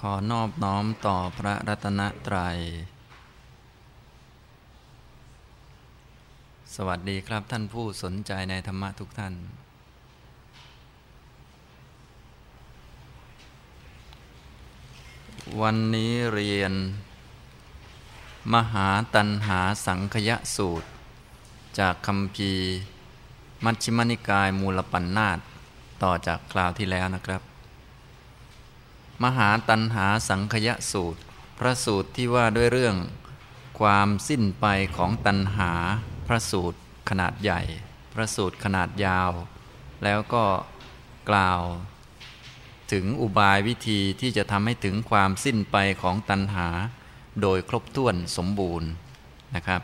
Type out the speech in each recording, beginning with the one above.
ขอนอบน้อมต่อพระรัตนตรัย สวัสดีครับท่านผู้สนใจในธรรมะทุกท่าน วันนี้เรียน มหาตันหาสังคยสูตร จากคำพีมัชฌิมนิกายมูลปัญนาตต่อจากคราวที่แล้วนะครับ มหาตันหาสังคยสูตร พระสูตรที่ว่าด้วยเรื่อง ความสิ้นไปของตันหา พระสูตรขนาดใหญ่ พระสูตรขนาดยาว แล้วก็กล่าวถึงอุบายวิธีที่จะทำให้ถึงความสิ้นไปของตันหา โดยครบถ้วนสมบูรณ์นะครับ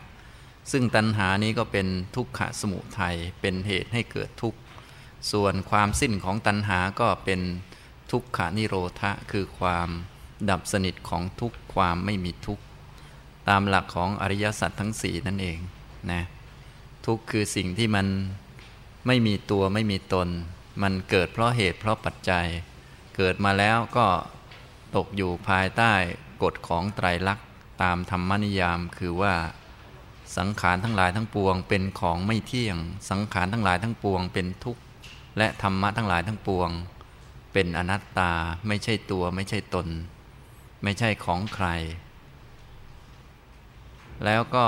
ซึ่งตันหานี้ก็เป็นทุกขะสมุทัยเป็นเหตุให้เกิดทุกข์ ส่วนความสิ้นของตัณหาก็เป็น ทุกขานิโรธะคือความดับสนิทของทุกความไม่มีทุกตามหลักของอริยสัจทั้งสี่นั่นเองนะทุกคือสิ่งที่มันไม่มีตัวไม่มีตน มันเกิดเพราะเหตุเพราะปัจจัย เกิดมาแล้วก็ตกอยู่ภายใต้กฎของไตรลักษณ์ตามธรรมนิยามคือว่าสังขารทั้งหลายทั้งปวงเป็นของไม่เที่ยง สังขารทั้งหลายทั้งปวงเป็นทุกข์ และธรรมะทั้งหลายทั้งปวง เป็นอนัตตาไม่ใช่ตัวไม่ใช่ตน ไม่ใช่ของใคร แล้วก็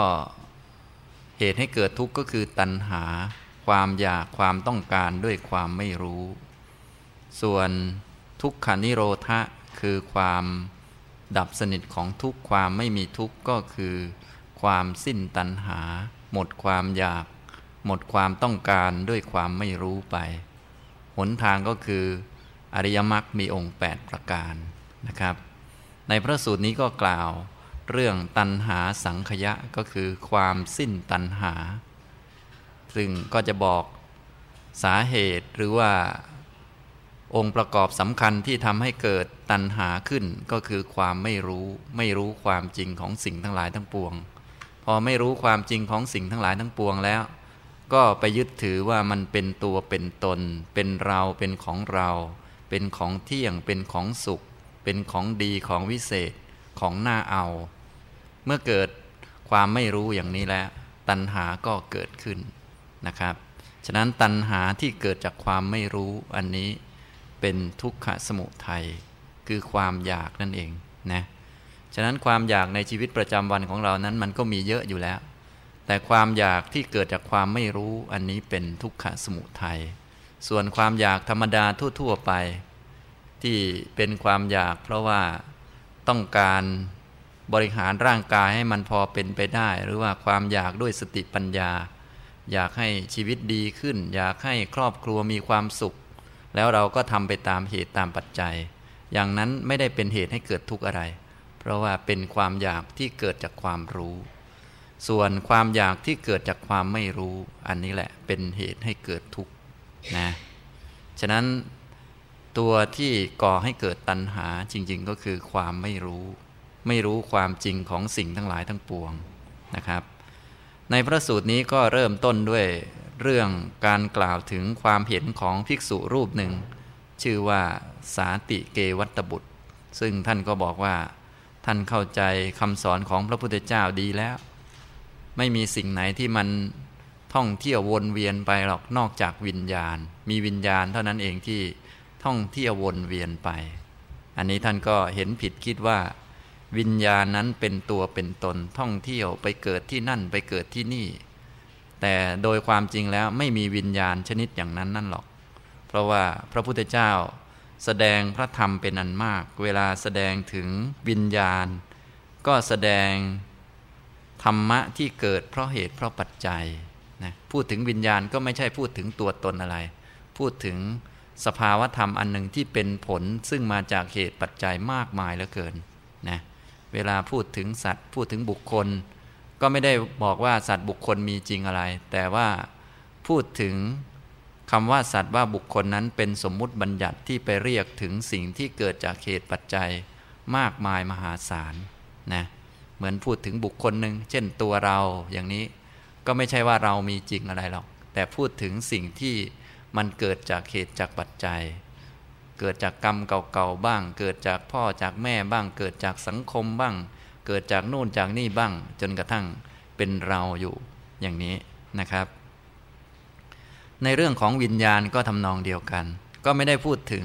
เหตุให้เกิดทุกข์ก็คือตัณหา ความอยากความต้องการด้วยความไม่รู้ ส่วนทุกขานิโรธะคือความดับสนิทของทุกความไม่มีทุกข์ก็คือ ความสิ้นตัณหา หมดความอยาก หมดความต้องการด้วยความไม่รู้ไป หนทางก็คือ อริยมรรคมีองค์ 8 ประการนะครับ ในพระสูตรนี้ก็กล่าวเรื่องตัณหาสังขยะก็คือความสิ้นตัณหา ซึ่งก็จะบอกสาเหตุหรือว่าองค์ประกอบสำคัญที่ทำให้เกิดตัณหาขึ้นก็คือความไม่รู้ไม่รู้ความจริงของสิ่งทั้งหลายทั้งปวง พอไม่รู้ความจริงของสิ่งทั้งหลายทั้งปวงแล้ว ก็ไปยึดถือว่ามันเป็นตัวเป็นตน เป็นเราเป็นของเรา เป็นของเที่ยง เป็นของสุข เป็นของดีของวิเศษของน่าเอา เมื่อเกิดความไม่รู้อย่างนี้แล้ว ตัณหาก็เกิดขึ้นนะครับ ฉะนั้นตัณหาที่เกิดจากความไม่รู้อันนี้เป็นทุกขสมุทัยคือความอยากนั่นเองนะฉะนั้นความอยากในชีวิตประจำวันของเรานั้นมันก็มีเยอะอยู่แล้ว แต่ความอยากที่เกิดจากความไม่รู้อันนี้เป็นทุกขสมุทัย ส่วนความอยากธรรมดาทั่ว ๆ ไป ที่เป็นความอยากเพราะว่าต้องการบริหารร่างกายให้มันพอเป็นไปได้ หรือว่าความอยากด้วยสติปัญญา อยากให้ชีวิตดีขึ้น อยากให้ครอบครัวมีความสุข แล้วเราก็ทำไปตามเหตุตามปัจจัย อย่างนั้นไม่ได้เป็นเหตุให้เกิดทุกข์อะไร เพราะว่าเป็นความอยากที่เกิดจากความรู้ ส่วนความอยากที่เกิดจากความไม่รู้ อันนี้แหละเป็นเหตุให้เกิดทุกข์ นะฉะนั้นตัวที่ก่อให้เกิดตัณหาจริง ๆ ก็คือความไม่รู้ ไม่รู้ความจริงของสิ่งทั้งหลายทั้งปวงนะครับ ในพระสูตรนี้ก็เริ่มต้นด้วยเรื่องการกล่าวถึงความเห็นของภิกษุรูปหนึ่ง ชื่อว่าสาติเกวัตบุตร ซึ่งท่านก็บอกว่า ท่านเข้าใจคำสอนของพระพุทธเจ้าดีแล้ว ไม่มีสิ่งไหนที่มัน ท่องเที่ยววนเวียนไปหรอกนอกจากวิญญาณ มีวิญญาณเท่านั้นเองที่ท่องเที่ยววนเวียนไป อันนี้ท่านก็เห็นผิดคิดว่า วิญญาณนั้นเป็นตัวเป็นตนท่องเที่ยวไปเกิดที่นั่นไปเกิดที่นี่ แต่โดยความจริงแล้วไม่มีวิญญาณชนิดอย่างนั้นนั่นหรอก เพราะว่าพระพุทธเจ้าแสดงพระธรรมเป็นอันมาก เวลาแสดงถึงวิญญาณ ก็แสดงธรรมะที่เกิดเพราะเหตุเพราะปัจจัย นะพูดถึงวิญญาณก็ไม่ใช่พูดถึงตัวตนอะไร พูดถึงสภาวธรรมอันหนึ่งที่เป็นผลซึ่งมาจากเหตุปัจจัยมากมายเหลือเกินนะเวลาพูดถึงสัตว์พูดถึงบุคคล ก็ไม่ได้บอกว่าสัตว์บุคคลมีจริงอะไร แต่ว่าพูดถึงคำว่าสัตว์ว่าบุคคลนั้นเป็นสมมุติบัญญัติที่ไปเรียกถึงสิ่งที่เกิดจากเหตุปัจจัยมากมายมหาศาลนะเหมือนพูดถึงบุคคลหนึ่งเช่นตัวเราอย่างนี้ ก็ไม่ใช่ว่าเรามีจริงอะไรหรอก แต่พูดถึงสิ่งที่มันเกิดจากเหตุจากปัจจัย เกิดจากกรรมเก่าๆบ้าง เกิดจากพ่อจากแม่บ้าง เกิดจากสังคมบ้าง เกิดจากนู่นจากนี่บ้าง จนกระทั่งเป็นเราอยู่อย่างนี้นะครับ ในเรื่องของวิญญาณก็ทำนองเดียวกัน ก็ไม่ได้พูดถึง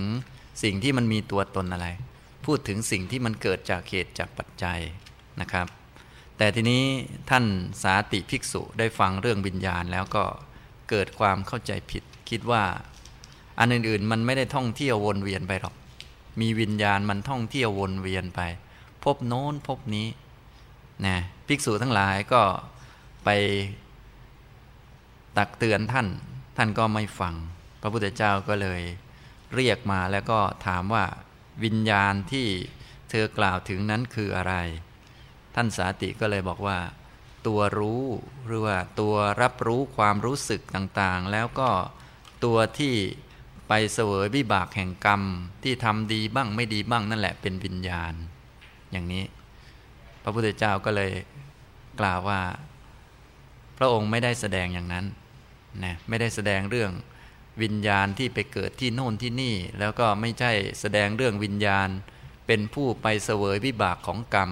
สิ่งที่มันมีตัวตนอะไร พูดถึงสิ่งที่มันเกิดจากเหตุจากปัจจัยนะครับ แต่ทีนี้ท่านสาติภิกษุได้ฟังเรื่องวิญญาณแล้วก็เกิดความเข้าใจผิด คิดว่าอันอื่นๆ มันไม่ได้ท่องเที่ยววนเวียนไปหรอก มีวิญญาณมันท่องเที่ยววนเวียนไป พบโน้นพบนี้นะภิกษุทั้งหลายก็ไปตักเตือนท่าน ท่านก็ไม่ฟัง พระพุทธเจ้าก็เลยเรียกมาแล้วก็ถามว่าวิญญาณที่เธอกล่าวถึงนั้นคืออะไร ท่านสาติก็เลยบอกว่า ตัวรู้หรือว่าตัวรับรู้ความรู้สึกต่างๆ แล้วก็ตัวที่ไปเสวยวิบากแห่งกรรมที่ทำดีบ้างไม่ดีบ้างนั่นแหละเป็นวิญญาณ อย่างนี้ พระพุทธเจ้าก็เลยกล่าวว่า พระองค์ไม่ได้แสดงอย่างนั้นนะไม่ได้แสดงเรื่องวิญญาณที่ไปเกิดที่โน่นที่นี่ แล้วก็ไม่ใช่แสดงเรื่องวิญญาณ เป็นผู้ไปเสวยวิบากของกรรม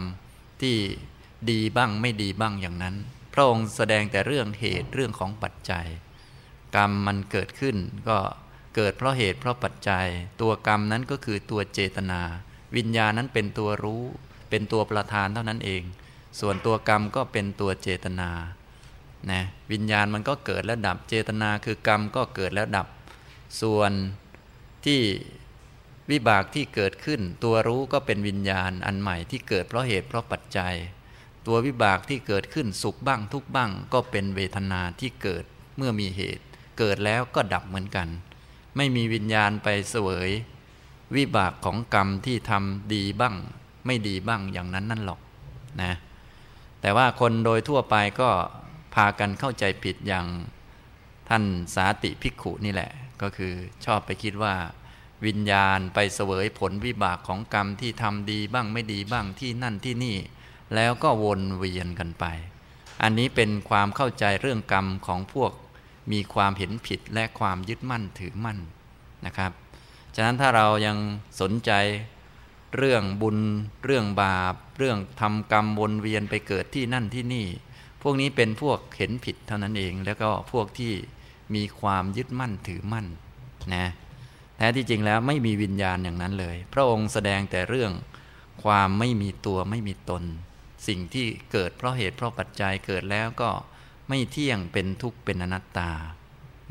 ที่ดีบ้างไม่ดีบ้างอย่างนั้น พระองค์แสดงแต่เรื่องเหตุเรื่องของปัจจัย กรรมมันเกิดขึ้นก็เกิดเพราะเหตุเพราะปัจจัย ตัวกรรมนั้นก็คือตัวเจตนา วิญญาณนั้นเป็นตัวรู้ เป็นตัวประธานเท่านั้นเอง ส่วนตัวกรรมก็เป็นตัวเจตนานะวิญญาณมันก็เกิดแล้วดับเจตนาคือกรรมก็เกิดแล้วดับ ส่วนที่ วิบากที่เกิดขึ้น ตัวรู้ก็เป็นวิญญาณอันใหม่ที่เกิดเพราะเหตุเพราะปัจจัย ตัววิบากที่เกิดขึ้นสุขบ้างทุกบ้าง ก็เป็นเวทนาที่เกิดเมื่อมีเหตุ เกิดแล้วก็ดับเหมือนกัน ไม่มีวิญญาณไปเสวย วิบากของกรรมที่ทำดีบ้าง ไม่ดีบ้างอย่างนั้นนั่นหรอกนะแต่ว่าคนโดยทั่วไปก็พากันเข้าใจผิดอย่างท่านสาติภิกขุนี่แหละ ก็คือชอบไปคิดว่า วิญญาณไปเสวยผลวิบากของกรรมที่ทำดีบ้างไม่ดีบ้างที่นั่นที่นี่ แล้วก็วนเวียนกันไป อันนี้เป็นความเข้าใจเรื่องกรรมของพวก มีความเห็นผิดและความยึดมั่นถือมั่นนะครับ ฉะนั้นถ้าเรายังสนใจเรื่องบุญเรื่องบาป เรื่องทำกรรมวนเวียนไปเกิดที่นั่นที่นี่ พวกนี้เป็นพวกเห็นผิดเท่านั้นเอง แล้วก็พวกที่มีความยึดมั่นถือมั่นนะ แท้ที่จริงแล้วไม่มีวิญญาณอย่างนั้นเลย พระองค์แสดงแต่เรื่องความไม่มีตัวไม่มีตน สิ่งที่เกิดเพราะเหตุเพราะปัจจัยเกิดแล้วก็ไม่เที่ยงเป็นทุกข์เป็นอนัตตา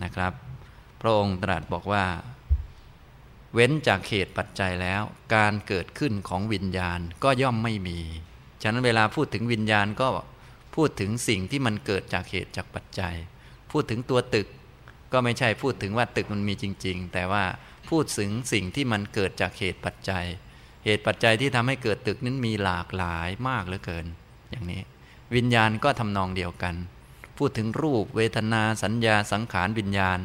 นะครับ พระองค์ตรัสบอกว่า เว้นจากเหตุปัจจัยแล้ว การเกิดขึ้นของวิญญาณก็ย่อมไม่มี ฉะนั้นเวลาพูดถึงวิญญาณก็พูดถึงสิ่งที่มันเกิดจากเหตุจากปัจจัย พูดถึงตัวตึกก็ไม่ใช่พูดถึงว่าตึกมันมีจริง ๆ แต่ว่า พูดถึงสิ่งที่มันเกิดจากเหตุปัจจัย เหตุปัจจัยที่ทำให้เกิดตึกนั้นมีหลากหลายมากเหลือเกิน อย่างนี้ วิญญาณก็ทำนองเดียวกัน พูดถึงรูปเวทนาสัญญาสังขารวิญญาณ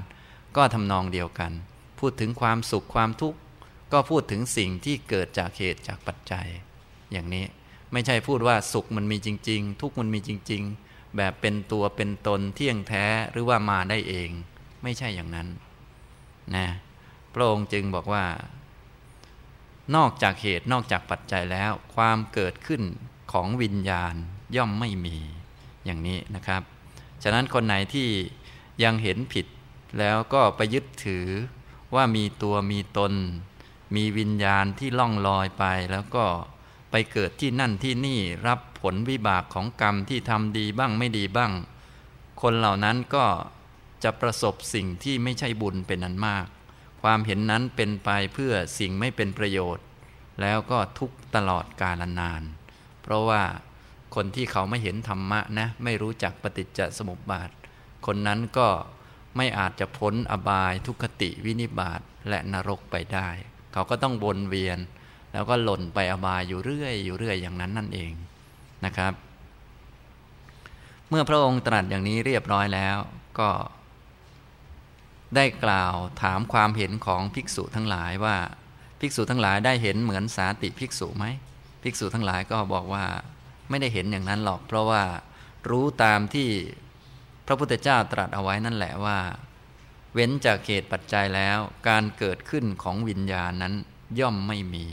ก็ทำนองเดียวกัน พูดถึงความสุขความทุกข์ก็พูดถึงสิ่งที่เกิดจากเหตุจากปัจจัย อย่างนี้ไม่ใช่พูดว่าสุขมันมีจริง ๆ ทุกข์มันมีจริง ๆ แบบเป็นตัวเป็นตนเที่ยงแท้หรือว่ามาได้เอง ไม่ใช่อย่างนั้นนะ พระองค์จึงบอกว่า นอกจากเหตุนอกจากปัจจัยแล้ว ความเกิดขึ้นของวิญญาณย่อมไม่มีอย่างนี้นะครับ ฉะนั้นคนไหนที่ยังเห็นผิดแล้วก็ไปยึดถือว่ามีตัวมีตน มีวิญญาณที่ล่องลอยไป แล้วก็ไปเกิดที่นั่นที่นี่รับผลวิบากของกรรมที่ทำดีบ้างไม่ดีบ้าง คนเหล่านั้นก็จะประสบสิ่งที่ไม่ใช่บุญเป็นนั้นมาก ความเห็นนั้นเป็นไปเพื่อสิ่งไม่เป็นประโยชน์ แล้วก็ทุกตลอดกาลนาน เพราะว่าคนที่เขาไม่เห็นธรรมะนะไม่รู้จักปฏิจจสมุปบาท คนนั้นก็ไม่อาจจะพ้นอบายทุคติวินิบาตและนรกไปได้ เขาก็ต้องวนเวียน แล้วก็หล่นไปอบายอยู่เรื่อยอยู่เรื่อยอย่างนั้นนั่นเองนะครับ เมื่อพระองค์ตรัสอย่างนี้เรียบร้อยแล้วก็ ได้กล่าวถามความเห็นของภิกษุทั้งหลายว่าภิกษุทั้งหลายได้เห็นเหมือนสาติภิกษุไหมภิกษุทั้งหลายก็บอกว่าไม่ได้เห็นอย่างนั้นหรอก เพราะว่ารู้ตามที่พระพุทธเจ้าตรัสเอาไว้นั่นแหละว่า เว้นจากเหตุปัจจัยแล้ว การเกิดขึ้นของวิญญาณนั้นย่อมไม่มี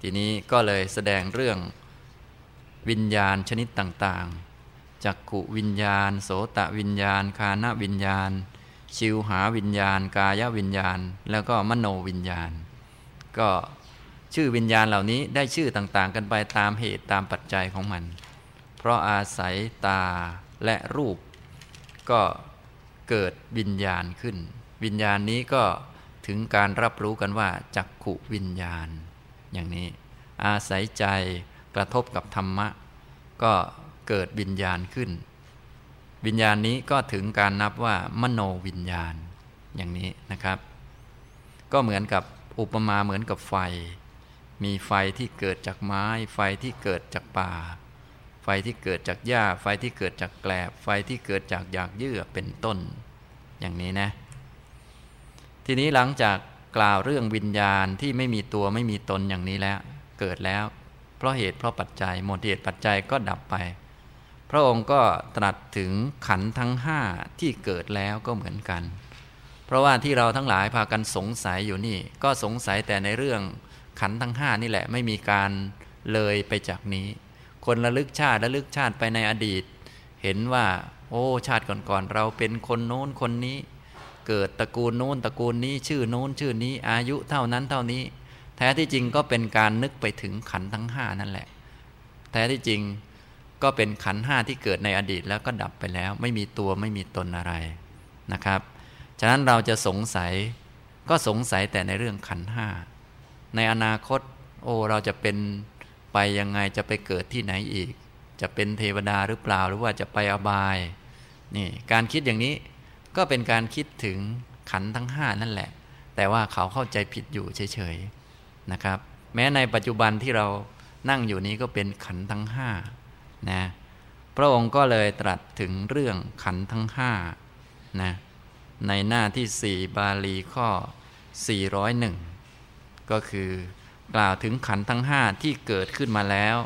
ทีนี้ก็เลยแสดงเรื่องวิญญาณชนิดต่างๆจักขุวิญญาณ โสตะวิญญาณ คานวิญญาณ ชิวหาวิญญาณ กายวิญญาณ แล้วก็มโนวิญญาณ ก็ชื่อวิญญาณเหล่านี้ได้ชื่อต่างๆ กันไปตามเหตุตามปัจจัยของมัน เพราะอาศัยตาและรูป ก็เกิดวิญญาณขึ้น วิญญาณนี้ก็ถึงการรับรู้กันว่าจักขุวิญญาณ อย่างนี้ อาศัยใจกระทบกับธรรมะ ก็เกิดวิญญาณขึ้น วิญญาณนี้ก็ถึงการนับว่ามโนวิญญาณอย่างนี้นะครับ ก็เหมือนกับอุปมาเหมือนกับไฟ มีไฟที่เกิดจากไม้ ไฟที่เกิดจากป่า ไฟที่เกิดจากหญ้า ไฟที่เกิดจากแกลบ ไฟที่เกิดจากหยากเยื่อเป็นต้น อย่างนี้นะ ทีนี้หลังจากกล่าวเรื่องวิญญาณที่ไม่มีตัวไม่มีตนอย่างนี้แล้ว เกิดแล้ว เพราะเหตุเพราะปัจจัยหมดเหตุปัจจัยก็ดับไป ระองค์ก็ตรัสถึงขันทั้งห้าที่เกิดแล้วก็เหมือนกัน เพราะว่าที่เราทั้งหลายพากันสงสัยอยู่นี่ ก็สงสัยแต่ในเรื่องขันทั้งห้านี่แหละไม่มีการเลยไปจากนี้ คนระลึกชาติระลึกชาติไปในอดีต เห็นว่า โอ้ ชาติก่อนๆเราเป็นคนโน้นคนนี้ เกิดตระกูลโน้นตระกูลนี้ชื่อโน้นชื่อนี้ อายุเท่านั้นเท่านี้ แท้ที่จริงก็เป็นการนึกไปถึงขันทั้งห้านั่นแหละ แท้ที่จริง ก็เป็นขันห้าที่เกิดในอดีตแล้วก็ดับไปแล้ว ไม่มีตัวไม่มีตนอะไรนะครับ ฉะนั้นเราจะสงสัยก็สงสัยแต่ในเรื่องขันห้าในอนาคต โอ้เราจะเป็นไปยังไงจะไปเกิดที่ไหนอีก จะเป็นเทวดาหรือเปล่าหรือว่าจะไปอบายนี่การคิดอย่างนี้ก็เป็นการคิดถึงขันทั้งห้านั่นแหละ แต่ว่าเขาเข้าใจผิดอยู่เฉยๆนะครับ แม้ในปัจจุบันที่เรานั่งอยู่นี้ก็เป็นขันทั้งห้า นะพระองค์ก็เลยตรัสถึงเรื่องขันทั้งห้านะในหน้าที่สี่บาลีข้อ 401 ก็คือกล่าวถึงขันทั้งห้าที่เกิดขึ้นมาแล้ว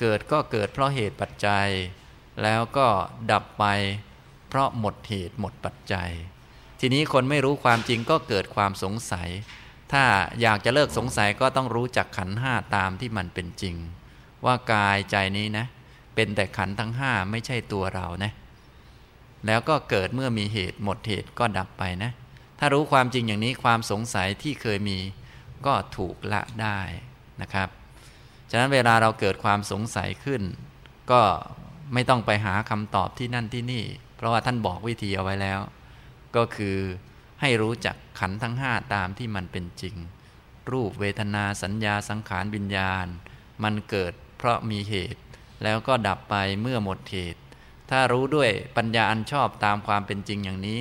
เกิดก็เกิดเพราะเหตุปัจจัย แล้วก็ดับไปเพราะหมดเหตุหมดปัจจัย ทีนี้คนไม่รู้ความจริงก็เกิดความสงสัย ถ้าอยากจะเลิกสงสัยก็ต้องรู้จักขันห้าตามที่มันเป็นจริง ว่ากายใจนี้นะเเป็นแต่ขันทั้งห้าไม่ใช่ตัวเรานะ แล้วก็เกิดเมื่อมีเหตุหมดเหตุก็ดับไปนะ ถ้ารู้ความจริงอย่างนี้ความสงสัยที่เคยมีก็ถูกละได้นะครับ ฉะนั้นเวลาเราเกิดความสงสัยขึ้น ก็ไม่ต้องไปหาคำตอบที่นั่นที่นี่ เพราะว่าท่านบอกวิธีเอาไว้แล้ว ก็คือให้รู้จักขันทั้งห้าตามที่มันเป็นจริง รูปเวทนาสัญญาสังขารวิญญาณ มันเกิดเพราะมีเหตุ แล้วก็ดับไปเมื่อหมดเหตุ ถ้ารู้ด้วยปัญญาอันชอบตามความเป็นจริงอย่างนี้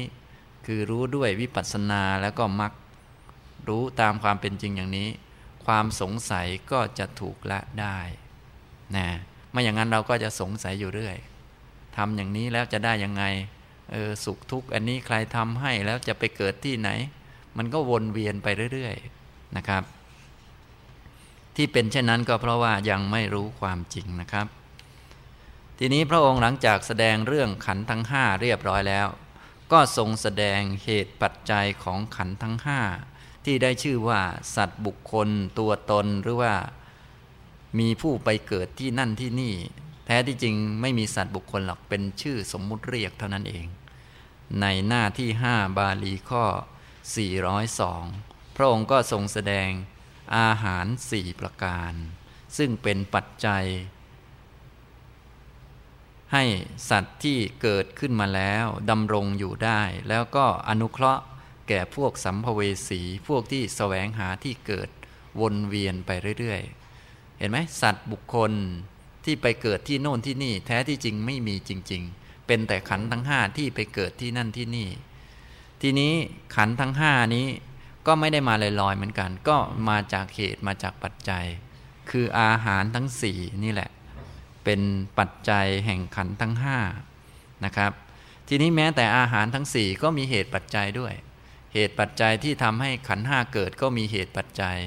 คือรู้ด้วยวิปัสสนาแล้วก็มักรู้ตามความเป็นจริงอย่างนี้ ความสงสัยก็จะถูกละได้นะไม่อย่างนั้นเราก็จะสงสัยอยู่เรื่อยทำอย่างนี้แล้วจะได้ยังไงเออสุขทุกข์อันนี้ใครทำให้แล้วจะไปเกิดที่ไหน มันก็วนเวียนไปเรื่อยๆนะครับ ที่เป็นเช่นนั้นก็เพราะว่ายังไม่รู้ความจริงนะครับ ทีนี้พระองค์หลังจากแสดงเรื่องขันทั้งห้าเรียบร้อยแล้ว ก็ทรงแสดงเหตุปัจจัยของขันทั้งห้าที่ได้ชื่อว่าสัตว์บุคคลตัวตนหรือว่ามีผู้ไปเกิดที่นั่นที่นี่ แท้ที่จริงไม่มีสัตว์บุคคลหรอกเป็นชื่อสมมุติเรียกเท่านั้นเอง ในหน้าที่ห้าบาลีข้อ 402 พระองค์ก็ทรงแสดงอาหารสี่ประการ ซึ่งเป็นปัจจัย ให้สัตว์ที่เกิดขึ้นมาแล้วดำรงอยู่ได้ แล้วก็อนุเคราะห์แก่พวกสัมภเวสีพวกที่แสวงหาที่เกิดวนเวียนไปเรื่อยๆ เห็นไหมสัตว์บุคคลที่ไปเกิดที่โน่นที่นี่ แท้ที่จริงไม่มีจริง ๆ เป็นแต่ขันทั้งห้าที่ไปเกิดที่นั่นที่นี่ ทีนี้ขันทั้งห้านี้ก็ไม่ได้มาลอยๆเหมือนกัน ก็มาจากเหตุมาจากปัจจัย คืออาหารทั้งสี่นี่แหละ เป็นปัจจัยแห่งขันทั้งห้านะครับ ทีนี้แม้แต่อาหารทั้งสี่ก็มีเหตุปัจจัยด้วย เหตุปัจจัยที่ทำให้ขันห้าเกิดก็มีเหตุปัจจัย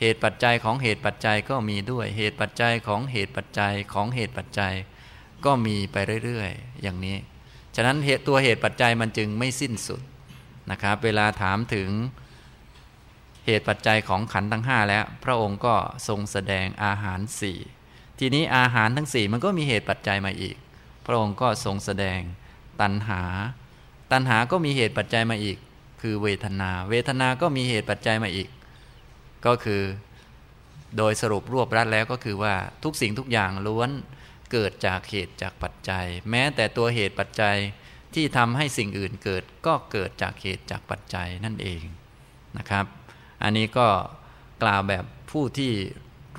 เหตุปัจจัยของเหตุปัจจัยก็มีด้วย เหตุปัจจัยของเหตุปัจจัยของเหตุปัจจัย ก็มีไปเรื่อยๆ อย่างนี้ ฉะนั้นเหตุตัวเหตุปัจจัยมันจึงไม่สิ้นสุดนะครับ เวลาถามถึงเหตุปัจจัยของขันทั้ง 5 แล้ว พระองค์ก็ทรงแสดงอาหารสี่ ทีนี้อาหารทั้งสี่มันก็มีเหตุปัจจัยมาอีก พระองค์ก็ทรงแสดงตัณหา ตัณหาก็มีเหตุปัจจัยมาอีก คือเวทนา เวทนาก็มีเหตุปัจจัยมาอีก ก็คือโดยสรุปรวบรัดแล้วก็คือว่าทุกสิ่งทุกอย่างล้วนเกิดจากเหตุจากปัจจัย แม้แต่ตัวเหตุปัจจัยที่ทำให้สิ่งอื่นเกิดก็เกิดจากเหตุจากปัจจัยนั่นเองนะครับ อันนี้ก็กล่าวแบบผู้ที่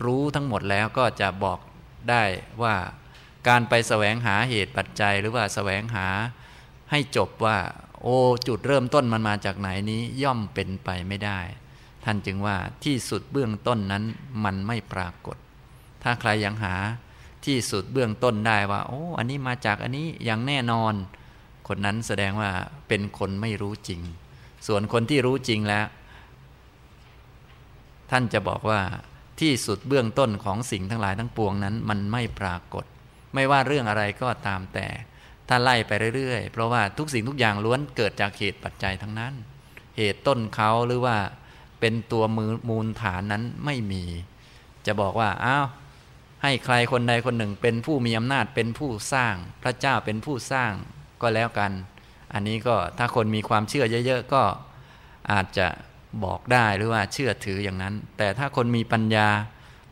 รู้ทั้งหมดแล้วก็จะบอก ได้ว่าการไปแสวงหาเหตุปัจจัย หรือว่าแสวงหาให้จบว่า โอ้จุดเริ่มต้นมันมาจากไหนนี้ย่อมเป็นไปไม่ได้ ท่านจึงว่าที่สุดเบื้องต้นนั้นมันไม่ปรากฏ ถ้าใครยังหาที่สุดเบื้องต้นได้ว่า โอ้อันนี้มาจากอันนี้อย่างแน่นอน คนนั้นแสดงว่าเป็นคนไม่รู้จริง ส่วนคนที่รู้จริงแล้ว ท่านจะบอกว่า ที่สุดเบื้องต้นของสิ่งทั้งหลายทั้งปวงนั้น มันไม่ปรากฏ ไม่ว่าเรื่องอะไรก็ตามแต่ ถ้าไล่ไปเรื่อยๆ เพราะว่าทุกสิ่งทุกอย่างล้วนเกิดจากเหตุปัจจัยทั้งนั้น เหตุต้นเขาหรือว่าเป็นตัวมือมูลฐานนั้นไม่มี จะบอกว่าอ้าวให้ใครคนใดคนหนึ่งเป็นผู้มีอำนาจเป็นผู้สร้าง พระเจ้าเป็นผู้สร้างก็แล้วกัน อันนี้ก็ถ้าคนมีความเชื่อเยอะ ๆ ก็อาจจะ บอกได้หรือว่าเชื่อถืออย่างนั้น แต่ถ้าคนมีปัญญา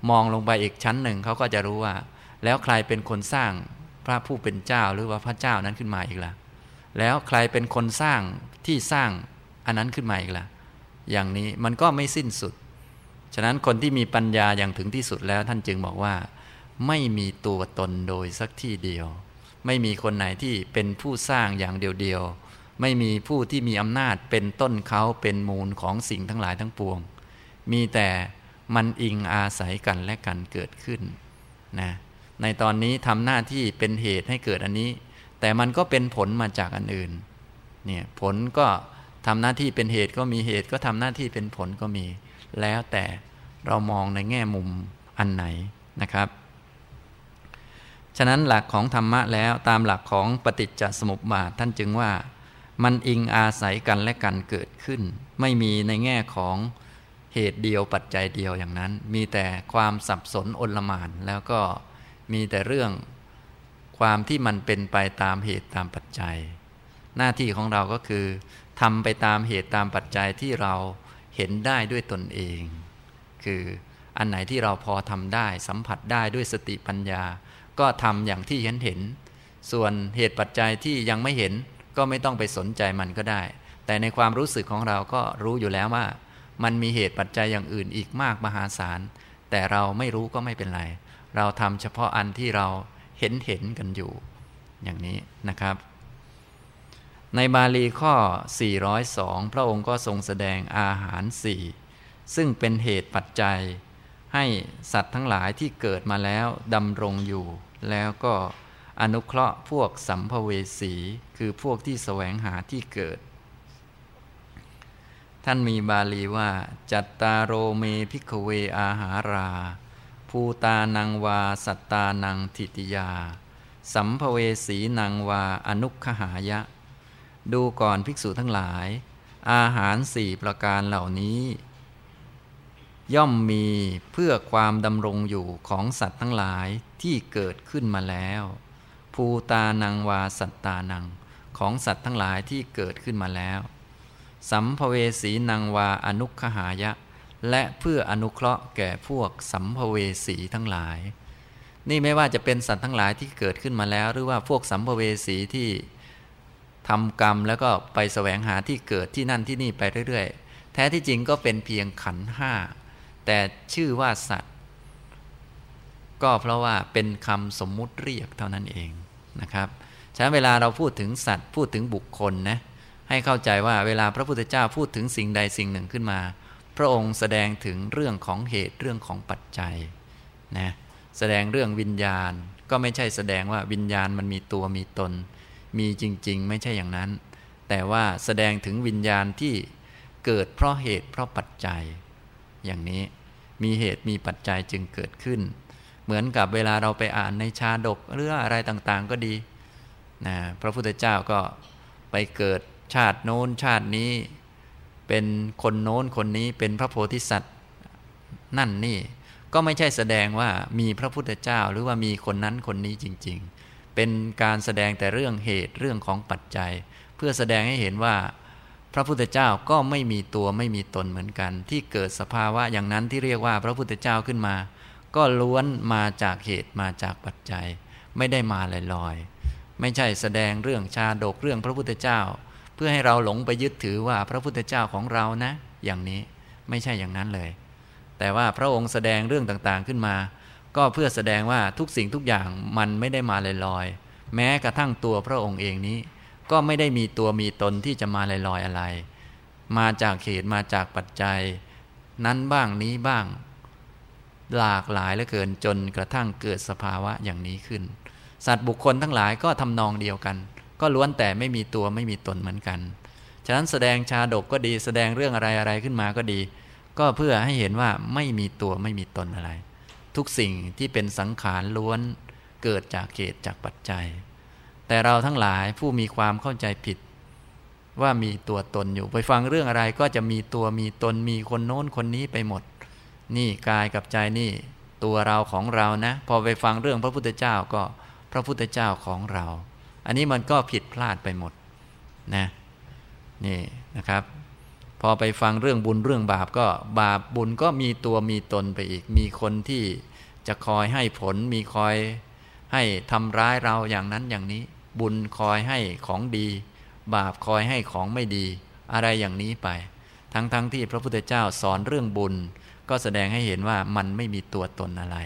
มองลงไปอีกชั้นหนึ่งเขาก็จะรู้ว่า แล้วใครเป็นคนสร้างพระผู้เป็นเจ้าหรือว่าพระเจ้านั้นขึ้นมาอีกล่ะ แล้วใครเป็นคนสร้างที่สร้างอันนั้นขึ้นมาอีกล่ะ อย่างนี้มันก็ไม่สิ้นสุด ฉะนั้นคนที่มีปัญญาอย่างถึงที่สุดแล้วท่านจึงบอกว่า ไม่มีตัวตนโดยสักที่เดียว ไม่มีคนไหนที่เป็นผู้สร้างอย่างเดียวๆ ไม่มีผู้ที่มีอำนาจเป็นต้นเขาเป็นมูลของสิ่งทั้งหลายทั้งปวง มีแต่มันอิงอาศัยกันและกันเกิดขึ้นนะในตอนนี้ทำหน้าที่เป็นเหตุให้เกิดอันนี้ แต่มันก็เป็นผลมาจากอันอื่นเนี่ยผลก็ทำหน้าที่เป็นเหตุก็มีเหตุก็ทำหน้าที่เป็นผลก็มี แล้วแต่เรามองในแง่มุมอันไหนนะครับ ฉะนั้นหลักของธรรมะแล้วตามหลักของปฏิจจสมุปบาทท่านจึงว่า มันอิงอาศัยกันและกันเกิดขึ้น ไม่มีในแง่ของเหตุเดียวปัจจัยเดียวอย่างนั้น มีแต่ความสับสนอนลมาน แล้วก็มีแต่เรื่องความที่มันเป็นไปตามเหตุตามปัจจัย หน้าที่ของเราก็คือทำไปตามเหตุตามปัจจัยที่เราเห็นได้ด้วยตนเอง คืออันไหนที่เราพอทำได้ สัมผัสได้ด้วยสติปัญญา ก็ทำอย่างที่เห็นเห็น ส่วนเหตุปัจจัยที่ยังไม่เห็น ก็ไม่ต้องไปสนใจมันก็ได้ แต่ในความรู้สึกของเราก็รู้อยู่แล้วว่า มันมีเหตุปัจจัยอย่างอื่นอีกมากมหาศาล แต่เราไม่รู้ก็ไม่เป็นไร เราทำเฉพาะอันที่เราเห็นเห็นกันอยู่ อย่างนี้นะครับ ในบาลีข้อ 402 พระองค์ก็ทรงแสดงอาหารสี่ซึ่งเป็นเหตุปัจจัย ให้สัตว์ทั้งหลายที่เกิดมาแล้วดำรงอยู่ แล้วก็ อนุเคราะห์พวกสัมภเวสี คือพวกที่แสวงหาที่เกิด ท่านมีบาลีว่า จัตตาโรเมพิกเวอาหารา ภูตานังวา สัตตานังทิติยา สัมภเวสีนังวาอนุขหายะ ดูก่อนภิกษุทั้งหลาย อาหารสี่ประการเหล่านี้ ย่อมมีเพื่อความดำรงอยู่ของสัตว์ทั้งหลายที่เกิดขึ้นมาแล้ว ภูตานังวาสัตตานังของสัตว์ทั้งหลายที่เกิดขึ้นมาแล้ว สัมภเวสีนังวาอนุขหายะ และเพื่ออนุเคราะห์แก่พวกสัมภเวสีทั้งหลาย นี่ไม่ว่าจะเป็นสัตว์ทั้งหลายที่เกิดขึ้นมาแล้ว หรือว่าพวกสัมภเวสีที่ทำกรรมแล้วก็ไปแสวงหาที่เกิดที่นั่นที่นี่ไปเรื่อยๆ แท้ที่จริงก็เป็นเพียงขันห้าแต่ชื่อว่าสัตว์ ก็เพราะว่าเป็นคำสมมุติเรียกเท่านั้นเอง นะครับฉะนั้นเวลาเราพูดถึงสัตว์พูดถึงบุคคลนะให้เข้าใจว่าเวลาพระพุทธเจ้าพูดถึงสิ่งใดสิ่งหนึ่งขึ้นมา พระองค์แสดงถึงเรื่องของเหตุเรื่องของปัจจัยนะแสดงเรื่องวิญญาณก็ไม่ใช่แสดงว่าวิญญาณมันมีตัวมีตน มีจริง ๆ ไม่ใช่อย่างนั้น แต่ว่าแสดงถึงวิญญาณที่เกิดเพราะเหตุเพราะปัจจัย อย่างนี้มีเหตุมีปัจจัยจึงเกิดขึ้น เหมือนกับเวลาเราไปอ่านในชาดกหรืออะไรต่างๆก็ดีนะพระพุทธเจ้าก็ไปเกิดชาติโน้นชาตินี้ เป็นคนโน้นคนนี้เป็นพระโพธิสัตว์นั่นนี่ ก็ไม่ใช่แสดงว่ามีพระพุทธเจ้าหรือว่ามีคนนั้นคนนี้จริง ๆ เป็นการแสดงแต่เรื่องเหตุเรื่องของปัจจัย เพื่อแสดงให้เห็นว่าพระพุทธเจ้าก็ไม่มีตัวไม่มีตนเหมือนกัน ที่เกิดสภาวะอย่างนั้นที่เรียกว่าพระพุทธเจ้าขึ้นมา ก็ล้วนมาจากเหตุมาจากปัจจัย ไม่ได้มาลอยๆ ไม่ใช่แสดงเรื่องชาดกเรื่องพระพุทธเจ้า เพื่อให้เราหลงไปยึดถือว่าพระพุทธเจ้าของเรานะ อย่างนี้ไม่ใช่อย่างนั้นเลย แต่ว่าพระองค์แสดงเรื่องต่างๆขึ้นมา ก็เพื่อแสดงว่าทุกสิ่งทุกอย่างมันไม่ได้มาลอยๆแม้กระทั่งตัวพระองค์เองนี้ ก็ไม่ได้มีตัวมีตนที่จะมาลอยๆอะไร มาจากเหตุมาจากปัจจัย นั้นบ้างนี้บ้าง หลากหลายเหลือเกินจนกระทั่งเกิดสภาวะอย่างนี้ขึ้น สัตว์บุคคลทั้งหลายก็ทำนองเดียวกัน ก็ล้วนแต่ไม่มีตัวไม่มีตนเหมือนกัน ฉะนั้นแสดงชาดกก็ดีแสดงเรื่องอะไรอะไรขึ้นมาก็ดี ก็เพื่อให้เห็นว่าไม่มีตัวไม่มีตนอะไร ทุกสิ่งที่เป็นสังขารล้วนเกิดจากเกตจากปัจจัย แต่เราทั้งหลายผู้มีความเข้าใจผิดว่ามีตัวตนอยู่ ไปฟังเรื่องอะไรก็จะมีตัวมีตนมีคนโน้นคนนี้ไปหมด นี่กายกับใจนี่ตัวเราของเรานะ พอไปฟังเรื่องพระพุทธเจ้าก็พระพุทธเจ้าของเรา อันนี้มันก็ผิดพลาดไปหมดนะนี่นะครับ พอไปฟังเรื่องบุญเรื่องบาปก็บาปบุญก็มีตัวมีตนไปอีก มีคนที่จะคอยให้ผลมีคอยให้ทำร้ายเราอย่างนั้นอย่างนี้ บุญคอยให้ของดี บาปคอยให้ของไม่ดี อะไรอย่างนี้ไป ทั้งๆทที่พระพุทธเจ้าสอนเรื่องบุญ ก็แสดงให้เห็นว่ามันไม่มีตัวตนอะไร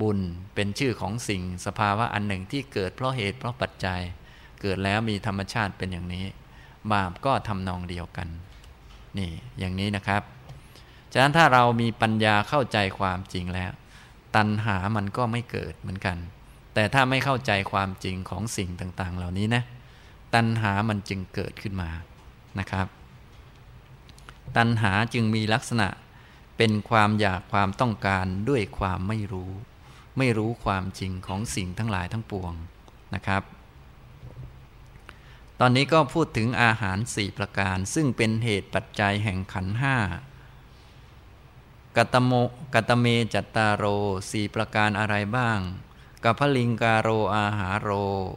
บุญเป็นชื่อของสิ่งสภาวะอันหนึ่งที่เกิดเพราะเหตุเพราะปัจจัย เกิดแล้วมีธรรมชาติเป็นอย่างนี้ บาปก็ทำนองเดียวกัน นี่อย่างนี้นะครับ ฉะนั้นถ้าเรามีปัญญาเข้าใจความจริงแล้ว ตัณหามันก็ไม่เกิดเหมือนกัน แต่ถ้าไม่เข้าใจความจริงของสิ่งต่างๆ เหล่านี้นะ ตัณหามันจึงเกิดขึ้นมานะครับ ตัณหาจึงมีลักษณะ เป็นความอยากความต้องการด้วยความไม่รู้ ไม่รู้ความจริงของสิ่งทั้งหลายทั้งปวงนะครับ ตอนนี้ก็พูดถึงอาหารสี่ประการ ซึ่งเป็นเหตุปัจจัยแห่งขันห้ากัตโมกัตเมจัตตาโรสี่ประการอะไรบ้างกัพลิงกาโรอาหารโร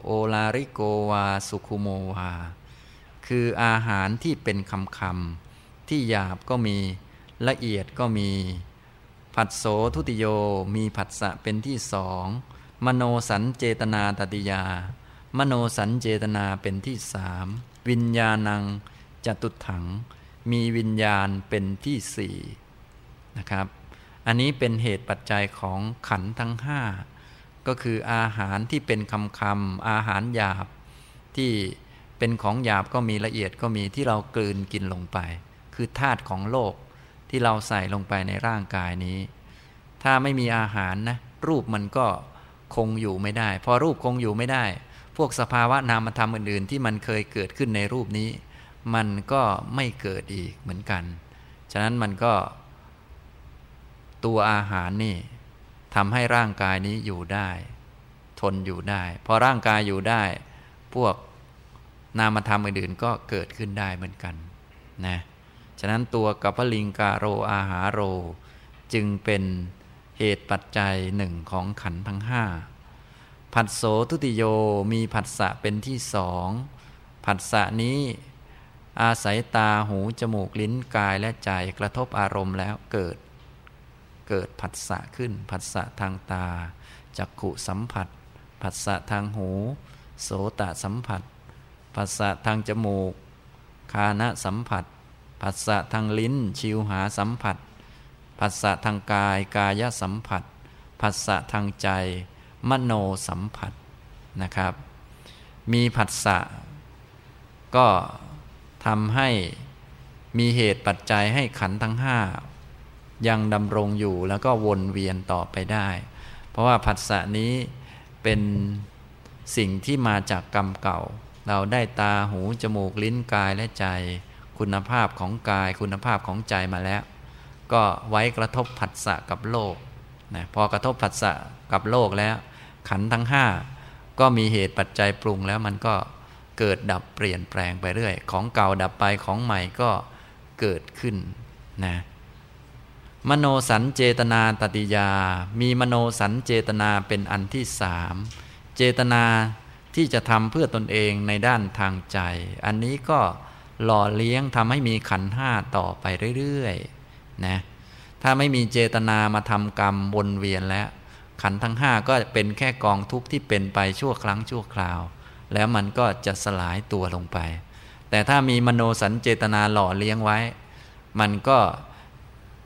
โอลาริโกวา สุคุโมวา คืออาหารที่เป็นคำคำที่หยาบก็มี ละเอียดก็มี ผัสโสทุติโยมีผัสสะเป็นที่สองมโนสันเจตนาตติยา มโนสัญเจตนาเป็นที่สามวิญญาณังจตุถัง มีวิญญาณเป็นที่สี่นะครับ อันนี้เป็นเหตุปัจจัยของขันทั้งห้าก็คืออาหารที่เป็นคำคำอาหารหยาบ ที่เป็นของหยาบก็มีละเอียดก็มีที่เรากลืนกินลงไป คือธาตุของโลก ที่เราใส่ลงไปในร่างกายนี้ ถ้าไม่มีอาหารนะรูปมันก็คงอยู่ไม่ได้ พอรูปคงอยู่ไม่ได้ พวกสภาวะนามธรรมอื่นๆ ที่มันเคยเกิดขึ้นในรูปนี้ มันก็ไม่เกิดอีกเหมือนกัน ฉะนั้นมันก็ ตัวอาหารนี่ทำให้ร่างกายนี้อยู่ได้ ทนอยู่ได้ พอร่างกายอยู่ได้ พวกนามธรรมอื่นๆก็เกิดขึ้นได้เหมือนกันนะ ฉะนั้นตัวกัพลิงกาโรอาหาโร จึงเป็นเหตุปัจจัยหนึ่งของขันทั้งห้าผัสโสทุติโยมีผัสสะเป็นที่สองผัสสะนี้อาศัยตาหู จมูกลิ้นกายและใจกระทบอารมณ์แล้วเกิด เกิดผัสสะขึ้นผัสสะทางตาจักขุสัมผัสผัสสะทางหู โสตสัมผัสผัสสะทางจมูก คานะสัมผัส ผัสสะทางลิ้น ชิวหาสัมผัสผัสสะทางกายกายสัมผัสผัสสะทางใจ มโนสัมผัสนะครับ มีผัสสะก็ทำให้มีเหตุปัจจัยให้ขันทั้งห้ายังดำรงอยู่แล้วก็วนเวียนต่อไปได้ เพราะว่าผัสสะนี้เป็นสิ่งที่มาจากกรรมเก่า เราได้ตาหู จมูก ลิ้นกายและใจ คุณภาพของกาย คุณภาพของใจมาแล้ว ก็ไว้กระทบผัสสะกับโลกนะพอกระทบผัสสะกับโลกแล้ว ขันทั้งห้าก็มีเหตุปัจจัยปรุงแล้วมันก็เกิดดับเปลี่ยนแปลงไปเรื่อย ของเก่าดับไปของใหม่ก็เกิดขึ้นนะมโนสันเจตนาตติยา มีมโนสันเจตนาเป็นอันที่สามเจตนาที่จะทำเพื่อตนเองในด้านทางใจ อันนี้ก็ หล่อเลี้ยงทำให้มีขันห้าต่อไปเรื่อยๆนะถ้าไม่มีเจตนามาทำกรรมวนเวียนแล้ว ขันทั้งห้าก็เป็นแค่กองทุกข์ที่เป็นไปชั่วครั้งชั่วคราว แล้วมันก็จะสลายตัวลงไป แต่ถ้ามีมโนสัญเจตนาหล่อเลี้ยงไว้ มันก็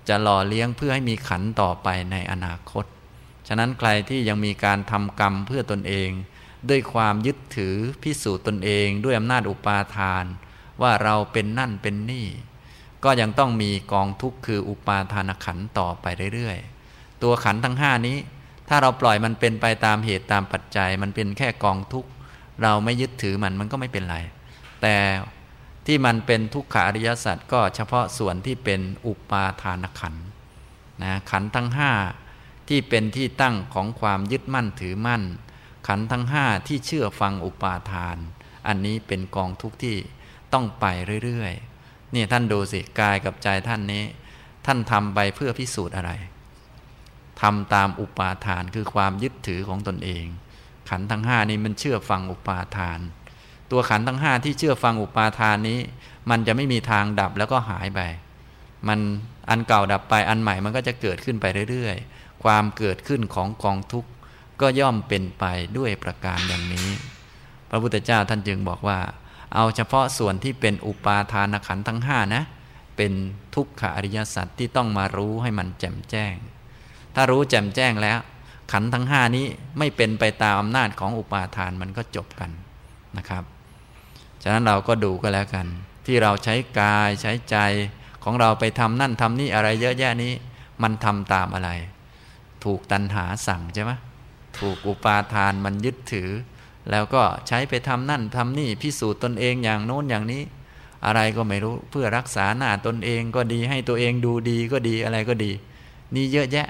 จะหล่อเลี้ยงเพื่อให้มีขันต่อไปในอนาคต ฉะนั้นใครที่ยังมีการทำกรรมเพื่อตนเอง ด้วยความยึดถือพิสูจน์ตนเอง ด้วยอำนาจอุปาทาน ว่าเราเป็นนั่นเป็นนี่ ก็ยังต้องมีกองทุกข์คืออุปาทานขันต่อไปเรื่อยๆ ตัวขันทั้งห้านี้ ถ้าเราปล่อยมันเป็นไปตามเหตุตามปัจจัย มันเป็นแค่กองทุกข์ เราไม่ยึดถือมันมันก็ไม่เป็นไร แต่ที่มันเป็นทุกขาริยสัจก็เฉพาะส่วนที่เป็นอุปาทานขันนะขันทั้งห้าที่เป็นที่ตั้งของความยึดมั่นถือมั่น ขันทั้งห้าที่เชื่อฟังอุปาทาน อันนี้เป็นกองทุกข์ที่ ต้องไปเรื่อยๆ นี่ท่านดูสิกายกับใจท่านนี้ ท่านทำไปเพื่อพิสูจน์อะไรทำตามอุปาทานคือความยึดถือของตนเอง ขันทั้งห้านี้มันเชื่อฟังอุปาทาน ตัวขันทั้งห้าที่เชื่อฟังอุปาทานนี้ มันจะไม่มีทางดับแล้วก็หายไปมันอันเก่าดับไปอันใหม่มันก็จะเกิดขึ้นไปเรื่อยๆ ความเกิดขึ้นของกองทุกข์ก็ย่อมเป็นไปด้วยประการอย่างนี้ พระพุทธเจ้าท่านจึงบอกว่า เอาเฉพาะส่วนที่เป็นอุปาทานขันทั้งห้านะ เป็นทุกขอริยสัจที่ต้องมารู้ให้มันแจ่มแจ้ง ถ้ารู้แจ่มแจ้งแล้ว ขันทั้งห้านี้ไม่เป็นไปตามอำนาจของอุปาทานมันก็จบกันนะครับ ฉะนั้นเราก็ดูก็แล้วกัน ที่เราใช้กายใช้ใจของเราไปทำนั่นทำนี่อะไรเยอะแยะนี้ มันทำตามอะไร ถูกตัณหาสั่งใช่ไหมถูกอุปาทานมันยึดถือ แล้วก็ใช้ไปทำนั่นทำนี่พิสูจน์ตนเองอย่างโน้นอย่างนี้ อะไรก็ไม่รู้เพื่อรักษาหน้าตนเองก็ดีให้ตัวเองดูดีก็ดีอะไรก็ดี นี่เยอะแยะ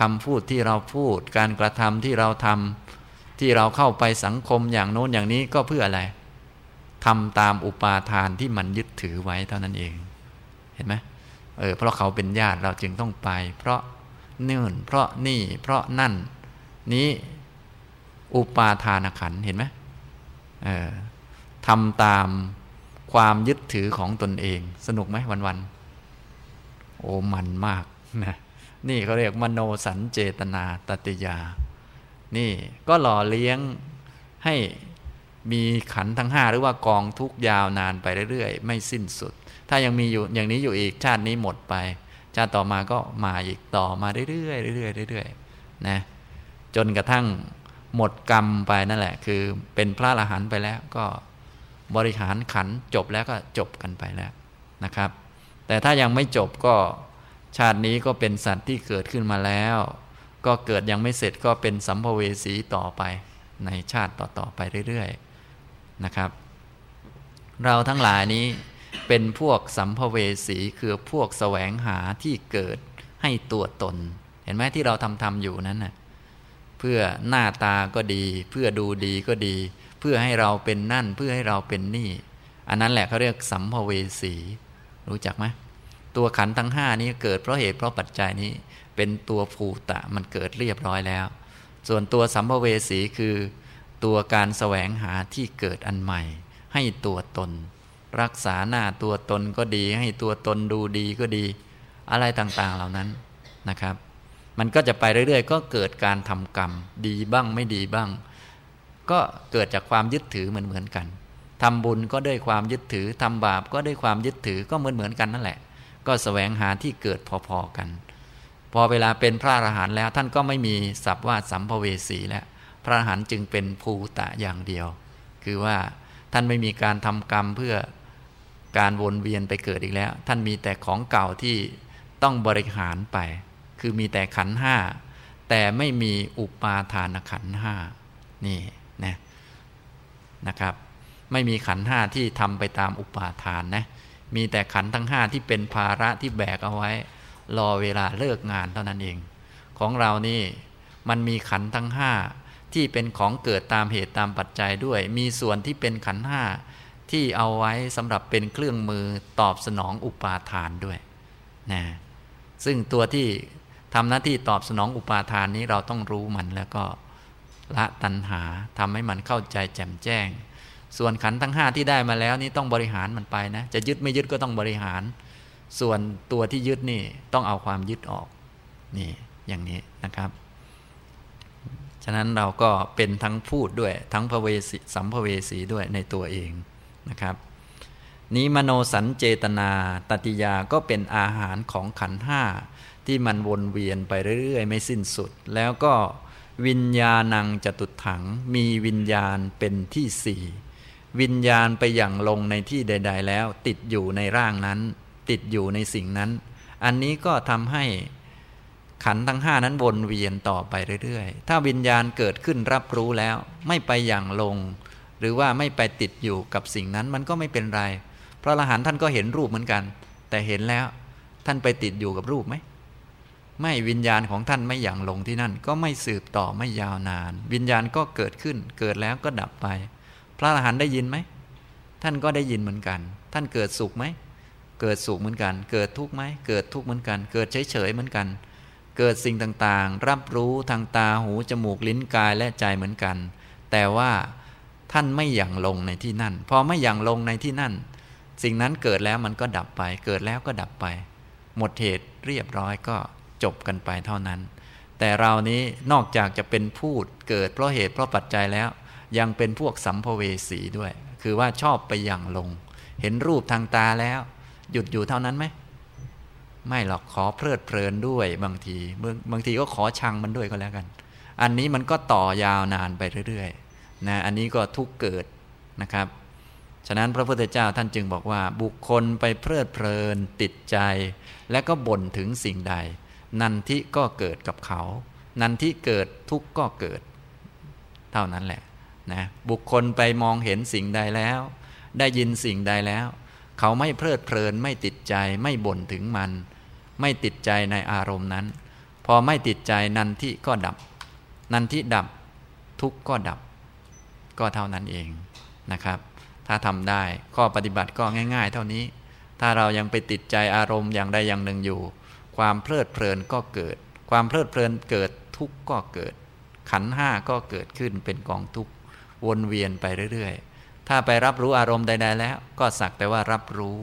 คำพูดที่เราพูด การกระทำที่เราทำที่เราเข้าไปสังคมอย่างโน้นอย่างนี้ก็เพื่ออะไรทำตามอุปาทานที่มันยึดถือไว้เท่านั้นเอง เห็นไหมเออเพราะเขาเป็นญาติเราจึงต้องไป เพราะนื่นเพราะนี่เพราะนั่น นี้ อุปาทานขันเห็นไหมทำตามความยึดถือของตนเอง สนุกไหมวันๆโอ้มันมากนะนี่เขาเรียกมโนสันเจตนาตติยา นี่ก็หล่อเลี้ยงให้มีขันทั้งห้าหรือว่ากองทุกยาวนานไปเรื่อยๆ ไม่สิ้นสุด ถ้ายังมีอยู่อย่างนี้อยู่อีกชาตินี้หมดไป ชาติต่อมาก็มาอีกต่อมาเรื่อยๆเรื่อยๆเรื่อยๆนะจนกระทั่ง หมดกรรมไปนั่นแหละ คือเป็นพระอรหันต์ไปแล้วก็บริหารขันจบแล้วก็จบกันไปแล้วนะครับ แต่ถ้ายังไม่จบก็ชาตินี้ก็เป็นสัตว์ที่เกิดขึ้นมาแล้ว ก็เกิดยังไม่เสร็จก็เป็นสัมภเวสีต่อไปในชาติต่อๆไปเรื่อยๆนะครับ เราทั้งหลายนี้เป็นพวกสัมภเวสีคือพวกแสวงหาที่เกิดให้ตัวตน เห็นไหมที่เราทำทำอยู่นั้นนะ่ะ เพื่อหน้าตาก็ดี เพื่อดูดีก็ดี เพื่อให้เราเป็นนั่น เพื่อให้เราเป็นนี่ อันนั้นแหละเขาเรียกสัมภเวสี รู้จักไหมตัวขันทั้งห้านี้เกิดเพราะเหตุเพราะปัจจัยนี้ เป็นตัวภูตะมันเกิดเรียบร้อยแล้ว ส่วนตัวสัมภเวสีคือ ตัวการแสวงหาที่เกิดอันใหม่ ให้ตัวตน รักษาหน้าตัวตนก็ดี ให้ตัวตนดูดีก็ดี อะไรต่างๆเหล่านั้นนะครับ มันก็จะไปเรื่อย ๆ ก็เกิดการทำกรรม ดีบ้างไม่ดีบ้าง ก็เกิดจากความยึดถือเหมือนๆกันทำบุญก็ด้วยความยึดถือทำบาปก็ด้วยความยึดถือก็เหมือนๆกันนั่นแหละ ก็สแสวงหาที่เกิดพอๆกัน พอเวลาเป็นพระอรหันต์แล้วท่านก็ไม่มีสับว่าสัมภเวสีแล้วพระอรหันต์จึงเป็นภูตะอย่างเดียว คือว่าท่านไม่มีการทำกรรมเพื่อการวนเวียนไปเกิดอีกแล้ว ท่านมีแต่ของเก่าที่ต้องบริหารไป คือมีแต่ขันห้าแต่ไม่มีอุปาทานขันห้านี่นะนะครับ ไม่มีขันห้าที่ทำไปตามอุปาทานนะมีแต่ขันทั้งห้าที่เป็นภาระที่แบกเอาไว้ รอเวลาเลิกงานเท่านั้นเอง ของเรานี่มันมีขันทั้งห้าทที่เป็นของเกิดตามเหตุตามปัจจัยด้วย มีส่วนที่เป็นขันห้าที่เอาไว้สำหรับเป็นเครื่องมือตอบสนองอุปาทานด้วยนะซึ่งตัวที่ ทำหน้าที่ตอบสนองอุปาทานนี้เราต้องรู้มันแล้วก็ละตัณหาทำให้มันเข้าใจแจ่มแจ้ง ส่วนขันทั้งห้าที่ได้มาแล้วนี่ต้องบริหารมันไปนะ จะยึดไม่ยึดก็ต้องบริหาร ส่วนตัวที่ยึดนี่ต้องเอาความยึดออกนี่อย่างนี้นะครับ ฉะนั้นเราก็เป็นทั้งพูดด้วยทั้งภเวสีสัมภเวสีด้วยในตัวเองนะครับ นี้มโนสัญเจตนาตติยาก็เป็นอาหารของขันห้า ที่มันวนเวียนไปเรื่อยๆ ไม่สิ้นสุด แล้วก็วิญญาณังจตุถังมีวิญญาณเป็นที่สี่วิญญาณไปอย่างลงในที่ใด ๆ แล้ว ติดอยู่ในร่างนั้น ติดอยู่ในสิ่งนั้น อันนี้ก็ทำให้ขันทั้งห้านั้นวนเวียนต่อไปเรื่อยๆ ถ้าวิญญาณเกิดขึ้นรับรู้แล้ว ไม่ไปอย่างลง หรือว่าไม่ไปติดอยู่กับสิ่งนั้นมันก็ไม่เป็นไร เพราะอรหันต์ท่านก็เห็นรูปเหมือนกัน แต่เห็นแล้วท่านไปติดอยู่กับรูปไหม ไม่วิญญาณของท่านไม่อย่างลงที่นั่น ก็ไม่สืบต่อไม่ยาวนาน วิญญาณก็เกิดขึ้น เกิดแล้วก็ดับไป พระอรหันต์ได้ยินไหมท่านก็ได้ยินเหมือนกัน ท่านเกิดสุขไหมเกิดสุขเหมือนกัน เกิดทุกข์ไหมเกิดทุกข์เหมือนกัน เกิดเฉยๆเหมือนกัน เกิดสิ่งต่างๆ รับรู้ทางตาหูจมูกลิ้นกายและใจเหมือนกัน แต่ว่าท่านไม่อย่างลงในที่นั่น พอไม่อย่างลงในที่นั่น สิ่งนั้นเกิดแล้วมันก็ดับไป เกิดแล้วก็ดับไป หมดเหตุเรียบร้อยก็ จบกันไปเท่านั้น แต่เรานี้นอกจากจะเป็นพูดเกิดเพราะเหตุเพราะปัจจัยแล้ว ยังเป็นพวกสัมภเวสีด้วย คือว่าชอบไปอย่างลง เห็นรูปทางตาแล้ว หยุดอยู่เท่านั้นไหมไม่หรอกขอเพลิดเพลินด้วยบางทีบางทีก็ขอชังมันด้วยก็แล้วกัน อันนี้มันก็ต่อยาวนานไปเรื่อยๆนะอันนี้ก็ทุกเกิดนะครับ ฉะนั้นพระพุทธเจ้าท่านจึงบอกว่า บุคคลไปเพลิดเพลินติดใจ และก็บ่นถึงสิ่งใด นันทิก็เกิดกับเขา นันทิเกิดทุกข์ก็เกิด เท่านั้นแหละนะบุคคลไปมองเห็นสิ่งใดแล้ว ได้ยินสิ่งใดแล้ว เขาไม่เพลิดเพลินไม่ติดใจไม่บ่นถึงมัน ไม่ติดใจในอารมณ์นั้น พอไม่ติดใจนันทิก็ดับ นันทิดับทุกข์ก็ดับ ก็เท่านั้นเองนะครับ ถ้าทำได้ข้อปฏิบัติก็ง่าย ๆ เท่านี้ ถ้าเรายังไปติดใจอารมณ์อย่างใดอย่างหนึ่งอยู่ ความเพลิดเพลินก็เกิด ความเพลิดเพลินเกิดทุกข์ก็เกิด ขันห้าก็เกิดขึ้นเป็นกองทุกข์วนเวียนไปเรื่อยๆ ถ้าไปรับรู้อารมณ์ใดๆแล้ว ก็สักแต่ว่ารับรู้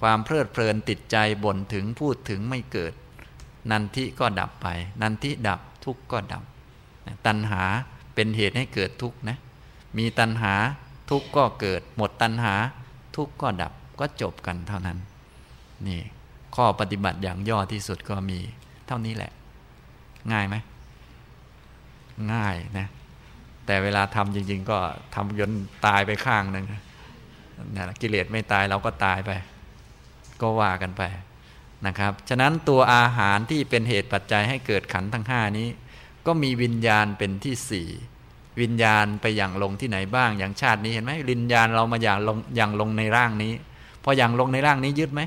ความเพลิดเพลินติดใจบ่นถึงพูดถึงไม่เกิด นันทิก็ดับไป นันทิดับทุกข์ก็ดับ ตัณหาเป็นเหตุให้เกิดทุกข์นะมีตัณหาทุกข์ก็เกิด หมดตัณหาทุกข์ก็ดับก็จบกันเท่านั้น นี่ ข้อปฏิบัติอย่างย่อที่สุดก็มี เท่านี้แหละ ง่ายไหม ง่ายนะ แต่เวลาทำจริง ๆ ก็ทำจนตายไปข้างหนึ่งนะกิเลสไม่ตายเราก็ตายไป ก็ว่ากันไปนะครับ ฉะนั้นตัวอาหารที่เป็นเหตุปัจจัยให้เกิดขันทั้งห้านี้ ก็มีวิญญาณเป็นที่สี่วิญญาณไปอย่างลงที่ไหนบ้างอย่างชาตินี้เห็นไหมวิญญาณเรามาอย่างลงอย่างลงในร่างนี้พออย่างลงในร่างนี้ยึดไหม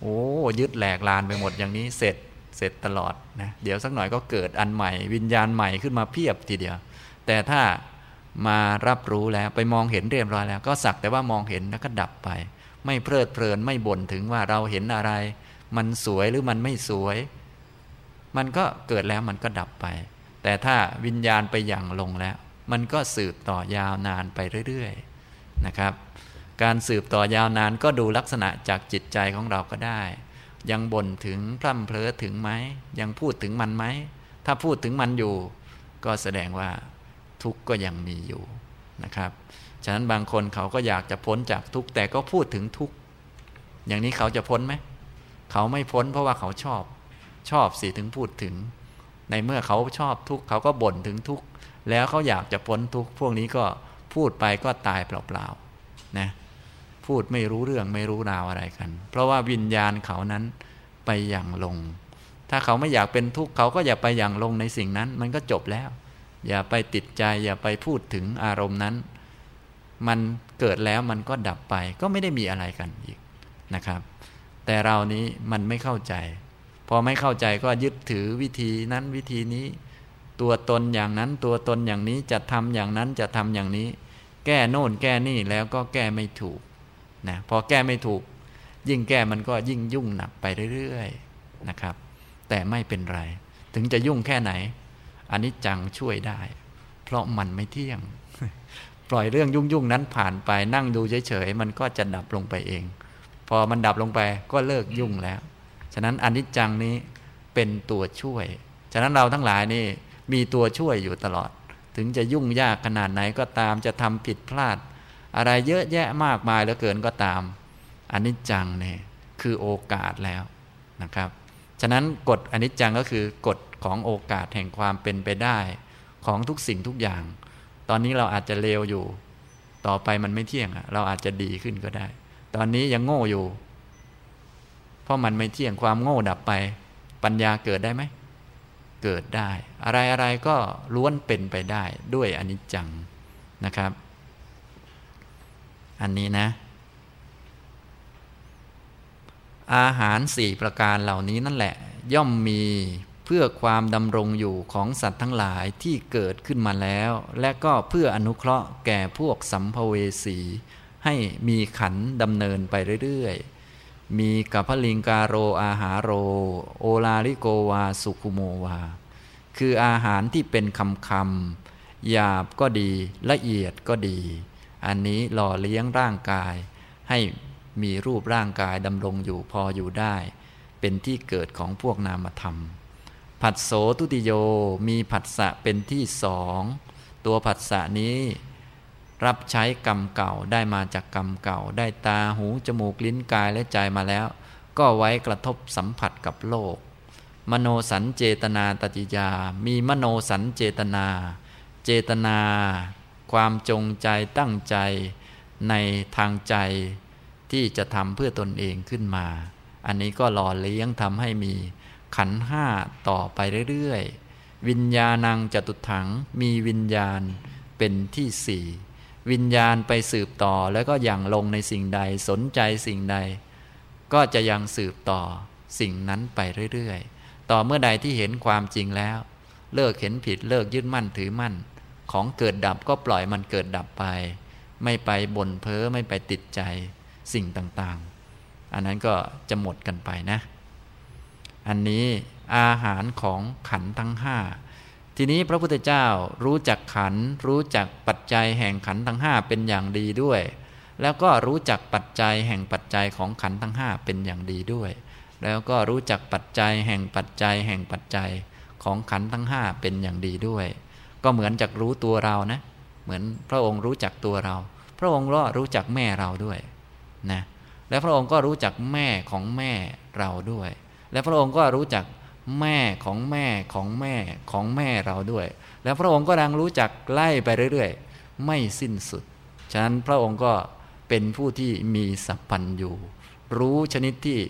โอ้ยึดแหลกลานไปหมดอย่างนี้เสร็จเสร็จตลอดนะเดี๋ยวสักหน่อยก็เกิดอันใหม่ วิญญาณใหม่ขึ้นมาเพียบทีเดียว แต่ถ้ามารับรู้แล้วไปมองเห็นเรียบร้อยแล้ว ก็สักแต่ว่ามองเห็นแล้วก็ดับไป ไม่เพลิดเพลินไม่บ่นถึงว่าเราเห็นอะไร มันสวยหรือมันไม่สวย มันก็เกิดแล้วมันก็ดับไป แต่ถ้าวิญญาณไปอย่างลงแล้ว มันก็สืบต่อยาวนานไปเรื่อย ๆ นะครับ การสืบต่อยาวนานก็ดูลักษณะจากจิตใจของเราก็ได้ ยังบ่นถึงพร่ำเพลอถึงไหม ยังพูดถึงมันไหม ถ้าพูดถึงมันอยู่ ก็แสดงว่าทุกข์ก็ยังมีอยู่นะครับ ฉะนั้นบางคนเขาก็อยากจะพ้นจากทุกข์แต่ก็พูดถึงทุกข์อย่างนี้เขาจะพ้นไหม เขาไม่พ้นเพราะว่าเขาชอบ ชอบสิถึงพูดถึง ในเมื่อเขาชอบทุกข์เขาก็บ่นถึงทุกข์แล้วเขาอยากจะพ้นทุกข์พวกนี้ก็พูดไปก็ตายเปล่าๆนะ พูดไม่รู้เรื่องไม่รู้ราวอะไรกัน เพราะว่าวิญญาณเขานั้นไปอย่างลง ถ้าเขาไม่อยากเป็นทุกข์เขาก็อย่าไปอย่างลงในสิ่งนั้น มันก็จบแล้ว อย่าไปติดใจอย่าไปพูดถึงอารมณ์นั้น มันเกิดแล้วมันก็ดับไปก็ไม่ได้มีอะไรกันอีกนะครับ แต่เรานี้มันไม่เข้าใจ พอไม่เข้าใจก็ยึดถือวิธีนั้นวิธีนี้ ตัวตนอย่างนั้นตัวตนอย่างนี้จะทำอย่างนั้นจะทำอย่างนี้ แก้โน่นแก้นี่แล้วก็แก้ไม่ถูก นะพอแก้ไม่ถูก ยิ่งแก้มันก็ยิ่งยุ่งหนักไปเรื่อยๆนะครับ แต่ไม่เป็นไร ถึงจะยุ่งแค่ไหนอันนี้จังช่วยได้ เพราะมันไม่เที่ยง ปล่อยเรื่องยุ่งๆนั้นผ่านไปนั่งดูเฉยๆมันก็จะดับลงไปเอง พอมันดับลงไปก็เลิกยุ่งแล้ว ฉะนั้นอนิจจังนี้เป็นตัวช่วย ฉะนั้นเราทั้งหลายนี่มีตัวช่วยอยู่ตลอด ถึงจะยุ่งยากขนาดไหนก็ตามจะทำผิดพลาด อะไรเยอะแยะมากมายเหลือเกินก็ตามอนิจจังเนี่ยคือโอกาสแล้วนะครับ ฉะนั้นกฎอนิจจังก็คือกฎของโอกาสแห่งความเป็นไปได้ ของทุกสิ่งทุกอย่าง ตอนนี้เราอาจจะเลวอยู่ ต่อไปมันไม่เที่ยงเราอาจจะดีขึ้นก็ได้ ตอนนี้ยังโง่อยู่ เพราะมันไม่เที่ยงความโง่ดับไป ปัญญาเกิดได้ไหมเกิดได้ อะไรอะไรก็ล้วนเป็นไปได้ด้วยอนิจจังนะครับ อันนี้นะ อาหารสี่ประการเหล่านี้นั่นแหละ ย่อมมีเพื่อความดำรงอยู่ของสัตว์ทั้งหลายที่เกิดขึ้นมาแล้ว และก็เพื่ออนุเคราะห์แก่พวกสัมภเวสี ให้มีขันดำเนินไปเรื่อยๆ มีกัพลิงกาโรอาหารโร โอลาลิโกวาสุคุโมวา คืออาหารที่เป็นคำคำหยาบก็ดีละเอียดก็ดี อันนี้หล่อเลี้ยงร่างกาย ให้มีรูปร่างกายดำรงอยู่พออยู่ได้ เป็นที่เกิดของพวกนามธรรม ผัสโสตุติโยมีผัสสะเป็นที่สองตัวผัสสะนี้รับใช้กรรมเก่าได้มาจากกรรมเก่า ได้ตาหูจมูกลิ้นกายและใจมาแล้ว ก็ไว้กระทบสัมผัสกับโลก มโนสันเจตนาตติยา มีมโนสันเจตนา เจตนา ความจงใจตั้งใจในทางใจที่จะทำเพื่อตนเองขึ้นมา อันนี้ก็หล่อเลี้ยงทำให้มีขันห้าต่อไปเรื่อยๆ วิญญาณังจตุถังมีวิญญาณเป็นที่สี่วิญญาณไปสืบต่อแล้วก็ย่างลงในสิ่งใดสนใจสิ่งใด ก็จะยังสืบต่อสิ่งนั้นไปเรื่อยๆ ต่อเมื่อใดที่เห็นความจริงแล้ว เลิกเห็นผิดเลิกยึดมั่นถือมั่น ของเกิดดับก็ปล่อยมันเกิดดับไป ไม่ไปบ่นเพ้อไม่ไปติดใจสิ่งต่างๆ อันนั้นก็จะหมดกันไปนะ อันนี้อาหารของขันทั้งห้าทีนี้พระพุทธเจ้ารู้จักขัน รู้จักปัจจัยแห่งขันทั้งห้าเป็นอย่างดีด้วย แล้วก็รู้จักปัจจัยแห่งปัจจัยของขันทั้งห้าเป็นอย่างดีด้วย แล้วก็รู้จักปัจจัยแห่งปัจจัยแห่งปัจจัยของขันทั้งห้าเป็นอย่างดีด้วย ก็เหมือนจักรู้ตัวเรานะ เหมือนพระองค์รู้จักตัวเรา พระองค์ก็รู้จักแม่เราด้วยนะและพระองค์ก็รู้จักแม่ของแม่เราด้วย และพระองค์ก็รู้จักแม่ของแม่ของแม่ของแม่เราด้วย แล้วพระองค์ก็ดังรู้จักไล่ไปเรื่อยๆ ไม่สิ้นสุด ฉะนั้นพระองค์ก็เป็นผู้ที่มีสัพพันอยู่รู้ชนิดที่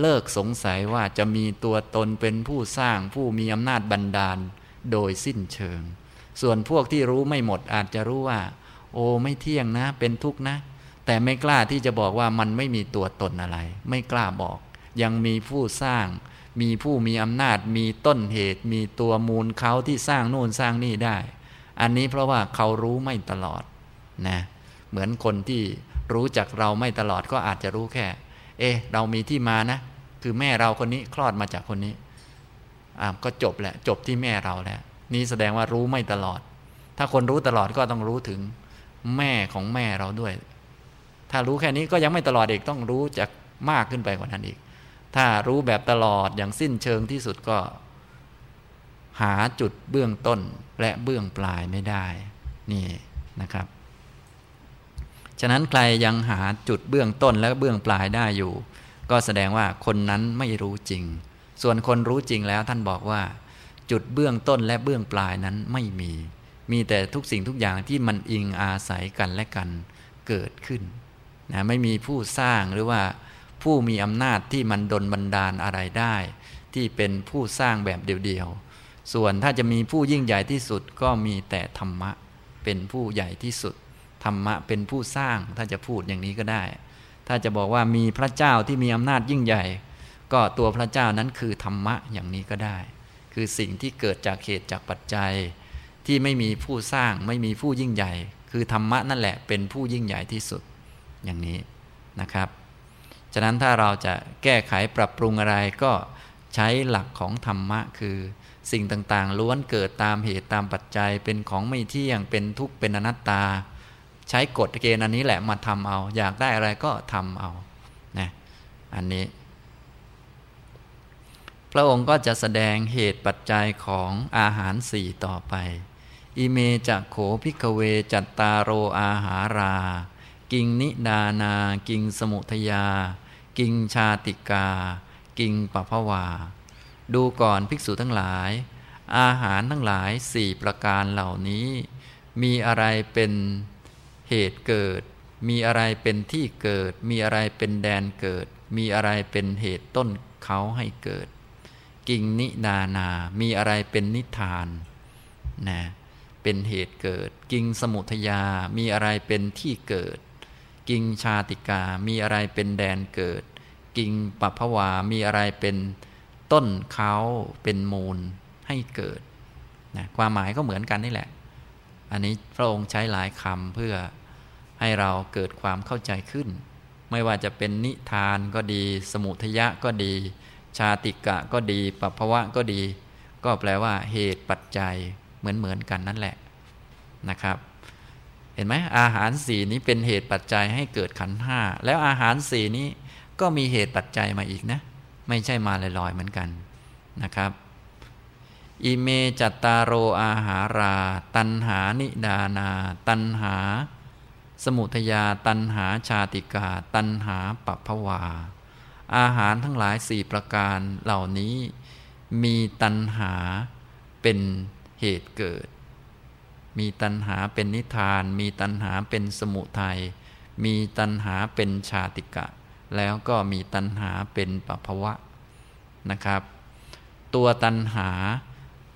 เลิกสงสัยว่าจะมีตัวตนเป็นผู้สร้างผู้มีอำนาจบันดาล โดยสิ้นเชิง ส่วนพวกที่รู้ไม่หมดอาจจะรู้ว่า โอ้ไม่เที่ยงนะ เป็นทุกข์นะ แต่ไม่กล้าที่จะบอกว่ามันไม่มีตัวตนอะไร ไม่กล้าบอก ยังมีผู้สร้าง มีผู้มีอำนาจ มีต้นเหตุ มีตัวมูลเขาที่สร้างโน่นสร้างนี่ได้ อันนี้เพราะว่าเขารู้ไม่ตลอดนะเหมือนคนที่รู้จักเราไม่ตลอดก็อาจจะรู้แค่ เอ๊เรามีที่มานะ คือแม่เราคนนี้คลอดมาจากคนนี้อ่าก็จบแหละ จบที่แม่เราแล้ว นี่แสดงว่ารู้ไม่ตลอด ถ้าคนรู้ตลอดก็ต้องรู้ถึงแม่ของแม่เราด้วย ถ้ารู้แค่นี้ก็ยังไม่ตลอดอีกต้องรู้จากมากขึ้นไปกว่านั้นอีก ถ้ารู้แบบตลอดอย่างสิ้นเชิงที่สุดก็ หาจุดเบื้องต้นและเบื้องปลายไม่ได้ นี่นะครับ ฉะนั้นใครยังหาจุดเบื้องต้นและเบื้องปลายได้อยู่ ก็แสดงว่าคนนั้นไม่รู้จริง ส่วนคนรู้จริงแล้วท่านบอกว่า จุดเบื้องต้นและเบื้องปลายนั้นไม่มี มีแต่ทุกสิ่งทุกอย่างที่มันอิงอาศัยกันและกันเกิดขึ้นนะไม่มีผู้สร้างหรือว่าผู้มีอำนาจที่มันดลบันดาลอะไรได้ ที่เป็นผู้สร้างแบบเดียวๆ ส่วนถ้าจะมีผู้ยิ่งใหญ่ที่สุดก็มีแต่ธรรมะเป็นผู้ใหญ่ที่สุด ธรรมะเป็นผู้สร้างถ้าจะพูดอย่างนี้ก็ได้ ถ้าจะบอกว่ามีพระเจ้าที่มีอำนาจยิ่งใหญ่ ก็ตัวพระเจ้านั้นคือธรรมะอย่างนี้ก็ได้ คือสิ่งที่เกิดจากเหตุจากปัจจัย ที่ไม่มีผู้สร้างไม่มีผู้ยิ่งใหญ่ คือธรรมะนั่นแหละเป็นผู้ยิ่งใหญ่ที่สุดอย่างนี้นะครับ ฉะนั้นถ้าเราจะแก้ไขปรับปรุงอะไรก็ใช้หลักของธรรมะคือ สิ่งต่างๆ ล้วนเกิดตามเหตุตามปัจจัยเป็นของไม่เที่ยงเป็นทุกข์เป็นอนัตตา ใช้กฎเกณฑ์อันนี้แหละมาทำเอา อยากได้อะไรก็ทำเอานะอันนี้ พระองค์ก็จะแสดงเหตุปัจจัยของอาหารสี่ต่อไป อิเมจะโขพิกเวจัตตาโรอาหารา กิงนิดานา กิงสมุทยา กิงชาติกา กิงปภวา ดูก่อนภิกษุทั้งหลาย อาหารทั้งหลายสี่ประการเหล่านี้ มีอะไรเป็นเหตุเกิด มีอะไรเป็นที่เกิด มีอะไรเป็นแดนเกิด มีอะไรเป็นเหตุต้นเขาให้เกิด กิ่งนิดานา มีอะไรเป็นนิทานนะเป็นเหตุเกิด กิ่งสมุทยา มีอะไรเป็นที่เกิด กิ่งชาติกา มีอะไรเป็นแดนเกิด กิ่งปัพวา มีอะไรเป็นต้นเขาเป็นมูลให้เกิดนะความหมายก็เหมือนกันนี่แหละ อันนี้พระองค์ใช้หลายคำเพื่อให้เราเกิดความเข้าใจขึ้น ไม่ว่าจะเป็นนิทานก็ดี สมุทยะก็ดี ชาติกะก็ดีปัภวะก็ดี ก็แปลว่าเหตุปัจจัยเหมือนเหมือนกันนั่นแหละนะครับ เห็นไหมอาหารสีนี้เป็นเหตุปัจจัยให้เกิดขันห้าแล้วอาหารสีนี้ก็มีเหตุปัจจัยมาอีกนะ ไม่ใช่มาลอยๆเหมือนกันนะครับอิเมจัตตาโรอาหารา ตันหานิดานา ตันหา สมุทยา ตันหาชาติกา ตันหาปัพวา อาหารทั้งหลายสี่ประการเหล่านี้ มีตันหาเป็นเหตุเกิด มีตันหาเป็นนิทาน มีตันหาเป็นสมุทัย มีตันหาเป็นชาติกะ แล้วก็มีตัณหาเป็นปภวะนะครับ ตัวตัณหา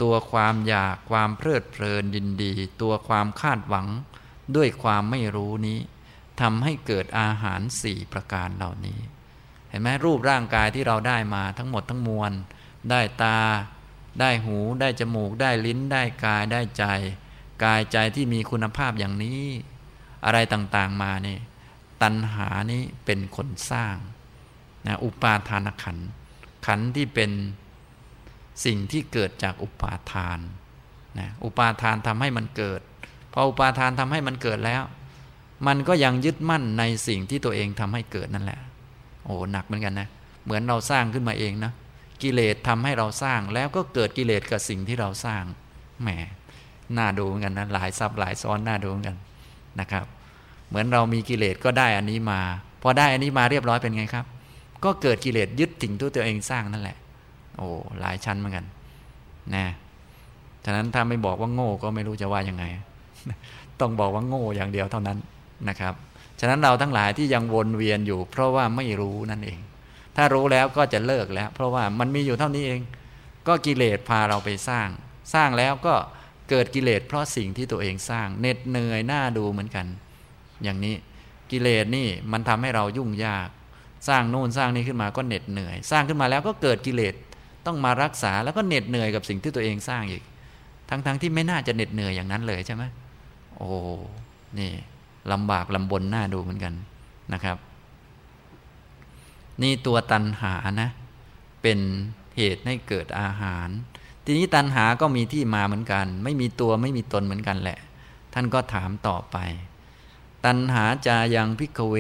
ตัวความอยากความเพลิดเพลินยินดี ตัวความคาดหวังด้วยความไม่รู้นี้ทำให้เกิดอาหารสี่ประการเหล่านี้ เห็นไหมรูปร่างกายที่เราได้มาทั้งหมดทั้งมวล ได้ตา ได้หูได้จมูก ได้ลิ้น ได้กายได้ใจ กายใจที่มีคุณภาพอย่างนี้ อะไรต่างๆมาเนี่ยตัณหานี้เป็นคนสร้างนะอุปาทานขันขันที่เป็นสิ่งที่เกิดจากอุปาทานนะอุปาทานทำให้มันเกิด พออุปาทานทำให้มันเกิดแล้ว มันก็ยังยึดมั่นในสิ่งที่ตัวเองทำให้เกิดนั่นแหละ โอ้หนักเหมือนกันนะ เหมือนเราสร้างขึ้นมาเองนะกิเลสทำให้เราสร้างแล้วก็เกิดกิเลสกับสิ่งที่เราสร้างแหมน่าดูเหมือนกันนะหลายซับหลายซ้อนน่าดูเหมือนกันนะครับ เหมือนเรามีกิเลสก็ได้อันนี้มา พอได้อันนี้มาเรียบร้อยเป็นไงครับ ก็เกิดกิเลสยึดถึงตัวตัวเองสร้างนั่นแหละ โอ้หลายชั้นเหมือนกันนะฉะนั้นถ้าไม่บอกว่าโง่ก็ไม่รู้จะว่ายังไง ต้องบอกว่าโง่อย่างเดียวเท่านั้นนะครับ ฉะนั้นเราทั้งหลายที่ยังวนเวียนอยู่ เพราะว่าไม่รู้นั่นเอง ถ้ารู้แล้วก็จะเลิกแล้ว เพราะว่ามันมีอยู่เท่านี้เอง ก็กิเลสพาเราไปสร้าง สร้างแล้วก็เกิดกิเลสเพราะสิ่งที่ตัวเองสร้างเหน็ดเหนื่อยหน้าดูเหมือนกัน อย่างนี้กิเลสนี่มันทำให้เรายุ่งยาก สร้างโน่นสร้างนี้ขึ้นมาก็เหน็ดเหนื่อย สร้างขึ้นมาแล้วก็เกิดกิเลสต้องมารักษาแล้วก็เหน็ดเหนื่อยกับสิ่งที่ตัวเองสร้างอีก ทั้งๆทที่ไม่น่าจะเหน็ดเหนื่อยอย่างนั้นเลยใช่ไหมโอ้นี่ ลำบากลำบนหน้าดูเหมือนกันนะครับ นี่ตัวตันหานะ เป็นเหตุให้เกิดอาหาร ทีนี้ตันหาก็มีที่มาเหมือนกัน ไม่มีตัวไม่มีตนเหมือนกันแหละ ท่านก็ถามต่อไป ตันหาจายังพิกเว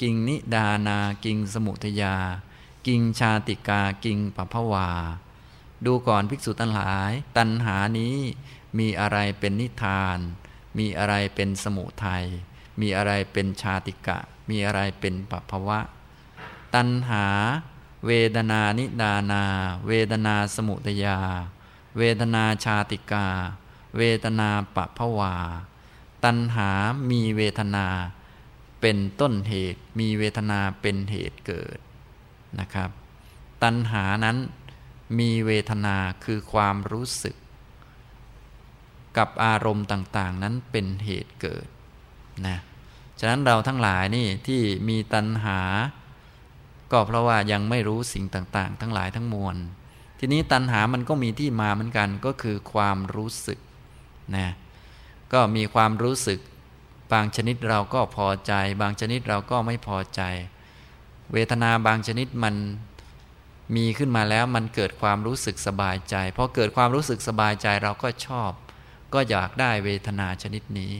กิงนิดานากิงสมุทยา กิงชาติกากิงปภวา ดูก่อนภิกษุทั้งหลาย ตันหานี้มีอะไรเป็นนิทาน มีอะไรเป็นสมุทัย มีอะไรเป็นชาติกะ มีอะไรเป็นปัภวะ ตันหา เวดนานิดานา เวดนาสมุทยา เวดนาชาติกา เวทนาปภวา ตัณหามีเวทนา เป็นต้นเหตุ มีเวทนาเป็นเหตุเกิดนะครับ ตัณหานั้นมีเวทนาคือความรู้สึก กับอารมณ์ต่าง ๆ นั้นเป็นเหตุเกิด นะฉะนั้นเราทั้งหลายนี่ที่มีตัณหา ก็เพราะว่ายังไม่รู้สิ่งต่าง ๆ ทั้งหลายทั้งมวลที่ทีนี้ตัณหามันก็มีที่มาเหมือนกันก็คือความรู้สึกนะก็มีความรู้สึก บางชนิดเราก็พอใจ บางชนิดเราก็ไม่พอใจ เวทนาบางชนิดมันมีขึ้นมาแล้วมันเกิดความรู้สึกสบายใจพอเกิดความรู้สึกสบายใจเราก็ชอบ ก็อยากได้เวทนาชนิดนี้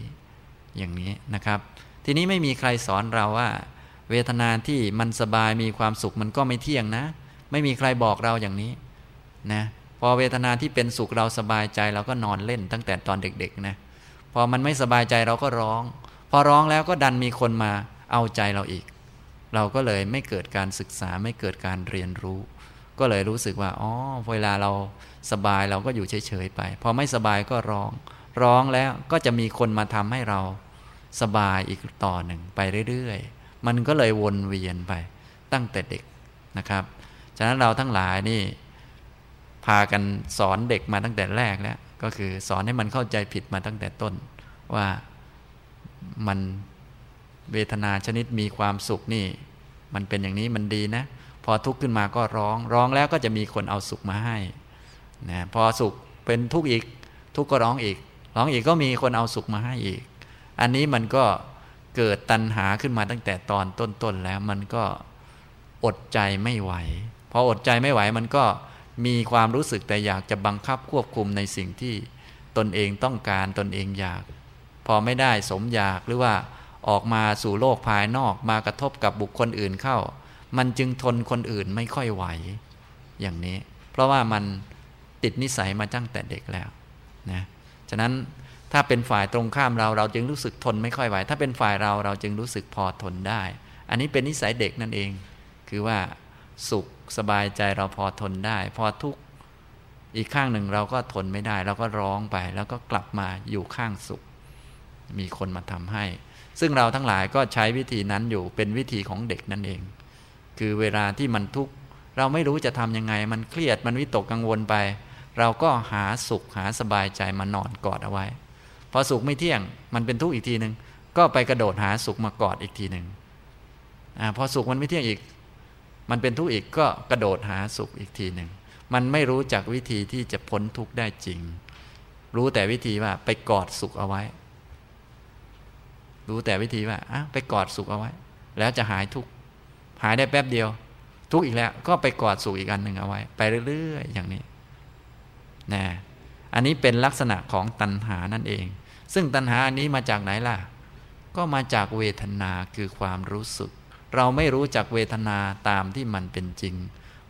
อย่างนี้นะครับ ทีนี้ไม่มีใครสอนเราว่า เวทนาที่มันสบายมีความสุขมันก็ไม่เที่ยงนะ ไม่มีใครบอกเราอย่างนี้นะพอเวทนาที่เป็นสุขเราสบายใจเราก็นอนเล่นตั้งแต่ตอนเด็กๆนะพอมันไม่สบายใจเราก็ร้อง พอร้องแล้วก็ดันมีคนมาเอาใจเราอีก เราก็เลยไม่เกิดการศึกษาไม่เกิดการเรียนรู้ ก็เลยรู้สึกว่าอ๋อเวลาเราสบายเราก็อยู่เฉยๆไป พอไม่สบายก็ร้อง ร้องแล้วก็จะมีคนมาทำให้เรา สบายอีกต่อหนึ่งไปเรื่อยๆ มันก็เลยวนเวียนไปตั้งแต่เด็กนะครับ ฉะนั้นเราทั้งหลายนี่พากันสอนเด็กมาตั้งแต่แรกแล้ว ก็คือสอนให้มันเข้าใจผิดมาตั้งแต่ต้น ว่ามันเวทนาชนิดมีความสุขนี่ มันเป็นอย่างนี้มันดีนะ พอทุกข์ขึ้นมาก็ร้อง ร้องแล้วก็จะมีคนเอาสุขมาให้นะพอสุขเป็นทุกข์อีก ทุกข์ก็ร้องอีก ร้องอีกก็มีคนเอาสุขมาให้อีก อันนี้มันก็เกิดตัณหาขึ้นมาตั้งแต่ตอนต้นๆแล้วมันก็อดใจไม่ไหวพออดใจไม่ไหวมันก็มีความรู้สึกแต่อยากจะบังคับควบคุมในสิ่งที่ตนเองต้องการตนเองอยาก พอไม่ได้สมอยากหรือว่าออกมาสู่โลกภายนอกมากระทบกับบุคคลอื่นเข้า มันจึงทนคนอื่นไม่ค่อยไหว อย่างนี้ เพราะว่ามันติดนิสัยมาตั้งแต่เด็กแล้วนะฉะนั้น ถ้าเป็นฝ่ายตรงข้ามเราเราจึงรู้สึกทนไม่ค่อยไหว ถ้าเป็นฝ่ายเราเราจึงรู้สึกพอทนได้ อันนี้เป็นนิสัยเด็กนั่นเอง คือว่าสุขสบายใจเราพอทนได้ พอทุกข์อีกข้างหนึ่งเราก็ทนไม่ได้ เราก็ร้องไป แล้วก็กลับมาอยู่ข้างสุข มีคนมาทำให้ ซึ่งเราทั้งหลายก็ใช้วิธีนั้นอยู่เป็นวิธีของเด็กนั่นเอง คือเวลาที่มันทุกข์เราไม่รู้จะทำยังไง มันเครียดมันวิตกกังวลไป เราก็หาสุขหาสบายใจมานอนกอดเอาไว้ พอสุขไม่เที่ยงมันเป็นทุกข์อีกทีหนึ่งก็ไปกระโดดหาสุขมากอดอีกทีหนึ่งอพอสุขมันไม่เที่ยงอีก มันเป็นทุกข์อีกก็กระโดดหาสุขอีกทีหนึ่งมันไม่รู้จักวิธีที่จะพ้นทุกข์ได้จริง รู้แต่วิธีว่าไปกอดสุขเอาไว้ รู้แต่วิธีว่าอะไปกอดสุขเอาไว้ แล้วจะหายทุกข์หายได้แป๊บเดียว ทุกข์อีกแล้ว ก็ไปกอดสุขอีกอันหนึ่งเอาไว้ ไปเรื่อยๆอย่างนี้นะอันนี้เป็นลักษณะของตัณหานั่นเอง ซึ่งตัณหาอันนี้มาจากไหนล่ะ ก็มาจากเวทนาคือความรู้สึก เราไม่รู้จักเวทนาตามที่มันเป็นจริง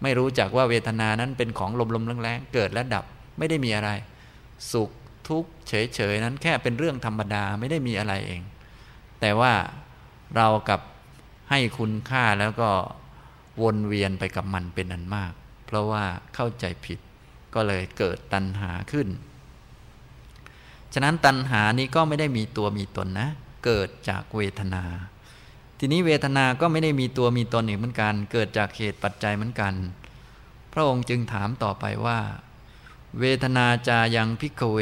ไม่รู้จักว่าเวทนานั้นเป็นของลมๆแรงๆเกิดและดับไม่ได้มีอะไร สุขทุกข์เฉยๆนั้นแค่เป็นเรื่องธรรมดาไม่ได้มีอะไรเอง แต่ว่าเรากับให้คุณค่าแล้วก็วนเวียนไปกับมันเป็นอันมาก เพราะว่าเข้าใจผิดก็เลยเกิดตัณหาขึ้น ฉะนั้นตัณหานี้ก็ไม่ได้มีตัวมีตนนะ เกิดจากเวทนา ทีนี้เวทนาก็ไม่ได้มีตัวมีตนอีกเหมือนกัน เกิดจากเหตุปัจจัยเหมือนกัน พระองค์จึงถามต่อไปว่า เวทนาจายังพิกเว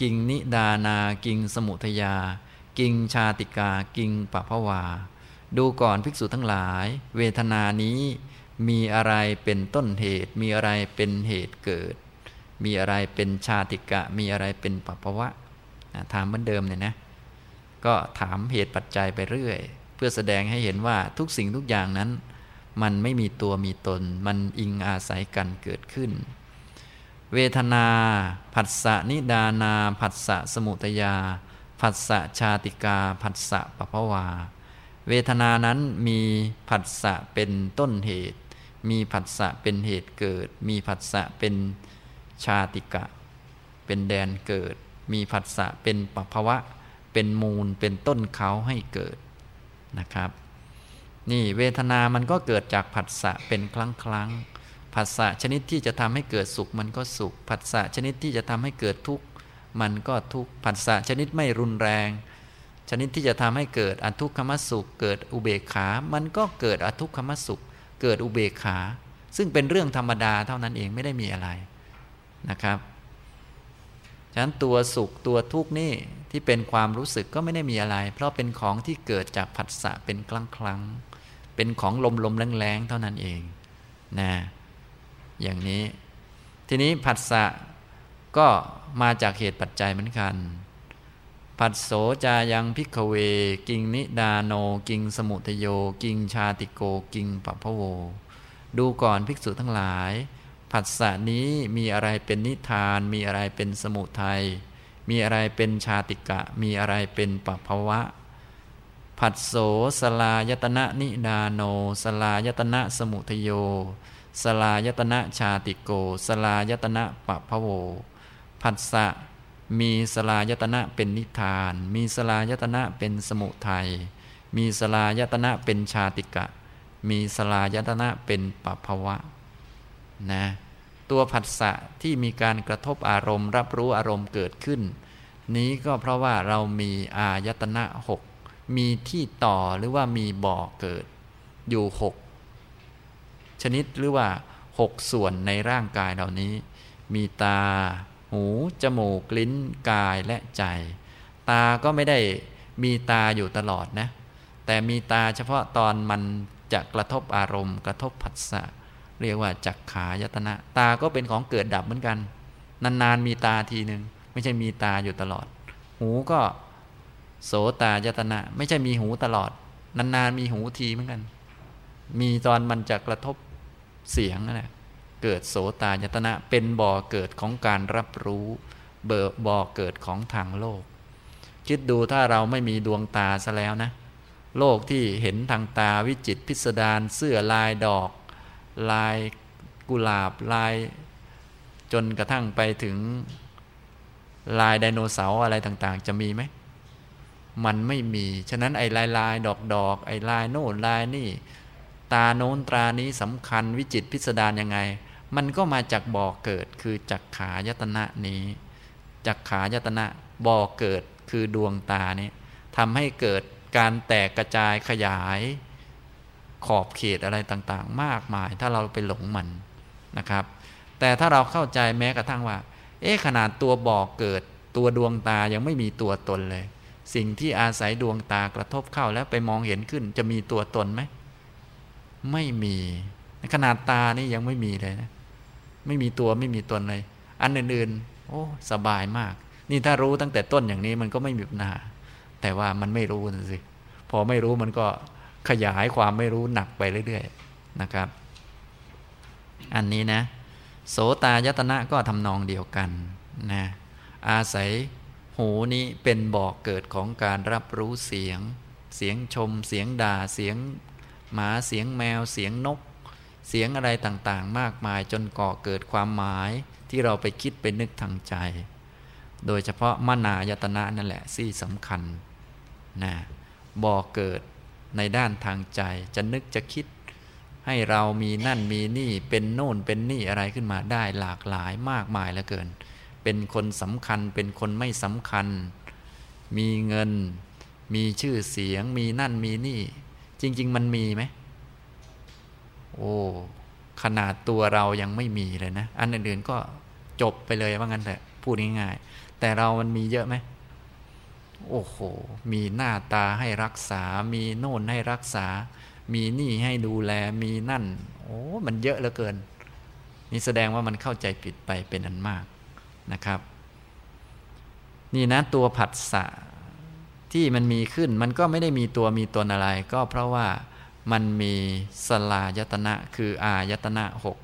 กิงนิดานา กิงสมุทยา กิงชาติกา กิงปะพวา ดูก่อนภิกษุทั้งหลาย เวทนานี้มีอะไรเป็นต้นเหตุ มีอะไรเป็นเหตุเกิด มีอะไรเป็นชาติกะ มีอะไรเป็นปะพวะ ถามเหมือนเดิมเนี่ยนะ ก็ถามเหตุปัจจัยไปเรื่อย เพื่อแสดงให้เห็นว่าทุกสิ่งทุกอย่างนั้น มันไม่มีตัวมีตน มันอิงอาศัยกันเกิดขึ้น เวทนา ผัสสะนิดานา ผัสสะสมุตยา ผัสสะชาติกา ผัสสะปะพวา เวทนานั้นมีผัสสะเป็นต้นเหตุ มีผัสสะเป็นเหตุเกิด มีผัสสะเป็นชาติกะ เป็นแดนเกิด มีผัสสะเป็นปภวะ เป็นมูลเป็นต้นเขาให้เกิดนะครับ นี่เวทนามันก็เกิดจากผัสสะเป็นครั้งครั้งผัสสะชนิดที่จะทำให้เกิดสุขมันก็สุขผัสสะชนิดที่จะทำให้เกิดทุกข์มันก็ทุกข์ผัสสะชนิดไม่รุนแรง ชนิดที่จะทำให้เกิดอทุกขมสุข เกิดอุเบกขา มันก็เกิดอทุกขมสุข เกิดอุเบกขา ซึ่งเป็นเรื่องธรรมดาเท่านั้นเองไม่ได้มีอะไรนะครับ ฉะนั้นตัวสุขตัวทุกข์นี่ที่เป็นความรู้สึกก็ไม่ได้มีอะไร เพราะเป็นของที่เกิดจากผัสสะเป็นครั้งครั้งเป็นของลมลมแรงแรงเท่านั้นเองนะอย่างนี้ ทีนี้ผัสสะก็มาจากเหตุปัจจัยเหมือนกัน ผัสโสจายังพิกเว กิงนิดาโน กิงสมุทโย กิงชาติโก กิงปัพโว ดูก่อนภิกษุทั้งหลาย ผัสสะนี้มีอะไรเป็นนิทาน มีอะไรเป็นสมุทัยมีอะไรเป็นชาติกะ มีอะไรเป็นปัพวะ ผัสโสสลายตนะนิดาโน สลายตนะสมุทโย สลายตนะชาติโก สลายตนะปัพโว ผัสสะมีสลายตนะเป็นนิทาน มีสลายตนะเป็นสมุทัย มีสลายตนะเป็นชาติกะ มีสลายตนะเป็นปัภวะ นะตัวผัสสะที่มีการกระทบอารมณ์ รับรู้อารมณ์เกิดขึ้น นี้ก็เพราะว่าเรามีอายตนะหกมีที่ต่อหรือว่ามีบ่อเกิด อยู่หกชนิดหรือว่าหกส่วนในร่างกายเหล่านี้ มีตา หู จมูก ลิ้น กายและใจ ตาก็ไม่ได้มีตาอยู่ตลอดนะ แต่มีตาเฉพาะตอนมันจะกระทบอารมณ์ กระทบผัสสะ เรียกว่าจักขายตนะ ตาก็เป็นของเกิดดับเหมือนกัน นานๆมีตาทีหนึ่งไม่ใช่มีตาอยู่ตลอด หูก็โสตายตนะ ไม่ใช่มีหูตลอด นานๆมีหูทีเหมือนกัน มีตอนมันจะกระทบเสียงนั่นแหละเกิดโสตายตนะ เป็นบ่อเกิดของการรับรู้ เบิบ่อเกิดของทางโลก คิดดูถ้าเราไม่มีดวงตาซะแล้วนะ โลกที่เห็นทางตาวิจิตพิสดารเสื้อลายดอก ลายกุหลาบลายจนกระทั่งไปถึงลายไดโนเสาร์อะไรต่างๆ จะมีไหม มันไม่มี ฉะนั้นไอ้ลายลายดอกดอกไอ้ลายโน่นลายนี่ ตาโน้นตรานี้สำคัญวิจิตพิสดารยังไง มันก็มาจากบ่อเกิดคือจักขายตนะนี้จักขายตนะบ่อเกิดคือดวงตานี้ทำให้เกิดการแตกกระจายขยาย ขอบเขตอะไรต่างๆ มากมาย ถ้าเราไปหลงมันนะครับ แต่ถ้าเราเข้าใจแม้กระทั่งว่า เอ๊ะขนาดตัวบ่อเกิด ตัวดวงตายังไม่มีตัวตนเลย สิ่งที่อาศัยดวงตากระทบเข้าแล้วไปมองเห็นขึ้น จะมีตัวตนไหมไม่มีขนาดตานี่ยังไม่มีเลยนะไม่มีตัวไม่มีตนเลย อันอื่นๆ โอ้สบายมาก นี่ถ้ารู้ตั้งแต่ต้นอย่างนี้มันก็ไม่มีปัญหาแต่ว่ามันไม่รู้นะสิพอไม่รู้มันก็ ขยายความไม่รู้หนักไปเรื่อยๆนะครับ อันนี้นะ โสตายตนะก็ทำนองเดียวกันนะอาศัยหูนี้เป็นบอกเกิดของการรับรู้เสียง เสียงชม เสียงด่าเสียงหมาเสียงแมวเสียงนก เสียงอะไรต่างๆ มากมายจนก่อเกิดความหมายที่เราไปคิดไปนึกทางใจ โดยเฉพาะมนายตนะนั่นแหละที่สำคัญนะบ่อเกิด ในด้านทางใจ จะนึกจะคิด ให้เรามีนั่นมีนี่เป็นโน่นเป็นนี่อะไรขึ้นมาได้หลากหลายมากมายเหลือเกิน เป็นคนสำคัญเป็นคนไม่สำคัญ มีเงิน มีชื่อเสียง มีนั่นมีนี่ จริง ๆ มันมีไหมโอ้ขนาดตัวเรายังไม่มีเลยนะ อันอื่นๆก็จบไปเลยว่างั้นแต่พูดง่ายๆแต่เรามันมีเยอะไหม โอ้โห มีหน้าตาให้รักษา มีโน่นให้รักษา มีนี่ให้ดูแล มีนั่น โอ้ มันเยอะเหลือเกิน นี่แสดงว่ามันเข้าใจผิดไปเป็นอันมากนะครับ นี่นะตัวผัสสะที่มันมีขึ้นมันก็ไม่ได้มีตัวมีตนอะไร ก็เพราะว่ามันมีสลายตนะคืออายตนะหก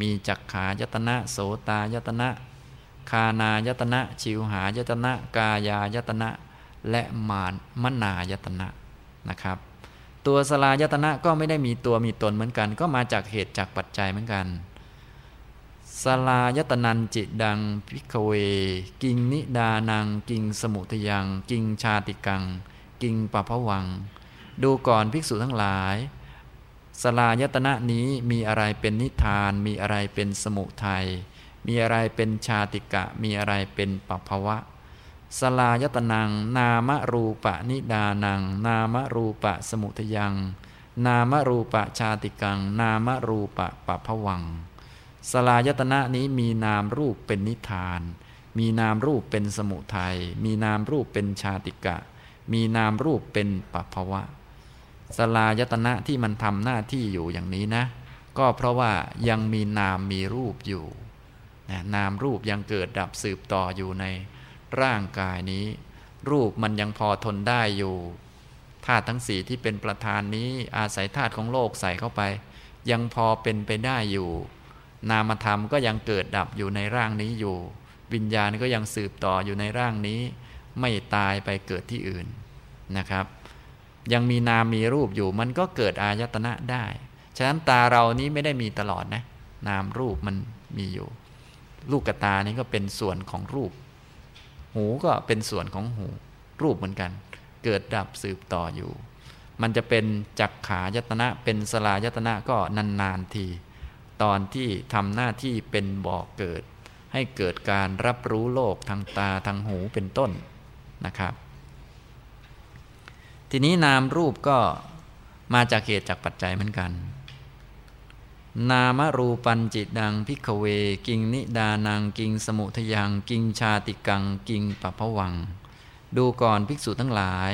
มีจักขายตนะโสตายตนะ คานายตนะ ชิวหายตนะ กายายตนะ และมานมนายตนะนะครับ ตัวสลายตนะก็ไม่ได้มีตัวมีตนเหมือนกัน ก็มาจากเหตุจากปัจจัยเหมือนกันสลายตนันจิดังพิกเว กิงนิดานัง กิงสมุทยัง กิงชาติกัง กิงปะพวัง ดูก่อนภิกษุทั้งหลาย สลายตนะนี้มีอะไรเป็นนิทาน มีอะไรเป็นสมุทัย มีอะไรเป็นชาติกะ มีอะไรเป็นปภวะ สลายตนัง นามรูปะนิดานัง นามรูปะสมุทยัง นามรูปะชาติกัง นามรูปะปภวัง สลายตนะนี้มีนามรูปเป็นนิทาน มีนามรูปเป็นสมุทัย มีนามรูปเป็นชาติกะ มีนามรูปเป็นปภวะ สลายตนะที่มันทำหน้าที่อยู่อย่างนี้นะ ก็เพราะว่ายังมีนามมีรูปอยู่ นามรูปยังเกิดดับสืบต่ออยู่ใน ร่างกายนี้ รูปมันยังพอทนได้อยู่ธาตุทั้งสี่ที่เป็นประธานนี้อาศัยธาตุของโลกใส่เข้าไป ยังพอเป็นไปได้อยู่ นามธรรมก็ยังเกิดดับอยู่ในร่างนี้อยู่ วิญญาณก็ยังสืบต่ออยู่ในร่างนี้ ไม่ตายไปเกิดที่อื่นนะครับ ยังมีนามมีรูปอยู่มันก็เกิดอายตนะได้ ฉะนั้นตาเรานี้ไม่ได้มีตลอดนะนามรูปมันมีอยู่ ลูกกตานี้ก็เป็นส่วนของรูป หูก็เป็นส่วนของหู รูปเหมือนกัน เกิดดับสืบต่ออยู่ มันจะเป็นจักขายตนะเป็นสลายตนะก็นานๆที ตอนที่ทำหน้าที่เป็นบ่อกเกิด ให้เกิดการรับรู้โลกทางตาทางหูเป็นต้นนะครับ ทีนี้นามรูปก็มาจากเหตุจากปัจจัยเหมือนกัน นามรูปัญจิตดังพิกเว กิงนิดานังกิงสมุทยังกิงชาติกังกิงปะพวัง ดูก่อนภิกษุทั้งหลาย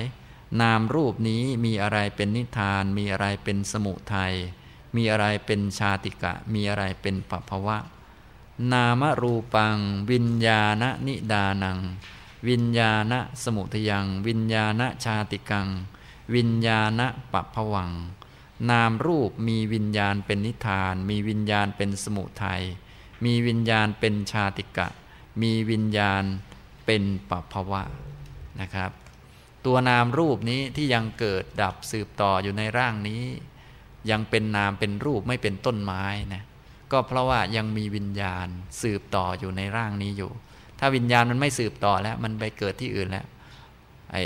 นามรูปนี้มีอะไรเป็นนิทาน มีอะไรเป็นสมุทัยมีอะไรเป็นชาติกะ มีอะไรเป็นปะพวะ นามรูปัง วิญญาณนิดานัง วิญญาณสมุทยัง วิญญาณชาติกัง วิญญาณปัพวัง นามรูปมีวิญญาณเป็นนิทาน มีวิญญาณเป็นสมุทัย มีวิญญาณเป็นชาติกะ มีวิญญาณเป็นปัพวะนะครับ ตัวนามรูปนี้ที่ยังเกิดดับสืบต่ออยู่ในร่างนี้ ยังเป็นนามเป็นรูปไม่เป็นต้นไม้นะก็เพราะว่ายังมีวิญญาณสืบต่ออยู่ในร่างนี้อยู่ ถ้าวิญญาณมันไม่สืบต่อแล้วมันไปเกิดที่อื่นแล้วไอ้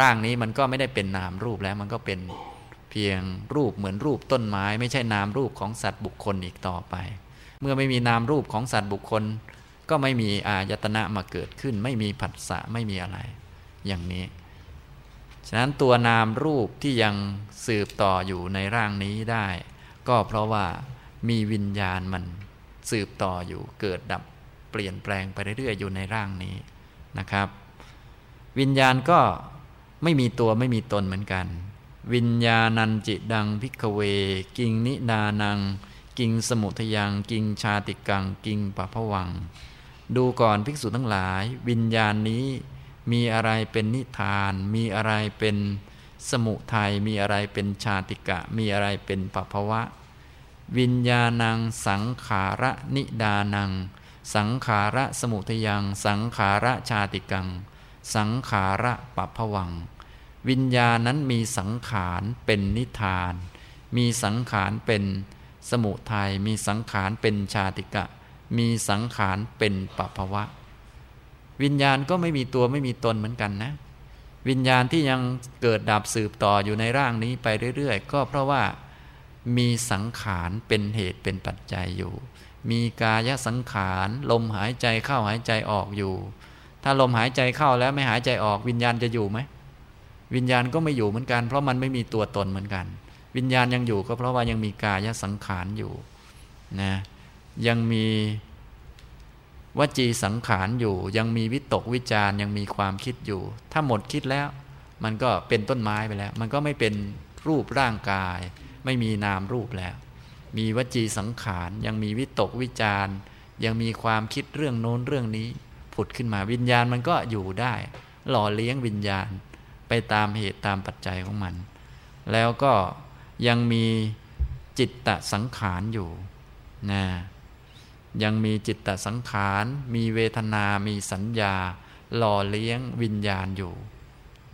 ร่างนี้มันก็ไม่ได้เป็นนามรูปแล้วมันก็เป็น เพียงรูปเหมือนรูปต้นไม้ ไม่ใช่นามรูปของสัตว์บุคคลอีกต่อไป เมื่อไม่มีนามรูปของสัตว์บุคคล ก็ไม่มีอายตนะมาเกิดขึ้น ไม่มีผัสสะไม่มีอะไร อย่างนี้ ฉะนั้นตัวนามรูปที่ยังสืบต่ออยู่ในร่างนี้ได้ ก็เพราะว่ามีวิญญาณมันสืบต่ออยู่เกิดดับเปลี่ยนแปลงไปเรื่อยๆอยู่ในร่างนี้นะครับ วิญญาณก็ไม่มีตัวไม่มีตนเหมือนกัน วิญญาณันจิดังพิกเว กิงนิดานัง กิงสมุทยัง กิงชาติกัง กิงปะพวัง ดูก่อนภิกษุทั้งหลาย วิญญาณนี้มีอะไรเป็นนิทาน มีอะไรเป็นสมุทัย มีอะไรเป็นชาติกะ มีอะไรเป็นปะพวะ วิญญาณังสังขาระนิดานัง สังขาระสมุทยัง สังขาระชาติกัง สังขาระปัพวัง วิญญาณนั้นมีสังขารเป็นนิทาน มีสังขารเป็นสมุทัยมีสังขารเป็นชาติกะ มีสังขารเป็นปัพวะ วิญญาณก็ไม่มีตัวไม่มีตนเหมือนกันนะ วิญญาณที่ยังเกิดดับสืบต่ออยู่ในร่างนี้ไปเรื่อยๆ ก็เพราะว่ามีสังขารเป็นเหตุเป็นปัจจัยอยู่ มีกายสังขารลมหายใจเข้าหายใจออกอยู่ ถ้าลมหายใจเข้าแล้วไม่หายใจออกวิญญาณจะอยู่ไหม วิญญาณก็ไม่อยู่เหมือนกัน เพราะมันไม่มีตัวตนเหมือนกัน วิญญาณยังอยู่ก็เพราะว่ายังมีกายสังขารอยู่นะยังมีวจีสังขารอยู่ ยังมีวิตกวิจารยังมีความคิดอยู่ ถ้าหมดคิดแล้ว มันก็เป็นต้นไม้ไปแล้ว มันก็ไม่เป็นรูปร่างกาย ไม่มีนามรูปแล้ว มีวจีสังขารยังมีวิตกวิจารยังมีความคิดเรื่องโน้นเรื่องนี้ ผุดขึ้นมาวิญญาณมันก็อยู่ได้ หล่อเลี้ยงวิญญาณ ไปตามเหตุตามปัจจัยของมัน แล้วก็ยังมีจิตตะสังขารอยู่นะยังมีจิตตสังขาร มีเวทนา มีสัญญา หล่อเลี้ยงวิญญาณอยู่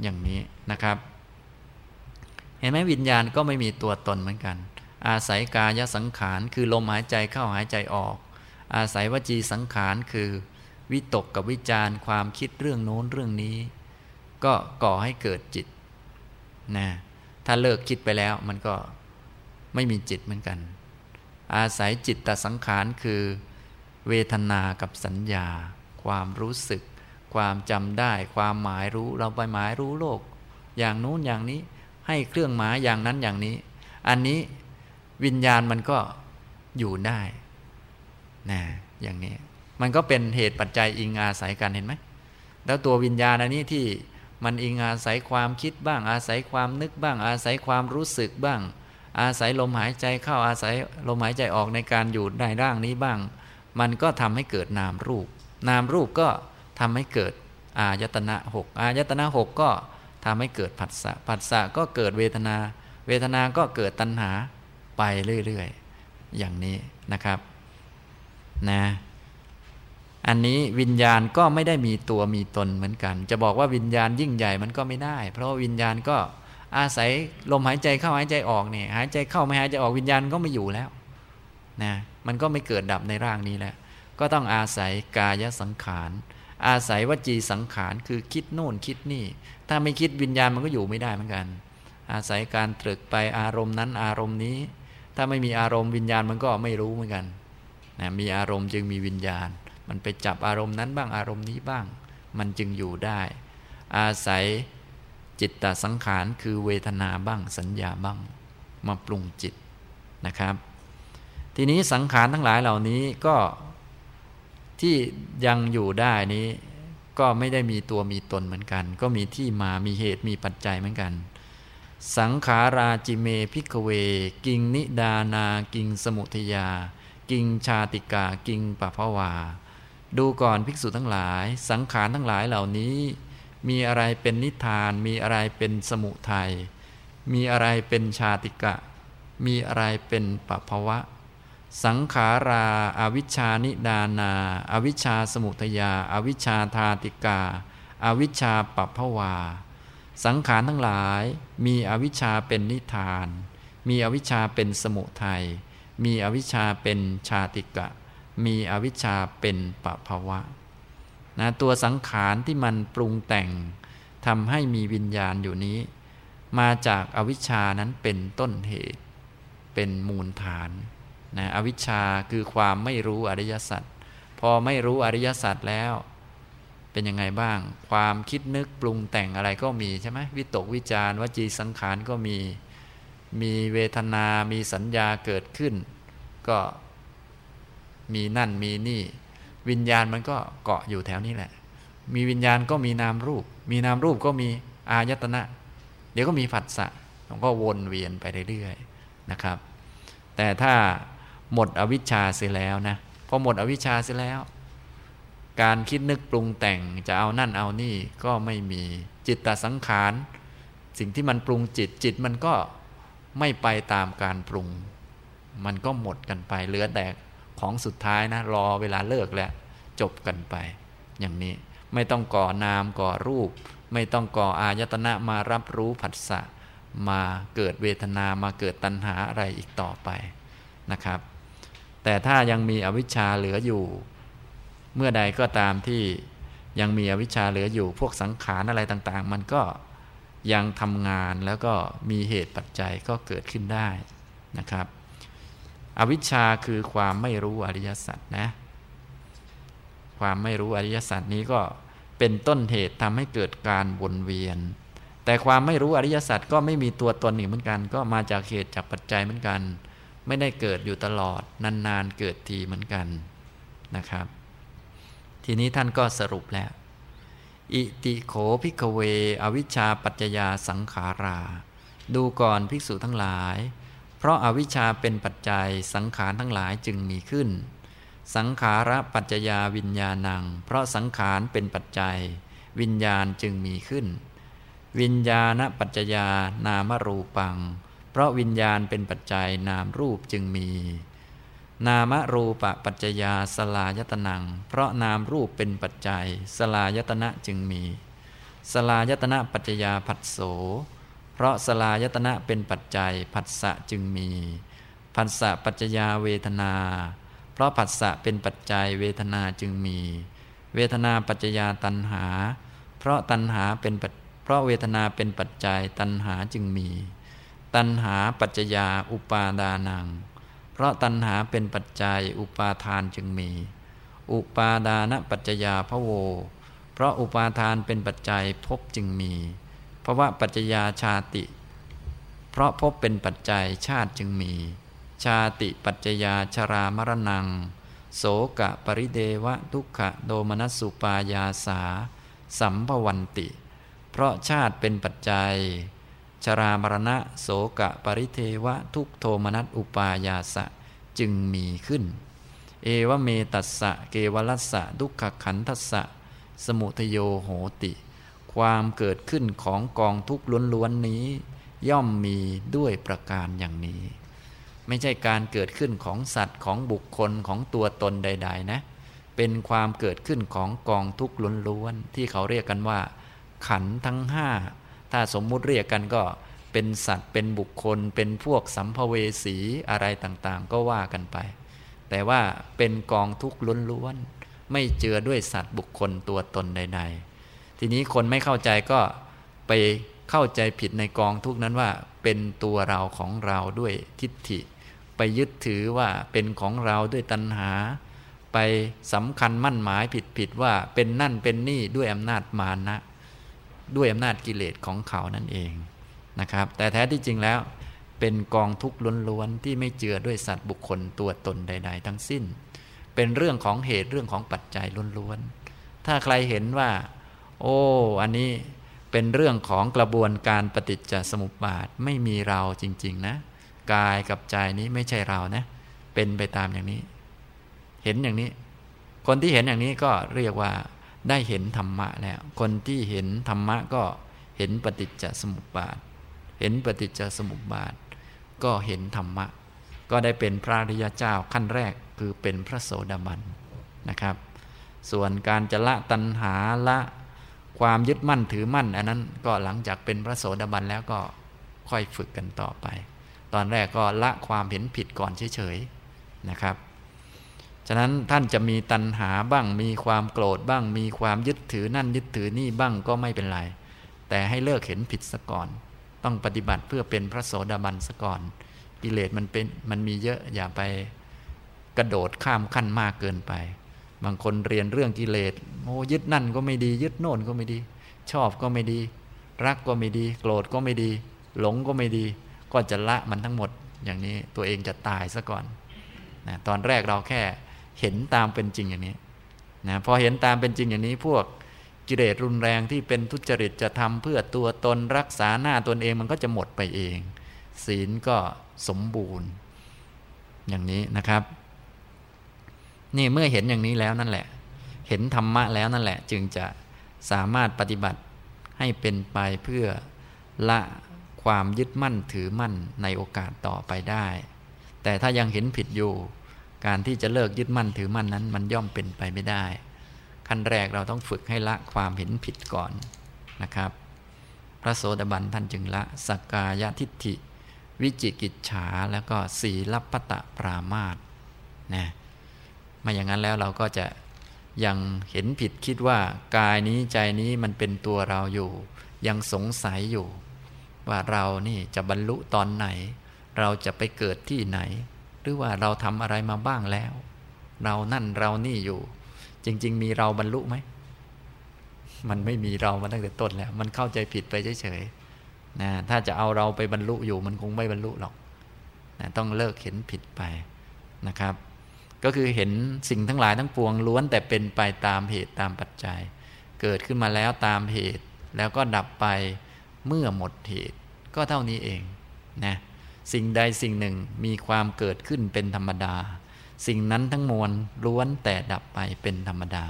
อย่างนี้นะครับ เห็นไหมวิญญาณก็ไม่มีตัวตนเหมือนกัน อาศัยกายสังขาร คือลมหายใจเข้าหายใจออก อาศัยวจีสังขาร คือ วิตกกับวิจารความคิดเรื่องโน้นเรื่องนี้ ก็ก่อให้เกิดจิตนะถ้าเลิกคิดไปแล้วมันก็ไม่มีจิตเหมือนกัน อาศัยจิตตสังขารคือเวทนากับสัญญา ความรู้สึก ความจำได้ ความหมายรู้เราไปหมายรู้โลก อย่างนู้นอย่างนี้ให้เครื่องหมายอย่างนั้นอย่างนี้ อันนี้วิญญาณมันก็อยู่ได้นะอย่างนี้ มันก็เป็นเหตุปัจจัยอิงอาศัยกันเห็นไหม แล้วตัววิญญาณอันนี้ที่ มันอิงอาศัยความคิดบ้าง อาศัยความนึกบ้าง อาศัยความรู้สึกบ้าง อาศัยลมหายใจเข้าอาศัยลมหายใจออกในการอยู่ในร่างนี้บ้างมมันก็ทำให้เกิดนามรูป นามรูปก็ทำให้เกิดอายตนะหกอายตนะหกก็ทำให้เกิดผัสสะผัสสะก็เกิดเวทนา เวทนาก็เกิดตัณหาไปเรื่อยๆ อย่างนี้นะครับ นะ อันนี้วิญญาณก็ไม่ได้มีตัวมีตนเหมือนกัน จะบอกว่าวิญญาณยิ่งใหญ่มันก็ไม่ได้ เพราะวิญญาณก็อาศัยลมหายใจเข้าหายใจออกเนี่ยหายใจเข้าไม่หายใจออกวิญญาณก็ไม่อยู่แล้วนะมันก็ไม่เกิดดับในร่างนี้แล้วก็ต้องอาศัยกายสังขาร อาศัยวจีสังขารคือคิดโน่นคิดนี่ ถ้าไม่คิดวิญญาณมันก็อยู่ไม่ได้เหมือนกัน อาศัยการตรึกไปอารมณ์นั้นอารมณ์นี้ ถ้าไม่มีอารมณ์วิญญาณมันก็ไม่รู้เหมือนกันนะมีอารมณ์จึงมีวิญญาณ มันไปจับอารมณ์นั้นบ้างอารมณ์นี้บ้าง มันจึงอยู่ได้ อาศัยจิตตสังขารคือเวทนาบ้างสัญญาบ้าง มาปรุงจิตนะครับ ทีนี้สังขารทั้งหลายเหล่านี้ก็ที่ยังอยู่ได้นี้ก็ไม่ได้มีตัวมีตนเหมือนกัน ก็มีที่มามีเหตุมีปัจจัยเหมือนกัน สังขาราจิเมพิกเว กิงนิดานา กิงสมุทยา กิงชาติกา กิงปะพวา ดูก่อนภิกษุทั้งหลาย สังขารทั้งหลายเหล่านี้ มีอะไรเป็นนิทาน มีอะไรเป็นสมุทัยมีอะไรเป็นชาติกะ มีอะไรเป็นปะภวะ สังขาราอาวิชานิดานาอาวิชาสมุทยาอาวิชาทาติกาอาวิชาปัพวา สังขารทั้งหลายมีอวิชชาเป็นนิทาน มีอวิชชาเป็นสมุทัยมีอวิชชาเป็นชาติกะ มีอวิชชาเป็นปภาวะนะตัวสังขารที่มันปรุงแต่งทำให้มีวิญญาณอยู่นี้ มาจากอวิชชานั้นเป็นต้นเหตุ เป็นมูลฐานนะอวิชชาคือความไม่รู้อริยสัจพอไม่รู้อริยสัจแล้ว เป็นยังไงบ้าง ความคิดนึกปรุงแต่งอะไรก็มีใช่ไหมวิตกวิจารวจีสังขารก็มีมีเวทนา มีสัญญาเกิดขึ้น ก็ มีนั่นมีนี่ วิญญาณมันก็เกาะอยู่แถวนี้แหละ มีวิญญาณก็มีนามรูป มีนามรูปก็มีอายตนะ เดี๋ยวก็มีผัสสะมันก็วนเวียนไปเรื่อยๆนะครับ แต่ถ้าหมดอวิชชาเสียแล้วนะพอหมดอวิชชาเสียแล้ว การคิดนึกปรุงแต่งจะเอานั่นเอานี่ก็ไม่มีจิตตสังขาร สิ่งที่มันปรุงจิตจิตมันก็ไม่ไปตามการปรุง มันก็หมดกันไปเหลือแต่ ของสุดท้ายนะ รอเวลาเลิกแล้ว จบกันไป อย่างนี้ไม่ต้องก่อนามก่อรูป ไม่ต้องก่ออายตนะมารับรู้ผัสสะมาเกิดเวทนามาเกิดตัณหาอะไรอีกต่อไปนะครับ แต่ถ้ายังมีอวิชชาเหลืออยู่ เมื่อใดก็ตามที่ยังมีอวิชชาเหลืออยู่ พวกสังขารอะไรต่างๆ มันก็ยังทำงานแล้วก็มีเหตุปัจจัยก็เกิดขึ้นได้นะครับ อวิชชาคือความไม่รู้อริยสัจนะ ความไม่รู้อริยสัจนี้ก็เป็นต้นเหตุทำให้เกิดการวนเวียน แต่ความไม่รู้อริยสัจก็ไม่มีตัวตนอีกเหมือนกัน ก็มาจากเหตุจากปัจจัยเหมือนกัน ไม่ได้เกิดอยู่ตลอดนานๆเกิดทีเหมือนกันนะครับ ทีนี้ท่านก็สรุปแล้ว อิติโขพิกเว อวิชชาปัจจยาสังขารา ดูก่อนภิกษุทั้งหลาย เพราะอาวิชชาเป็นปัจจัยสังขารทั้งหลายจึงมีขึ้น สังขาระปัจจยาวิญญาณัง เพราะสังขารเป็นปัจจัย วิญญาณจึงมีขึ้น วิญญาณปัจจยานามรูปัง เพราะวิญญาณเป็นปัจจัยนามรูปจึงมี นามรูปะปัจจยาสลายตนัง เพราะนามรูปเป็นปัจจัย สลายตนะจึงมี สลายตนะปัจจยาผัสโส เพราะสลายตนะเป็นปัจจัยผัสสะจึงมีผัสสะปัจจยาเวทนา เพราะผัสสะเป็นปัจจัยเวทนาจึงมี เวทนาปัจจยาตัณหา เพราะตัณหาเป็นเพราะเวทนาเป็นปัจจัยตัณหาจึงมี ตัณหาปัจจยาอุปาดานัง เพราะตัณหาเป็นปัจจัยอุปาทานจึงมี อุปาดานปัจจยาพะโว เพราะอุปาทานเป็นปัจจัยภพจึงมี เพราะว่าปัจจยาชาติ เพราะภพเป็นปัจจัยชาติจึงมี ชาติปัจจยาชรามรณัง โสกะปริเดวะทุกขะโดมนัสสุปายาสา สัมภวันติ เพราะชาติเป็นปัจจัย ชรามรณะโสกะปริเทวะทุกโทมนัสอุปายาสะจึงมีขึ้น เอวเมตัสสะเกวลัสสะดุกขขันทัสสะสมุทโยโหติ ความเกิดขึ้นของกองทุกข์ล้วนๆนี้ ย่อมมีด้วยประการอย่างนี้ ไม่ใช่การเกิดขึ้นของสัตว์ของบุคคลของตัวตนใด ๆ นะ เป็นความเกิดขึ้นของกองทุกข์ล้วนๆที่เขาเรียกกันว่า ขันทั้งห้าถ้าสมมุติเรียกกันก็เป็นสัตว์เป็นบุคคล เป็นพวกสัมภเวสีอะไรต่างๆ ก็ว่ากันไป แต่ว่าเป็นกองทุกข์ล้วนๆไม่เจือด้วยสัตว์บุคคลตัวตนใด ๆ ทีนี้คนไม่เข้าใจก็ไปเข้าใจผิดในกองทุกนั้นว่า เป็นตัวเราของเราด้วยทิฏฐิ ไปยึดถือว่าเป็นของเราด้วยตัณหา ไปสำคัญมั่นหมายผิดๆว่าเป็นนั่นเป็นนี่ด้วยอำนาจมานะ ด้วยอำนาจกิเลสของเขานั่นเองนะครับ แต่แท้ที่จริงแล้ว เป็นกองทุกข์ล้วนๆที่ไม่เจือด้วยสัตว์บุคคลตัวตนใด ๆ ทั้งสิ้น เป็นเรื่องของเหตุเรื่องของปัจจัยล้วนๆถ้าใครเห็นว่า โอ้ อันนี้เป็นเรื่องของกระบวนการปฏิจจสมุปบาทไม่มีเราจริง ๆ นะ กายกับใจนี้ไม่ใช่เรานะ เป็นไปตามอย่างนี้ เห็นอย่างนี้ คนที่เห็นอย่างนี้ก็เรียกว่าได้เห็นธรรมะแล้ว คนที่เห็นธรรมะก็เห็นปฏิจจสมุปบาท เห็นปฏิจจสมุปบาท ก็เห็นธรรมะ ก็ได้เป็นพระริยเจ้าขั้นแรกคือเป็นพระโสดาบันนะครับ ส่วนการจะละตัณหาละ ความยึดมั่นถือมั่น อันนั้นก็หลังจากเป็นพระโสดาบันแล้วก็ค่อยฝึกกันต่อไป ตอนแรกก็ละความเห็นผิดก่อนเฉยๆนะครับฉะนั้นท่านจะมีตัณหาบ้างมีความโกรธบ้าง มีความยึดถือนั่นยึดถือนี่บ้างก็ไม่เป็นไร แต่ให้เลิกเห็นผิดซะก่อน ต้องปฏิบัติเพื่อเป็นพระโสดาบันซะก่อน กิเลสมันเป็นมันมีเยอะอย่าไปกระโดดข้ามขั้นมากเกินไป บางคนเรียนเรื่องกิเลสโอ้ยึดนั่นก็ไม่ดี ยึดโน่นก็ไม่ดี ชอบก็ไม่ดี รักก็ไม่ดี โกรธก็ไม่ดี หลงก็ไม่ดี ก็จะละมันทั้งหมด อย่างนี้ตัวเองจะตายซะก่อนนะตอนแรกเราแค่เห็นตามเป็นจริงอย่างนี้นะพอเห็นตามเป็นจริงอย่างนี้พวกกิเลสรุนแรงที่เป็นทุจริตจะทำเพื่อตัวตนรักษาหน้าตนเองมันก็จะหมดไปเอง ศีลก็สมบูรณ์ อย่างนี้นะครับ นี่เมื่อเห็นอย่างนี้แล้วนั่นแหละ เห็นธรรมะแล้วนั่นแหละ จึงจะสามารถปฏิบัติให้เป็นไปเพื่อละความยึดมั่นถือมั่นในโอกาสต่อไปได้ แต่ถ้ายังเห็นผิดอยู่ การที่จะเลิกยึดมั่นถือมั่นนั้น มันย่อมเป็นไปไม่ได้ ขั้นแรกเราต้องฝึกให้ละความเห็นผิดก่อนนะครับ พระโสดาบันท่านจึงละสกกายทิฏฐิ วิจิกิจฉาแล้วก็สีลัพตะปรามาตนะ มาอย่างนั้นแล้วเราก็จะยังเห็นผิดคิดว่ากายนี้ใจนี้มันเป็นตัวเราอยู่ ยังสงสัยอยู่ ว่าเรานี่จะบรรลุตอนไหน เราจะไปเกิดที่ไหน หรือว่าเราทำอะไรมาบ้างแล้ว เรานั่นเรานี่อยู่ จริง ๆ มีเราบรรลุไหมมันไม่มีเรามาตั้งแต่ต้นแล้ว มันเข้าใจผิดไปเฉยๆนะถ้าจะเอาเราไปบรรลุอยู่มันคงไม่บรรลุหรอกนะต้องเลิกเห็นผิดไปนะครับ ก็คือเห็นสิ่งทั้งหลายทั้งปวงล้วนแต่เป็นไปตามเหตุตามปัจจัย เกิดขึ้นมาแล้วตามเหตุ แล้วก็ดับไปเมื่อหมดเหตุ ก็เท่านี้เองนะสิ่งใดสิ่งหนึ่งมีความเกิดขึ้นเป็นธรรมดา สิ่งนั้นทั้งมวลล้วนแต่ดับไปเป็นธรรมดา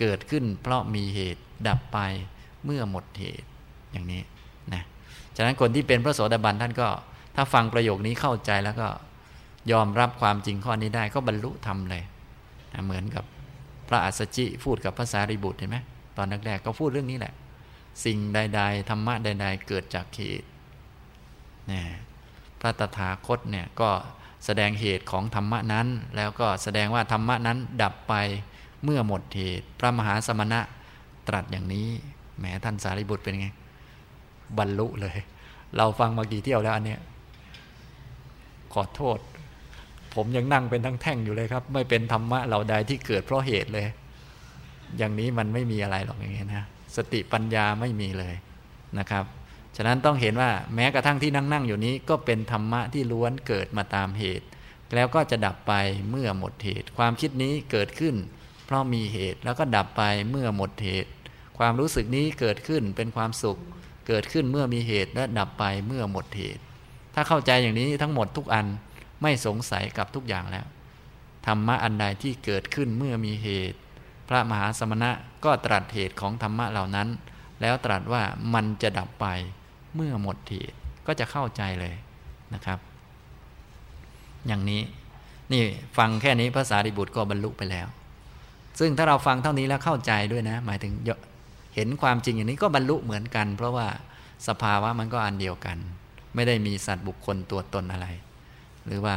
เกิดขึ้นเพราะมีเหตุดับไปเมื่อหมดเหตุอย่างนี้นะฉะนั้นคนที่เป็นพระโสดาบันท่านก็ ถ้าฟังประโยคนี้เข้าใจแล้วก็ ยอมรับความจริงข้อนี้ได้ก็บรรลุธรรมเลยนะเหมือนกับพระอัสสชิพูดกับภาษาริบุตรเห็นไหมตอนแรกๆก็พูดเรื่องนี้แหละ สิ่งใด ๆธรรมะใด ๆ เกิดจากเหตุนะพระตถาคตเนี่ยก็แสดงเหตุของธรรมะนั้น แล้วก็แสดงว่าธรรมะนั้นดับไปเมื่อหมดเหตุ พระมหาสมณะตรัสอย่างนี้แหมท่านสารีบุตรเป็นไง บรรลุเลย เราฟังมากี่เที่ยวแล้วอันเนี้ยขอโทษ ผมยังนั่งเป็นทั้งแท่งอยู่เลยครับ ไม่เป็นธรรมะเราใดที่เกิดเพราะเหตุเลย อย่างนี้มันไม่มีอะไรหรอกอย่างเงี้ยนะสติปัญญาไม่มีเลยนะครับ ฉะนั้นต้องเห็นว่าแม้กระทั่งที่นั่งนั่งอยู่นี้ ก็เป็นธรรมะที่ล้วนเกิดมาตามเหตุ แล้วก็จะดับไปเมื่อหมดเหตุ ความคิดนี้เกิดขึ้น เพราะมีเหตุแล้วก็ดับไปเมื่อหมดเหตุ ความรู้สึกนี้เกิดขึ้นเป็นความสุข เกิดขึ้นเมื่อมีเหตุและดับไปเมื่อหมดเหตุ ถ้าเข้าใจอย่างนี้ทั้งหมดทุกอัน ไม่สงสัยกับทุกอย่างแล้ว ธรรมะอันใดที่เกิดขึ้นเมื่อมีเหตุ พระมหาสมณะก็ตรัสเหตุของธรรมะเหล่านั้น แล้วตรัสว่ามันจะดับไปเมื่อหมดเหตุก็จะเข้าใจเลยนะครับ อย่างนี้นี่ฟังแค่นี้ภาษาดิบุตรก็บรรลุไปแล้ว ซึ่งถ้าเราฟังเท่านี้แล้วเข้าใจด้วยนะ หมายถึงเห็นความจริงอย่างนี้ก็บรรลุเหมือนกัน เพราะว่าสภาวะมันก็อันเดียวกัน ไม่ได้มีสัตว์บุคคลตัวตนอะไร หรือว่า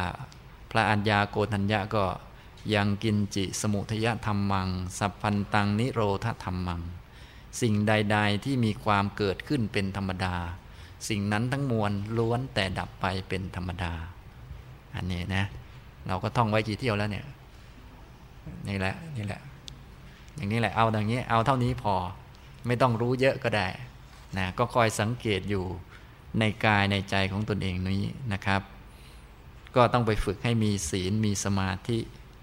พระอัญญาโกฏัญญะก็ยังกินจิสมุทยธรรมมัง สัพพันตังนิโรธธรรมัง สิ่งใด ๆ ที่มีความเกิดขึ้นเป็นธรรมดา สิ่งนั้นทั้งมวลล้วนแต่ดับไปเป็นธรรมดา อันนี้นะ เราก็ท่องไว้กี่เที่ยวแล้วเนี่ยนี่แหละนี่แหละ อย่างนี้แหละเอาดังนี้ เอาเท่านี้พอไม่ต้องรู้เยอะก็ได้นะก็คอยสังเกตอยู่ในกายในใจของตนเองนี้นะครับ ก็ต้องไปฝึกให้มีศีล มีสมาธิ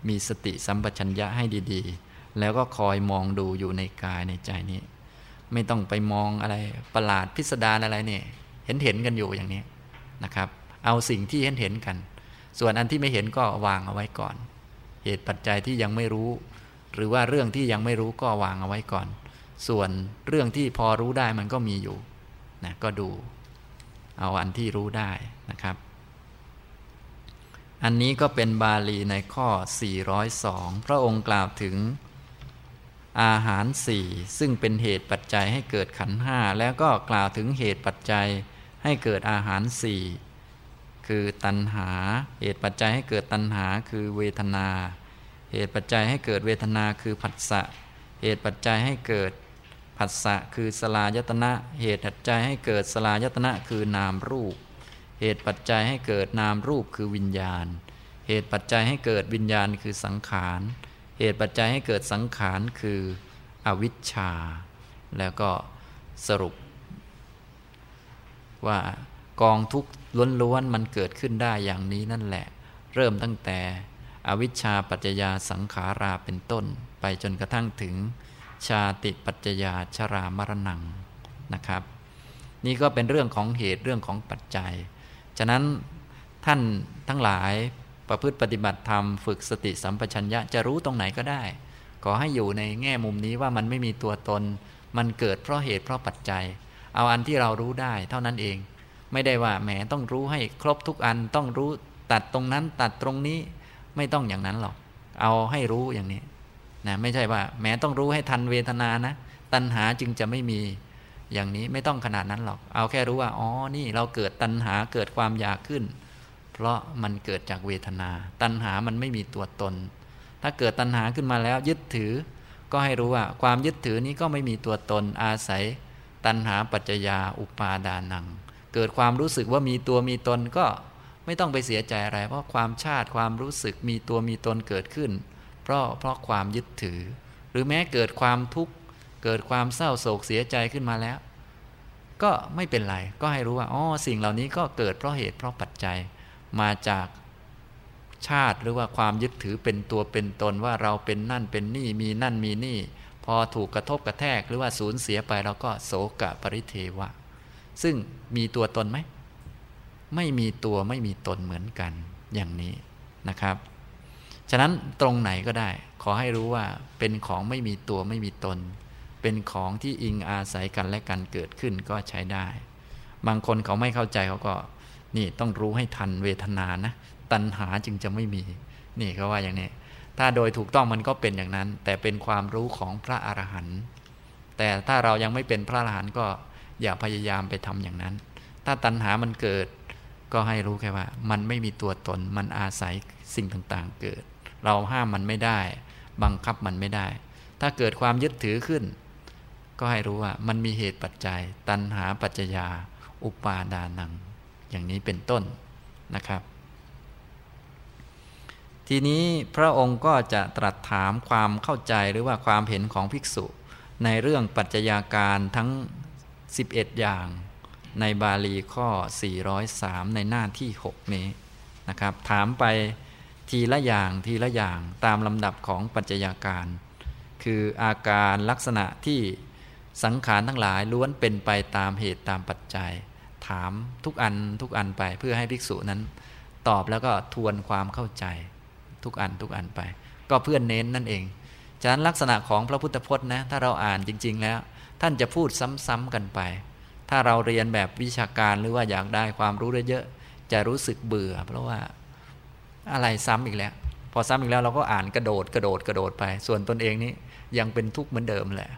มีสติสัมปชัญญะให้ดีๆ แล้วก็คอยมองดูอยู่ในกายในใจนี้ ไม่ต้องไปมองอะไรประหลาดพิสดารอะไรเนี่ย เห็นเห็นกันอยู่อย่างนี้นะครับ เอาสิ่งที่เห็นเห็นกัน ส่วนอันที่ไม่เห็นก็วางเอาไว้ก่อน เหตุปัจจัยที่ยังไม่รู้ หรือว่าเรื่องที่ยังไม่รู้ก็วางเอาไว้ก่อน ส่วนเรื่องที่พอรู้ได้มันก็มีอยู่นะก็ดู เอาอันที่รู้ได้นะครับ อันนี้ก็เป็นบาลีในข้อ 402 พระองค์กล่าวถึงอาหารสี่ซึ่งเป็นเหตุปัจจัยให้เกิดขันห้าแล้วก็กล่าวถึงเหตุปัจจัยให้เกิดอาหารสี่คือตัณหา เหตุปัจจัยให้เกิดตัณหาคือเวทนา เหตุปัจจัยให้เกิดเวทนาคือผัสสะเหตุปัจจัยให้เกิดผัสสะคือสลายตนะ เหตุปัจจัยให้เกิดสลายตนะคือนามรูป เหตุปัจจัยให้เกิดนามรูปคือวิญญาณ เหตุปัจจัยให้เกิดวิญญาณคือสังขาร เหตุปัจจัยให้เกิดสังขารคืออวิชชา แล้วก็สรุป ว่ากองทุกข์ล้วนๆมันเกิดขึ้นได้อย่างนี้นั่นแหละ เริ่มตั้งแต่อวิชชาปัจจยาสังขาราเป็นต้น ไปจนกระทั่งถึงชาติปัจจยาชรามรณังนะครับ นี่ก็เป็นเรื่องของเหตุเรื่องของปัจจัย ฉะนั้นท่านทั้งหลายประพฤติปฏิบัติธรรมฝึกสติสัมปชัญญะจะรู้ตรงไหนก็ได้ ขอให้อยู่ในแง่มุมนี้ว่ามันไม่มีตัวตน มันเกิดเพราะเหตุเพราะปัจจัย เอาอันที่เรารู้ได้เท่านั้นเอง ไม่ได้ว่าแหมต้องรู้ให้ครบทุกอันต้องรู้ตัดตรงนั้นตัดตรงนี้ไม่ต้องอย่างนั้นหรอก เอาให้รู้อย่างนี้นะไม่ใช่ว่า แม้ต้องรู้ให้ทันเวทนานะ ตัณหาจึงจะไม่มี อย่างนี้ไม่ต้องขนาดนั้นหรอก เอาแค่รู้ว่าอ๋อนี่เราเกิดตัณหาเกิดความอยากขึ้น เพราะมันเกิดจากเวทนา ตัณหามันไม่มีตัวตน ถ้าเกิดตัณหาขึ้นมาแล้วยึดถือ ก็ให้รู้ว่าความยึดถือนี้ก็ไม่มีตัวตนอาศัย ตัณหาปัจจยาอุปาดานัง เกิดความรู้สึกว่ามีตัวมีตนก็ไม่ต้องไปเสียใจอะไร เพราะความชาติความรู้สึกมีตัวมีตนเกิดขึ้น เพราะเพราะความยึดถือ หรือแม้เกิดความทุกข์ เกิดความเศร้าโศกเสียใจขึ้นมาแล้ว ก็ไม่เป็นไร ก็ให้รู้ว่าอ๋อสิ่งเหล่านี้ก็เกิดเพราะเหตุเพราะปัจจัยมาจากชาติหรือว่าความยึดถือเป็นตัวเป็นตนว่าเราเป็นนั่นเป็นนี่มีนั่นมีนี่ พอถูกกระทบกระแทกหรือว่าสูญเสียไปเราก็โศกะปริเทวะ ซึ่งมีตัวตนไหมไม่มีตัวไม่มีตนเหมือนกันอย่างนี้นะครับ ฉะนั้นตรงไหนก็ได้ ขอให้รู้ว่าเป็นของไม่มีตัวไม่มีตน เป็นของที่อิงอาศัยกันและกันเกิดขึ้นก็ใช้ได้ บางคนเขาไม่เข้าใจเขาก็นี่ต้องรู้ให้ทันเวทนานะ ตัณหาจึงจะไม่มี นี่เขาว่าอย่างนี้ ถ้าโดยถูกต้องมันก็เป็นอย่างนั้น แต่เป็นความรู้ของพระอรหันต์แต่ถ้าเรายังไม่เป็นพระอรหันต์ก็อย่าพยายามไปทำอย่างนั้น ถ้าตัณหามันเกิด ก็ให้รู้แค่ว่า มันไม่มีตัวตนมันอาศัยสิ่งต่างๆเกิด เราห้ามมันไม่ได้ บังคับมันไม่ได้ ถ้าเกิดความยึดถือขึ้น ก็ให้รู้ว่ามันมีเหตุปัจจัย ตัณหาปัจจยา อุปาดานัง อย่างนี้เป็นต้นนะครับ ทีนี้พระองค์ก็จะตรัสถามความเข้าใจหรือว่าความเห็นของภิกษุ ในเรื่องปัจจัยาการทั้ง 11 อย่าง ในบาลีข้อ 403 ในหน้าที่ 6 นี้นะครับ ถามไปทีละอย่างทีละอย่างตามลำดับของปัจจัยาการ คืออาการลักษณะที่ สังขารทั้งหลายล้วนเป็นไปตามเหตุตามปัจจัย ถามทุกอันทุกอันไปเพื่อให้ภิกษุนั้น ตอบแล้วก็ทวนความเข้าใจ ทุกอันทุกอันไป ก็เพื่อนเน้นนั่นเอง ฉะนั้นลักษณะของพระพุทธพจน์นะถ้าเราอ่านจริง ๆ แล้ว ท่านจะพูดซ้ำๆกันไป ถ้าเราเรียนแบบวิชาการหรือว่าอยากได้ความรู้เยอะๆจะรู้สึกเบื่อ เพราะว่าอะไรซ้ำอีกแล้ว พอซ้ำอีกแล้วเราก็อ่านกระโดดกระโดดกระโดดไป ส่วนตนเองนี้ยังเป็นทุกข์เหมือนเดิมแหละ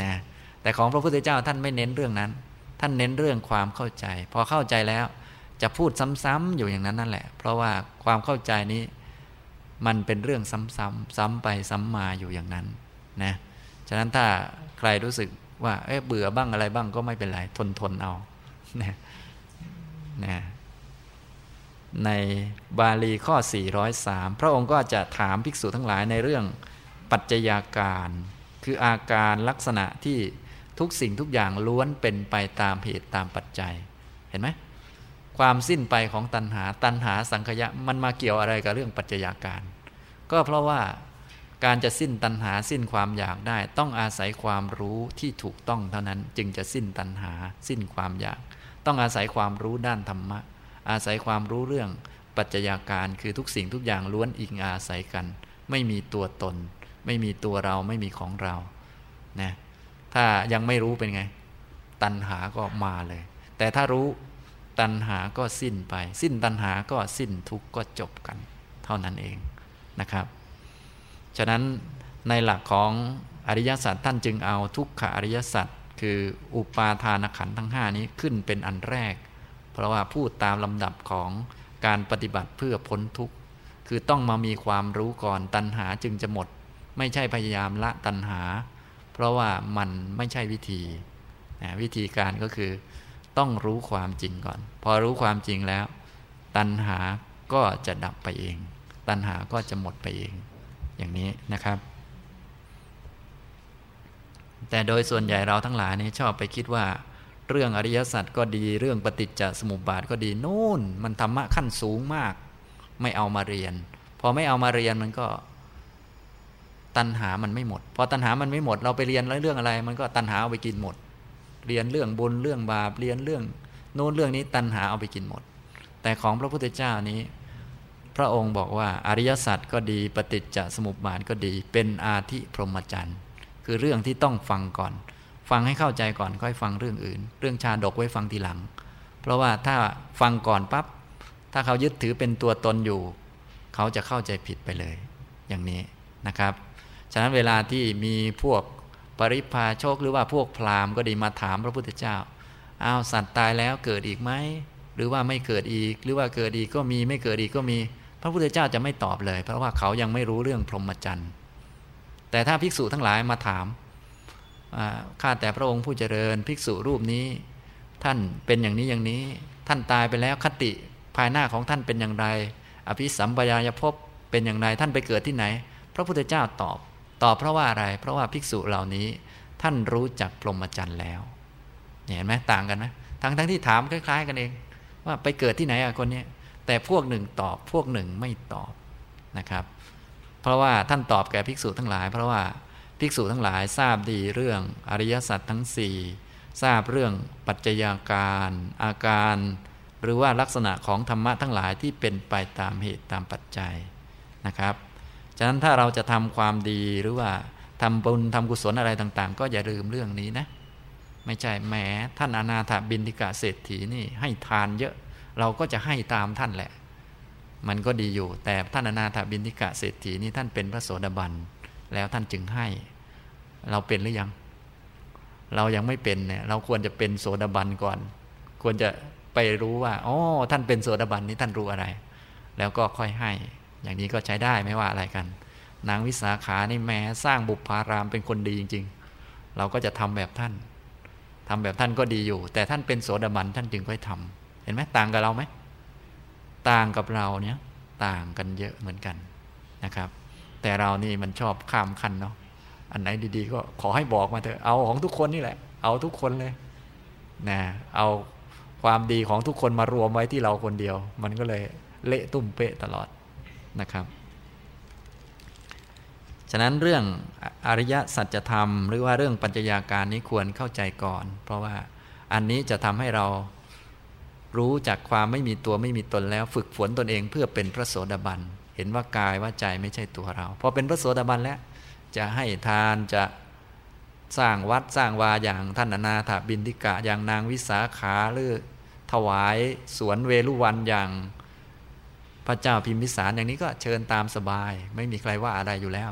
นะ แต่ของพระพุทธเจ้าท่านไม่เน้นเรื่องนั้น ท่านเน้นเรื่องความเข้าใจ พอเข้าใจแล้วจะพูดซ้ำๆอยู่อย่างนั้นนั่นแหละ เพราะว่าความเข้าใจนี้มันเป็นเรื่องซ้ำๆซ้ำไปซ้ำมาอยู่อย่างนั้นนะฉะนั้นถ้าใครรู้สึกว่าเเบื่อบ้างอะไรบ้างก็ไม่เป็นไรทนทนเอานะนะในบาลีข้อ 403 พระองค์ก็จะถามภิกษุทั้งหลายในเรื่องปัจจัยาการ คืออาการลักษณะที่ ทุกสิ่งทุกอย่างล้วนเป็นไปตามเหตุตามปัจจัย เห็นไหมความสิ้นไปของตัณหา ตัณหาสังขยะมันมาเกี่ยวอะไรกับเรื่องปัจจัยาการ ก็เพราะว่าการจะสิ้นตัณหาสิ้นความอยากได้ ต้องอาศัยความรู้ที่ถูกต้องเท่านั้น จึงจะสิ้นตัณหา สิ้นความอยาก ต้องอาศัยความรู้ด้านธรรมะ อาศัยความรู้เรื่องปัจจัยาการคือทุกสิ่งทุกอย่างล้วนอิงอาศัยกัน ไม่มีตัวตน ไม่มีตัวเราไม่มีของเรานะ ถ้ายังไม่รู้เป็นไง ตัณหาก็มาเลย แต่ถ้ารู้ตัณหาก็สิ้นไป สิ้นตัณหาก็สิ้นทุกข์ก็จบกัน เท่านั้นเองนะครับ ฉะนั้นในหลักของอริยสัจท่านจึงเอาทุกขอริยสัจคืออุปาทานขันธ์ทั้ง 5 นี้ขึ้นเป็นอันแรก เพราะว่าพูดตามลำดับของการปฏิบัติเพื่อพ้นทุกข์ คือต้องมามีความรู้ก่อนตัณหาจึงจะหมด ไม่ใช่พยายามละตัณหา เพราะว่ามันไม่ใช่วิธีนะวิธีการก็คือ ต้องรู้ความจริงก่อน พอรู้ความจริงแล้ว ตัณหาก็จะดับไปเอง ตัณหาก็จะหมดไปเอง อย่างนี้นะครับ แต่โดยส่วนใหญ่เราทั้งหลายนี่ชอบไปคิดว่า เรื่องอริยสัจก็ดีเรื่องปฏิจจสมุปบาทก็ดีนู่น มันธรรมะขั้นสูงมาก ไม่เอามาเรียน พอไม่เอามาเรียนมันก็ ตัณหามันไม่หมด พอตัณหามันไม่หมด เราไปเรียนเรื่องอะไร มันก็ตัณหาเอาไปกินหมด เรียนเรื่องบุญเรื่องบาปเรียนเรื่องโน้นเรื่องนี้ตัณหาเอาไปกินหมด แต่ของพระพุทธเจ้านี้ พระองค์บอกว่าอริยสัจก็ดีปฏิจจสมุปบาทก็ดี เป็นอาธิพรหมจรรย์คือเรื่องที่ต้องฟังก่อน ฟังให้เข้าใจก่อนค่อยฟังเรื่องอื่น เรื่องชาดกไว้ฟังทีหลัง เพราะว่าถ้าฟังก่อนปับ๊บถ้าเขายึดถือเป็นตัวตนอยู่ เขาจะเข้าใจผิดไปเลย อย่างนี้นะครับะนั้นเวลาที่มีพวกปริพาโชคหรือว่าพวกพราหมณ์ก็ดีมาถามพระพุทธเจ้าอ้าวสัตว์ตายแล้วเกิดอีกไหมหรือว่าไม่เกิดอีก หรือว่าเกิดอีกก็มีไม่เกิดอีกก็มี พระพุทธเจ้าจะไม่ตอบเลย เพราะว่าเขายังไม่รู้เรื่องพรหมจรรย์แต่ถ้าภิกษุทั้งหลายมาถามข้าแต่พระองค์ผู้เจริญภิกษุรูปนี้ ท่านเป็นอย่างนี้อย่างนี้ ท่านตายไปแล้วคติภายหน้าของท่านเป็นอย่างไร อภิสัมปยายภพเป็นอย่างไรท่านไปเกิดที่ไหน พระพุทธเจ้าตอบ ตอบเพราะว่าอะไร เพราะว่าภิกษุเหล่านี้ท่านรู้จักพรหมจรรย์แล้ว เห็นไหมต่างกันนะทั้งทั้งที่ถามคล้าย ๆ กันเอง ว่าไปเกิดที่ไหนอะคนนี้แต่พวกหนึ่งตอบพวกหนึ่งไม่ตอบนะครับ เพราะว่าท่านตอบแก่ภิกษุทั้งหลาย เพราะว่าภิกษุทั้งหลายทราบดีเรื่องอริยสัจทั้งสี่ทราบเรื่องปัจจัยาการ อาการ หรือว่าลักษณะของธรรมะทั้งหลายที่เป็นไปตามเหตุตามปัจจัยนะครับ ฉะนั้นถ้าเราจะทำความดีหรือว่าทำบุญทำกุศลอะไรต่างๆ ก็อย่าลืมเรื่องนี้นะ ไม่ใช่แหมท่านอนาถบินทิกาเศรษฐีนี่ให้ทานเยอะ เราก็จะให้ตามท่านแหละ มันก็ดีอยู่ แต่ท่านอนาถบินทิกาเศรษฐีนี่ท่านเป็นพระโสดาบันแล้วท่านจึงให้ เราเป็นหรือยัง เรายังไม่เป็นเนี่ยเราควรจะเป็นโสดาบันก่อน ควรจะไปรู้ว่าอ๋อท่านเป็นโสดาบันนี้ท่านรู้อะไร แล้วก็ค่อยให้ อย่างนี้ก็ใช้ได้ไม่ว่าอะไรกัน นางวิสาขานี่แม้สร้างบุพารามเป็นคนดีจริง ๆ เราก็จะทำแบบท่านทำแบบท่านก็ดีอยู่ แต่ท่านเป็นโสดาบันท่านจึงค่อยทำเห็นไหมต่างกับเราไหมต่างกับเราเนี่ยต่างกันเยอะเหมือนกันนะครับ แต่เรานี่มันชอบข้ามขั้นเนาะอันไหนดีๆ ก็ขอให้บอกมาเถอะเอาของทุกคนนี่แหละ เอาทุกคนเลยนะเอาความดีของทุกคนมารวมไว้ที่เราคนเดียว มันก็เลยเละตุ้มเปะตลอด นะครับ ฉะนั้นเรื่องอริยสัจธรรม หรือว่าเรื่องปัญญยาการนี้ควรเข้าใจก่อน เพราะว่าอันนี้จะทำให้เรารู้จากความไม่มีตัวไม่มีตนแล้ว ฝึกฝนตนเองเพื่อเป็นพระโสดาบันเห็นว่ากายว่าใจไม่ใช่ตัวเราพอเป็นพระโสดาบันแล้วจะให้ทานจะสร้างวัดสร้างวาอย่างท่านอนาถบินทิกะอย่างนางวิสาขาหรือถวายสวนเวลุวันอย่าง พระเจ้าพิมพิสารอย่างนี้ก็เชิญตามสบาย ไม่มีใครว่าอะไรอยู่แล้ว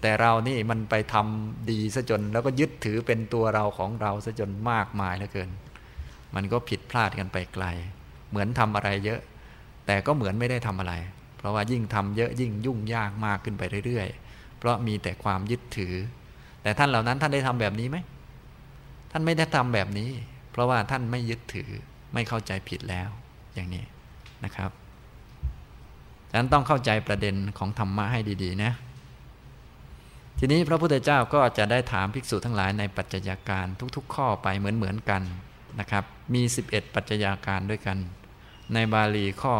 แต่เรานี่มันไปทำดีซะจน แล้วก็ยึดถือเป็นตัวเราของเราซะจนมากมายเหลือเกิน มันก็ผิดพลาดกันไปไกล เหมือนทำอะไรเยอะ แต่ก็เหมือนไม่ได้ทำอะไร เพราะว่ายิ่งทำเยอะยิ่งยุ่งยากมากขึ้นไปเรื่อยๆ เพราะมีแต่ความยึดถือ แต่ท่านเหล่านั้นท่านได้ทำแบบนี้ไหมท่านไม่ได้ทำแบบนี้ เพราะว่าท่านไม่ยึดถือไม่เข้าใจผิดแล้วอย่างนี้นะครับ ฉะนั้นต้องเข้าใจประเด็นของธรรมะให้ดีๆนะ ทีนี้พระพุทธเจ้าก็จะได้ถามภิกษุทั้งหลายในปัจจัยการทุก ๆ ข้อไปเหมือนๆกันนะครับ มี 11 ปัจจัยการด้วยกัน ในบาลีข้อ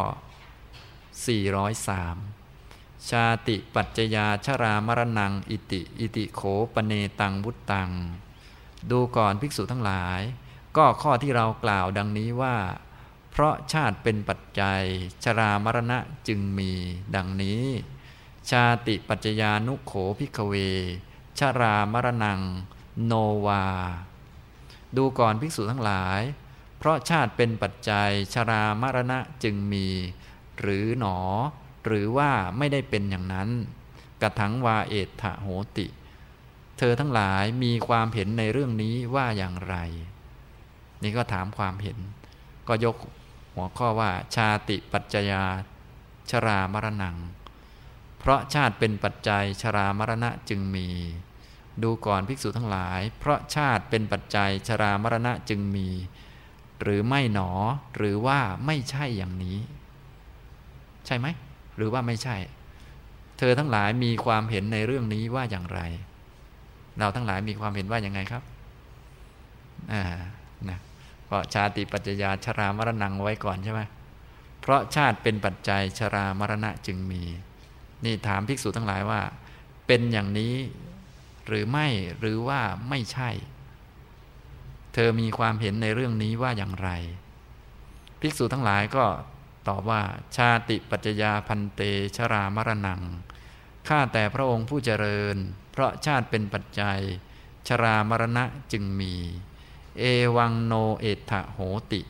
403 ชาติปัจจยาชรามรณัง อิติ อิติโขปเนตังวุตตัง ดูก่อนภิกษุทั้งหลาย ก็ข้อที่เรากล่าวดังนี้ว่า เพราะชาติเป็นปัจจัย ชรามรณะจึงมี ดังนี้ ชาติปัจจญานุโขพิกเว ชรามรณัง โนวา ดูก่อนภิกษุทั้งหลาย เพราะชาติเป็นปัจจัย ชรามรณะจึงมี หรือหนอ หรือว่าไม่ได้เป็นอย่างนั้นกระถังวาเอตถโหติ เธอทั้งหลายมีความเห็นในเรื่องนี้ว่าอย่างไร นี่ก็ถามความเห็น ก็ยก หัวข้อว่าชาติปัจจยาชรามรณัง เพราะชาติเป็นปัจจัยชรามรณะจึงมี ดูก่อนภิกษุทั้งหลาย เพราะชาติเป็นปัจจัยชรามรณะจึงมี หรือไม่หนอหรือว่าไม่ใช่อย่างนี้ ใช่ไหม หรือว่าไม่ใช่ เธอทั้งหลายมีความเห็นในเรื่องนี้ว่าอย่างไร เราทั้งหลายมีความเห็นว่าอย่างไงครับอ่านะ ก็ชาติปัจจยาชรามรณังไว้ก่อนใช่ไหมเพราะชาติเป็นปัจจัยชรามรณะจึงมี นี่ถามภิกษุทั้งหลายว่า เป็นอย่างนี้หรือไม่หรือว่าไม่ใช่ เธอมีความเห็นในเรื่องนี้ว่าอย่างไร ภิกษุทั้งหลายก็ตอบว่า ชาติปัจจยาพันเตชรามรณังข้าแต่พระองค์ผู้เจริญ เพราะชาติเป็นปัจจัย ชรามรณะจึงมี เอวังโนเอถะโหติ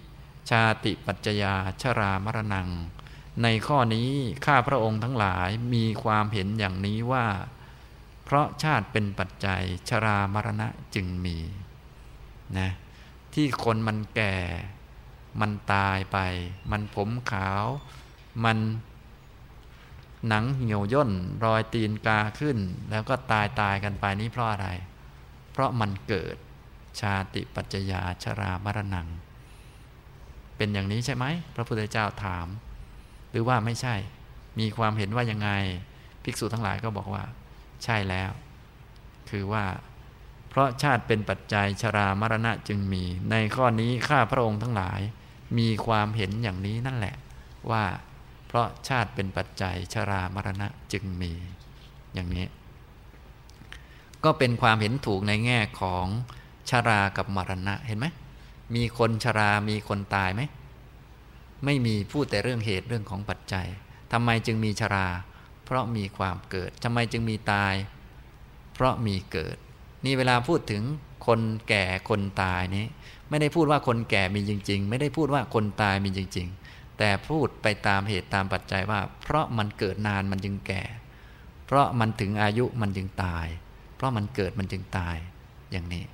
ชาติปัจจยาชรามรณัง ในข้อนี้ข้าพระองค์ทั้งหลายมีความเห็นอย่างนี้ว่า เพราะชาติเป็นปัจจัยชรามรณะจึงมีนะที่คนมันแก่ มันตายไป มันผมขาว มันหนังเหี่ยวย่น รอยตีนกาขึ้น แล้วก็ตายตายกันไปนี้เพราะอะไร เพราะมันเกิด ชาติปัจจยาชรามรณัง เป็นอย่างนี้ใช่ไหม พระพุทธเจ้าถาม หรือว่าไม่ใช่ มีความเห็นว่ายังไง ภิกษุทั้งหลายก็บอกว่า ใช่แล้ว คือว่า เพราะชาติเป็นปัจจัยชรามรณะจึงมี ในข้อนี้ข้าพระองค์ทั้งหลาย มีความเห็นอย่างนี้นั่นแหละ ว่า เพราะชาติเป็นปัจจัยชรามรณะจึงมี อย่างนี้ ก็เป็นความเห็นถูกในแง่ของ ชารากับมรณะเห็นไหมมีคนชารามีคนตายไหมไม่มีพูดแต่เรื่องเหตุเรื่องของปัจจัยทำไมจึงมีชารา เพราะมีความเกิดทำไมจึงมีตาย เพราะมีเกิด นี่เวลาพูดถึงคนแก่คนตายนี้ไม่ได้พูดว่าคนแก่มีจริง ๆ ไม่ได้พูดว่าคนตายมีจริง ๆ แต่พูดไปตามเหตุตามปัจจัยว่า เพราะมันเกิดนานมันจึงแก่ เพราะมันถึงอายุมันจึงตาย เพราะมันเกิดมันจึงตายอย่างนี้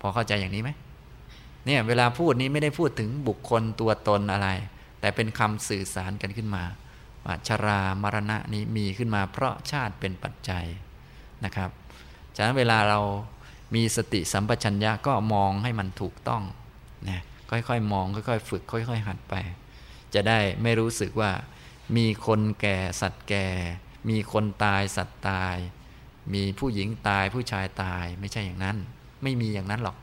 พอเข้าใจอย่างนี้ไหมเนี่ยเวลาพูดนี้ไม่ได้พูดถึงบุคคลตัวตนอะไร แต่เป็นคำสื่อสารกันขึ้นมาว่าชรามรณะนี้มีขึ้นมา เพราะชาติเป็นปัจจัยนะครับฉะนั้นเวลาเรามีสติสัมปชัญญะก็มองให้มันถูกต้องนะค่อยๆ มองค่อยๆ ฝึก ค่อย ๆ หัดไป จะได้ไม่รู้สึกว่า มีคนแก่สัตว์แก่ มีคนตายสัตว์ตาย มีผู้หญิงตายผู้ชายตายไม่ใช่อย่างนั้น ไม่มีอย่างนั้นหรอก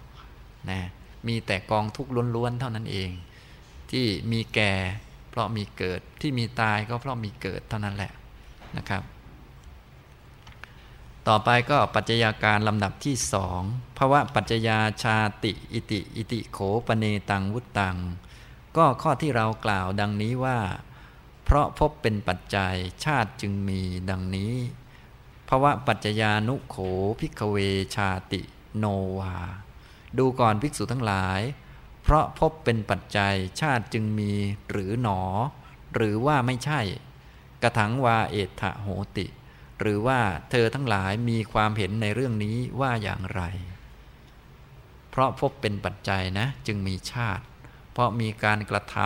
นะมีแต่กองทุกข์ล้วนๆเท่านั้นเอง ที่มีแก่เพราะมีเกิดที่มีตายก็เพราะมีเกิดเท่านั้นแหละนะครับ ต่อไปก็ปัจจัยาการลำดับที่สองภาวะปัจจยาชาติ อิติ อิติโขปเนตังวุตตัง ก็ข้อที่เรากล่าวดังนี้ว่า เพราะพบเป็นปัจจัยชาติจึงมีดังนี้ภาวะปัจจญานุโขพิกเวชาติ โนวา ดูก่อนภิกษุทั้งหลาย เพราะพบเป็นปัจจัยชาติจึงมีหรือหนอ หรือว่าไม่ใช่ กระถังวาเอถะโหติ หรือว่าเธอทั้งหลายมีความเห็นในเรื่องนี้ว่าอย่างไร เพราะพบเป็นปัจจัยนะ จึงมีชาติ เพราะมีการกระท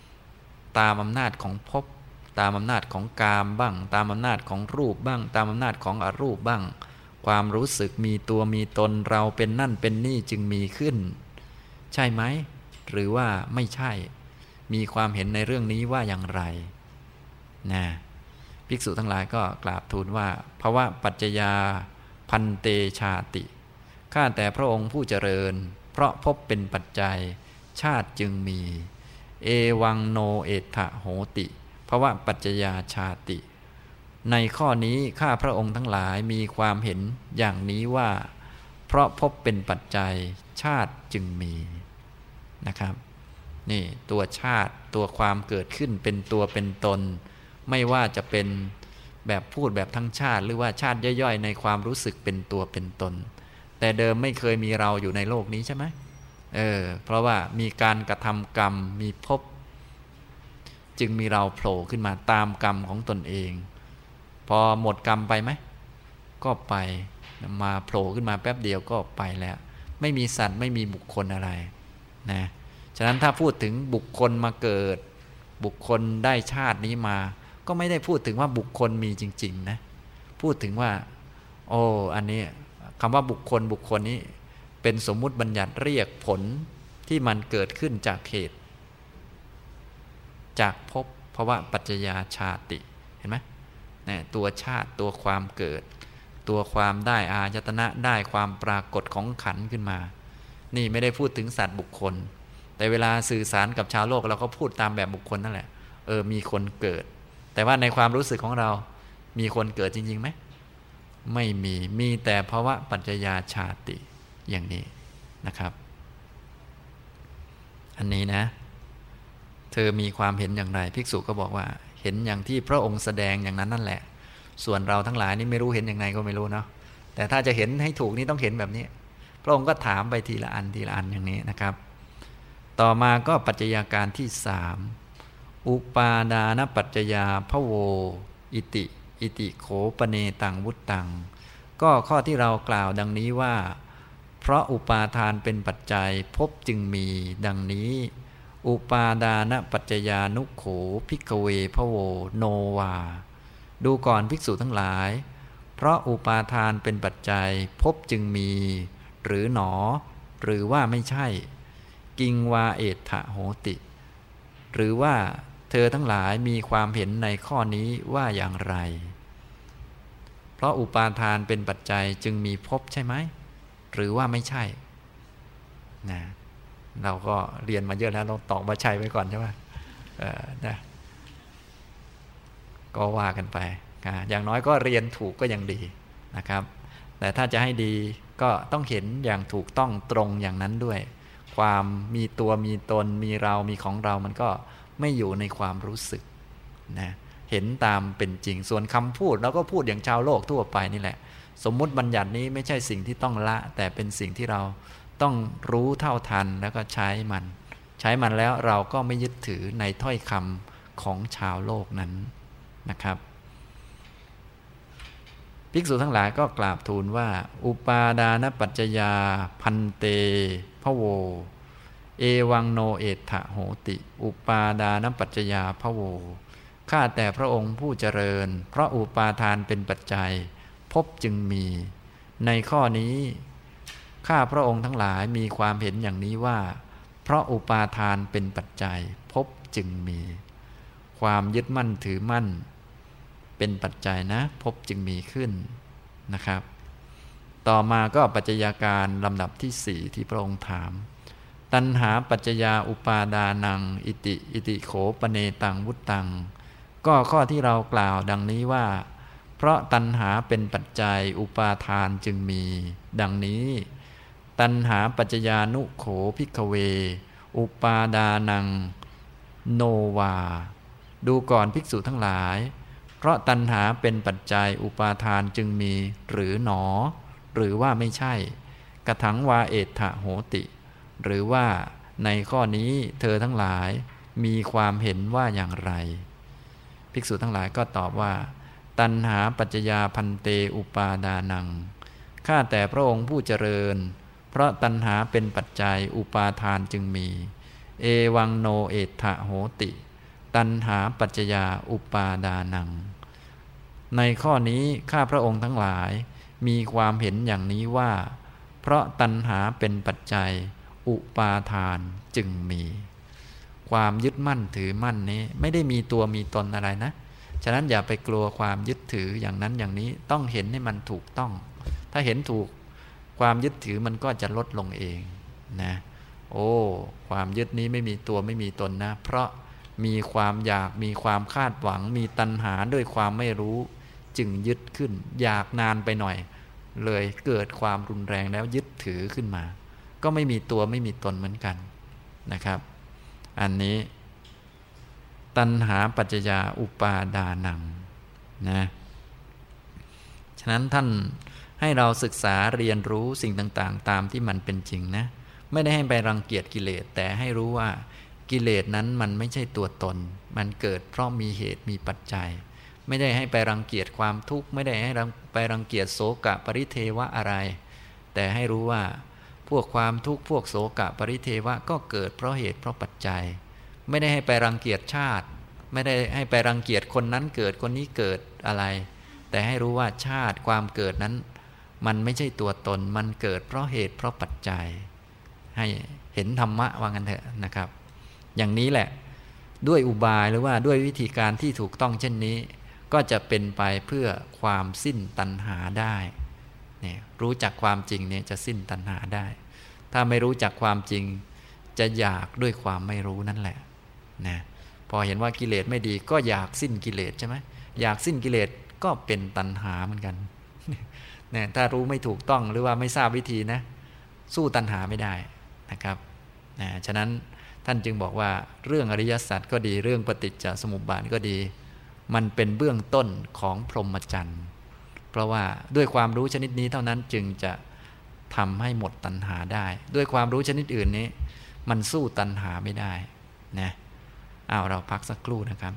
ำตามอำนาจของพบตามอำนาจของกามบ้าง ตามอำนาจของรูปบ้าง ตามอำนาจของอรูปบ้าง ความรู้สึกมีตัวมีตนเราเป็นนั่นเป็นนี่จึงมีขึ้น ใช่ไหม หรือว่าไม่ใช่ มีความเห็นในเรื่องนี้ว่าอย่างไรนะภิกษุทั้งหลายก็กราบทูลว่าภาวะปัจจยาพันเตชาติ ข้าแต่พระองค์ผู้เจริญ เพราะพบเป็นปัจจัย ชาติจึงมี เอวังโนเอถะโหติภาวะปัจจยาชาติ ในข้อนี้ข้าพระองค์ทั้งหลายมีความเห็นอย่างนี้ว่า เพราะพบเป็นปัจจัยชาติจึงมีนะครับ นี่ตัวชาติตัวความเกิดขึ้นเป็นตัวเป็นตน ไม่ว่าจะเป็นแบบพูดแบบทั้งชาติ หรือว่าชาติย่อยๆ ในความรู้สึกเป็นตัวเป็นตน แต่เดิมไม่เคยมีเราอยู่ในโลกนี้ใช่ไหมเออเพราะว่ามีการกระทำกรรมมีภพจึงมีเราโผล่ขึ้นมาตามกรรมของตนเอง พอหมดกรรมไปไหม ก็ไปมาโผล่ขึ้นมาแป๊บเดียวก็ไปแล้ว ไม่มีสัตว์ไม่มีบุคคลอะไรนะฉะนั้นถ้าพูดถึงบุคคลมาเกิด บุคคลได้ชาตินี้มา ก็ไม่ได้พูดถึงว่าบุคคลมีจริง ๆ นะ พูดถึงว่า โอ้อันนี้คำว่าบุคคลบุคคลนี้ เป็นสมมุติบัญญัติเรียกผลที่มันเกิดขึ้นจากเหตุ จากภพเพราะว่าปัจจยาชาติ เห็นไหม นี่ตัวชาติตัวความเกิด ตัวความได้อายตนะได้ความปรากฏของขันขึ้นมา นี่ไม่ได้พูดถึงสัตว์บุคคล แต่เวลาสื่อสารกับชาวโลกเราก็พูดตามแบบบุคคลนั่นแหละ เออ มีคนเกิด แต่ว่าในความรู้สึกของเรา มีคนเกิดจริงๆไหม ไม่มี มีแต่ภาวะปัจจยาชาติอย่างนี้นะครับ อันนี้นะ เธอมีความเห็นอย่างไร ภิกษุก็บอกว่า เห็นอย่างที่พระองค์แสดงอย่างนั้นนั่นแหละ ส่วนเราทั้งหลายนี่ไม่รู้เห็นอย่างไรก็ไม่รู้เนาะแต่ถ้าจะเห็นให้ถูกนี่ต้องเห็นแบบนี้ พระองค์ก็ถามไปทีละอันทีละอันอย่างนี้นะครับ ต่อมาก็ปัจจัยาการที่สามอุปาดานปัจจยาพะโว อิติ อิติโขปเนตังวุตตัง ก็ข้อที่เรากล่าวดังนี้ว่า เพราะอุปาทานเป็นปัจจัยพบจึงมีดังนี้ อุปาดานปัจจญานุโขพิกเวพโว โนวา ดูก่อนภิกษุทั้งหลาย เพราะอุปาทานเป็นปัจจัยพบจึงมี หรือหนอ หรือว่าไม่ใช่ กิงวาเอถะโหติ หรือว่าเธอทั้งหลายมีความเห็นในข้อนี้ว่าอย่างไร เพราะอุปาทานเป็นปัจจัยจึงมีพบใช่ไหม หรือว่าไม่ใช่นะ เราก็เรียนมาเยอะแล้วเราตอบมาใช้ไว้ก่อนใช่ไหมนะก็ว่ากันไปอย่างน้อยก็เรียนถูกก็ยังดีนะครับ แต่ถ้าจะให้ดีก็ต้องเห็นอย่างถูกต้องตรงอย่างนั้นด้วย ความมีตัวมีตนมีเรามีของเรามันก็ไม่อยู่ในความรู้สึกนะเห็นตามเป็นจริงส่วนคำพูดเราก็พูดอย่างชาวโลกทั่วไปนี่แหละ สมมุติบัญญัตินี้ไม่ใช่สิ่งที่ต้องละ แต่เป็นสิ่งที่เรา ต้องรู้เท่าทันแล้วก็ใช้มัน ใช้มันแล้วเราก็ไม่ยึดถือในถ้อยคำของชาวโลกนั้นนะครับ ภิกษุทั้งหลายก็กราบทูลว่า อุปาดานปัจจยา พันเตพะโว เอวังโนเอถะโหติ อุปาดานปัจจยาพะโวข้าแต่พระองค์ผู้เจริญ เพราะอุปาทานเป็นปัจจัย พบจึงมี ในข้อนี้ ข้าพระองค์ทั้งหลายมีความเห็นอย่างนี้ว่า เพราะอุปาทานเป็นปัจจัยพบจึงมี ความยึดมั่นถือมั่น เป็นปัจจัยนะพบจึงมีขึ้นนะครับ ต่อมาก็ปัจจัยาการลำดับที่สี่ที่พระองค์ถาม ตัณหาปัจจยาอุปาดานัง อิติ อิติโขปเนตังวุตตัง ก็ข้อที่เรากล่าวดังนี้ว่า เพราะตัณหาเป็นปัจจัยอุปาทานจึงมี ดังนี้ ตันหาปัจจญานุโขพิกเว อุปาดานัง โนวา ดูก่อนภิกษุทั้งหลาย เพราะตัณหาเป็นปัจจัยอุปาทานจึงมีหรือหนอ หรือว่าไม่ใช่ กระถังวาเอถะโหติ หรือว่าในข้อนี้เธอทั้งหลายมีความเห็นว่าอย่างไร ภิกษุทั้งหลายก็ตอบว่า ตัณหาปัจจยาพันเตอุปาดานังข้าแต่พระองค์ผู้เจริญ ราะตัณหาเป็นปัจจัยอุปาทานจึงมี เอวังโนเอถะโหติ ตัณหาปัจจยาอุปาดานัง ในข้อนี้ข้าพระองค์ทั้งหลายมีความเห็นอย่างนี้ว่า เพราะตัณหาเป็นปัจจัย อุปาทานจึงมี ความยึดมั่นถือมั่นนี้ไม่ได้มีตัวมีตนอะไรนะ ฉะนั้นอย่าไปกลัวความยึดถืออย่างนั้นอย่างนี้ต้องเห็นให้มันถูกต้อง ถ้าเห็นถูก ความยึดถือมันก็จะลดลงเองนะโอ้ความยึดนี้ไม่มีตัวไม่มีตนนะ เพราะมีความอยากมีความคาดหวัง มีตัณหาด้วยความไม่รู้ จึงยึดขึ้น อยากนานไปหน่อย เลยเกิดความรุนแรงแล้วยึดถือขึ้นมา ก็ไม่มีตัวไม่มีตนเหมือนกันนะครับ อันนี้ ตัณหาปัจจยาอุปาดานังนะฉะนั้นท่าน ให้เราศึกษาเรียนรู้สิ่งต่างๆ ตามที่มันเป็นจริงนะ ไม่ได้ให้ไปรังเกียจกิเลสแต่ให้รู้ว่ากิเลสนั้นมันไม่ใช่ตัวตน มันเกิดเพราะมีเหตุมีปัจจัย ไม่ได้ให้ไปรังเกียจความทุกข์ ไม่ได้ให้ไปรังเกียจโศกะปริเทวะอะไร แต่ให้รู้ว่าพวกความทุกข์พวกโศกะปริเทวะก็เกิดเพราะเหตุเพราะปัจจัย ไม่ได้ให้ไปรังเกียจชาติ ไม่ได้ให้ไปรังเกียจคนนั้นเกิดคนนี้เกิดอะไร แต่ให้รู้ว่าชาติความเกิดนั้น มันไม่ใช่ตัวตน มันเกิดเพราะเหตุเพราะปัจจัย ให้เห็นธรรมะว่างันเถอะนะครับ อย่างนี้แหละด้วยอุบายหรือว่าด้วยวิธีการที่ถูกต้องเช่นนี้ ก็จะเป็นไปเพื่อความสิ้นตัณหาได้เนี่ยรู้จักความจริงเนี่ยจะสิ้นตัณหาได้ ถ้าไม่รู้จักความจริง จะอยากด้วยความไม่รู้นั่นแหละนะพอเห็นว่ากิเลสไม่ดีก็อยากสิ้นกิเลสใช่ไหมอยากสิ้นกิเลสก็เป็นตัณหาเหมือนกัน เนี่ยถ้ารู้ไม่ถูกต้องหรือว่าไม่ทราบวิธีนะ สู้ตัณหาไม่ได้นะครับนะฉะนั้นท่านจึงบอกว่าเรื่องอริยสัจก็ดีเรื่องปฏิจจสมุปบาทก็ดี มันเป็นเบื้องต้นของพรหมจรรย์เพราะว่าด้วยความรู้ชนิดนี้เท่านั้นจึงจะทำให้หมดตัณหาได้ ด้วยความรู้ชนิดอื่นนี้ มันสู้ตัณหาไม่ได้นะเอาเราพักสักครู่นะครับ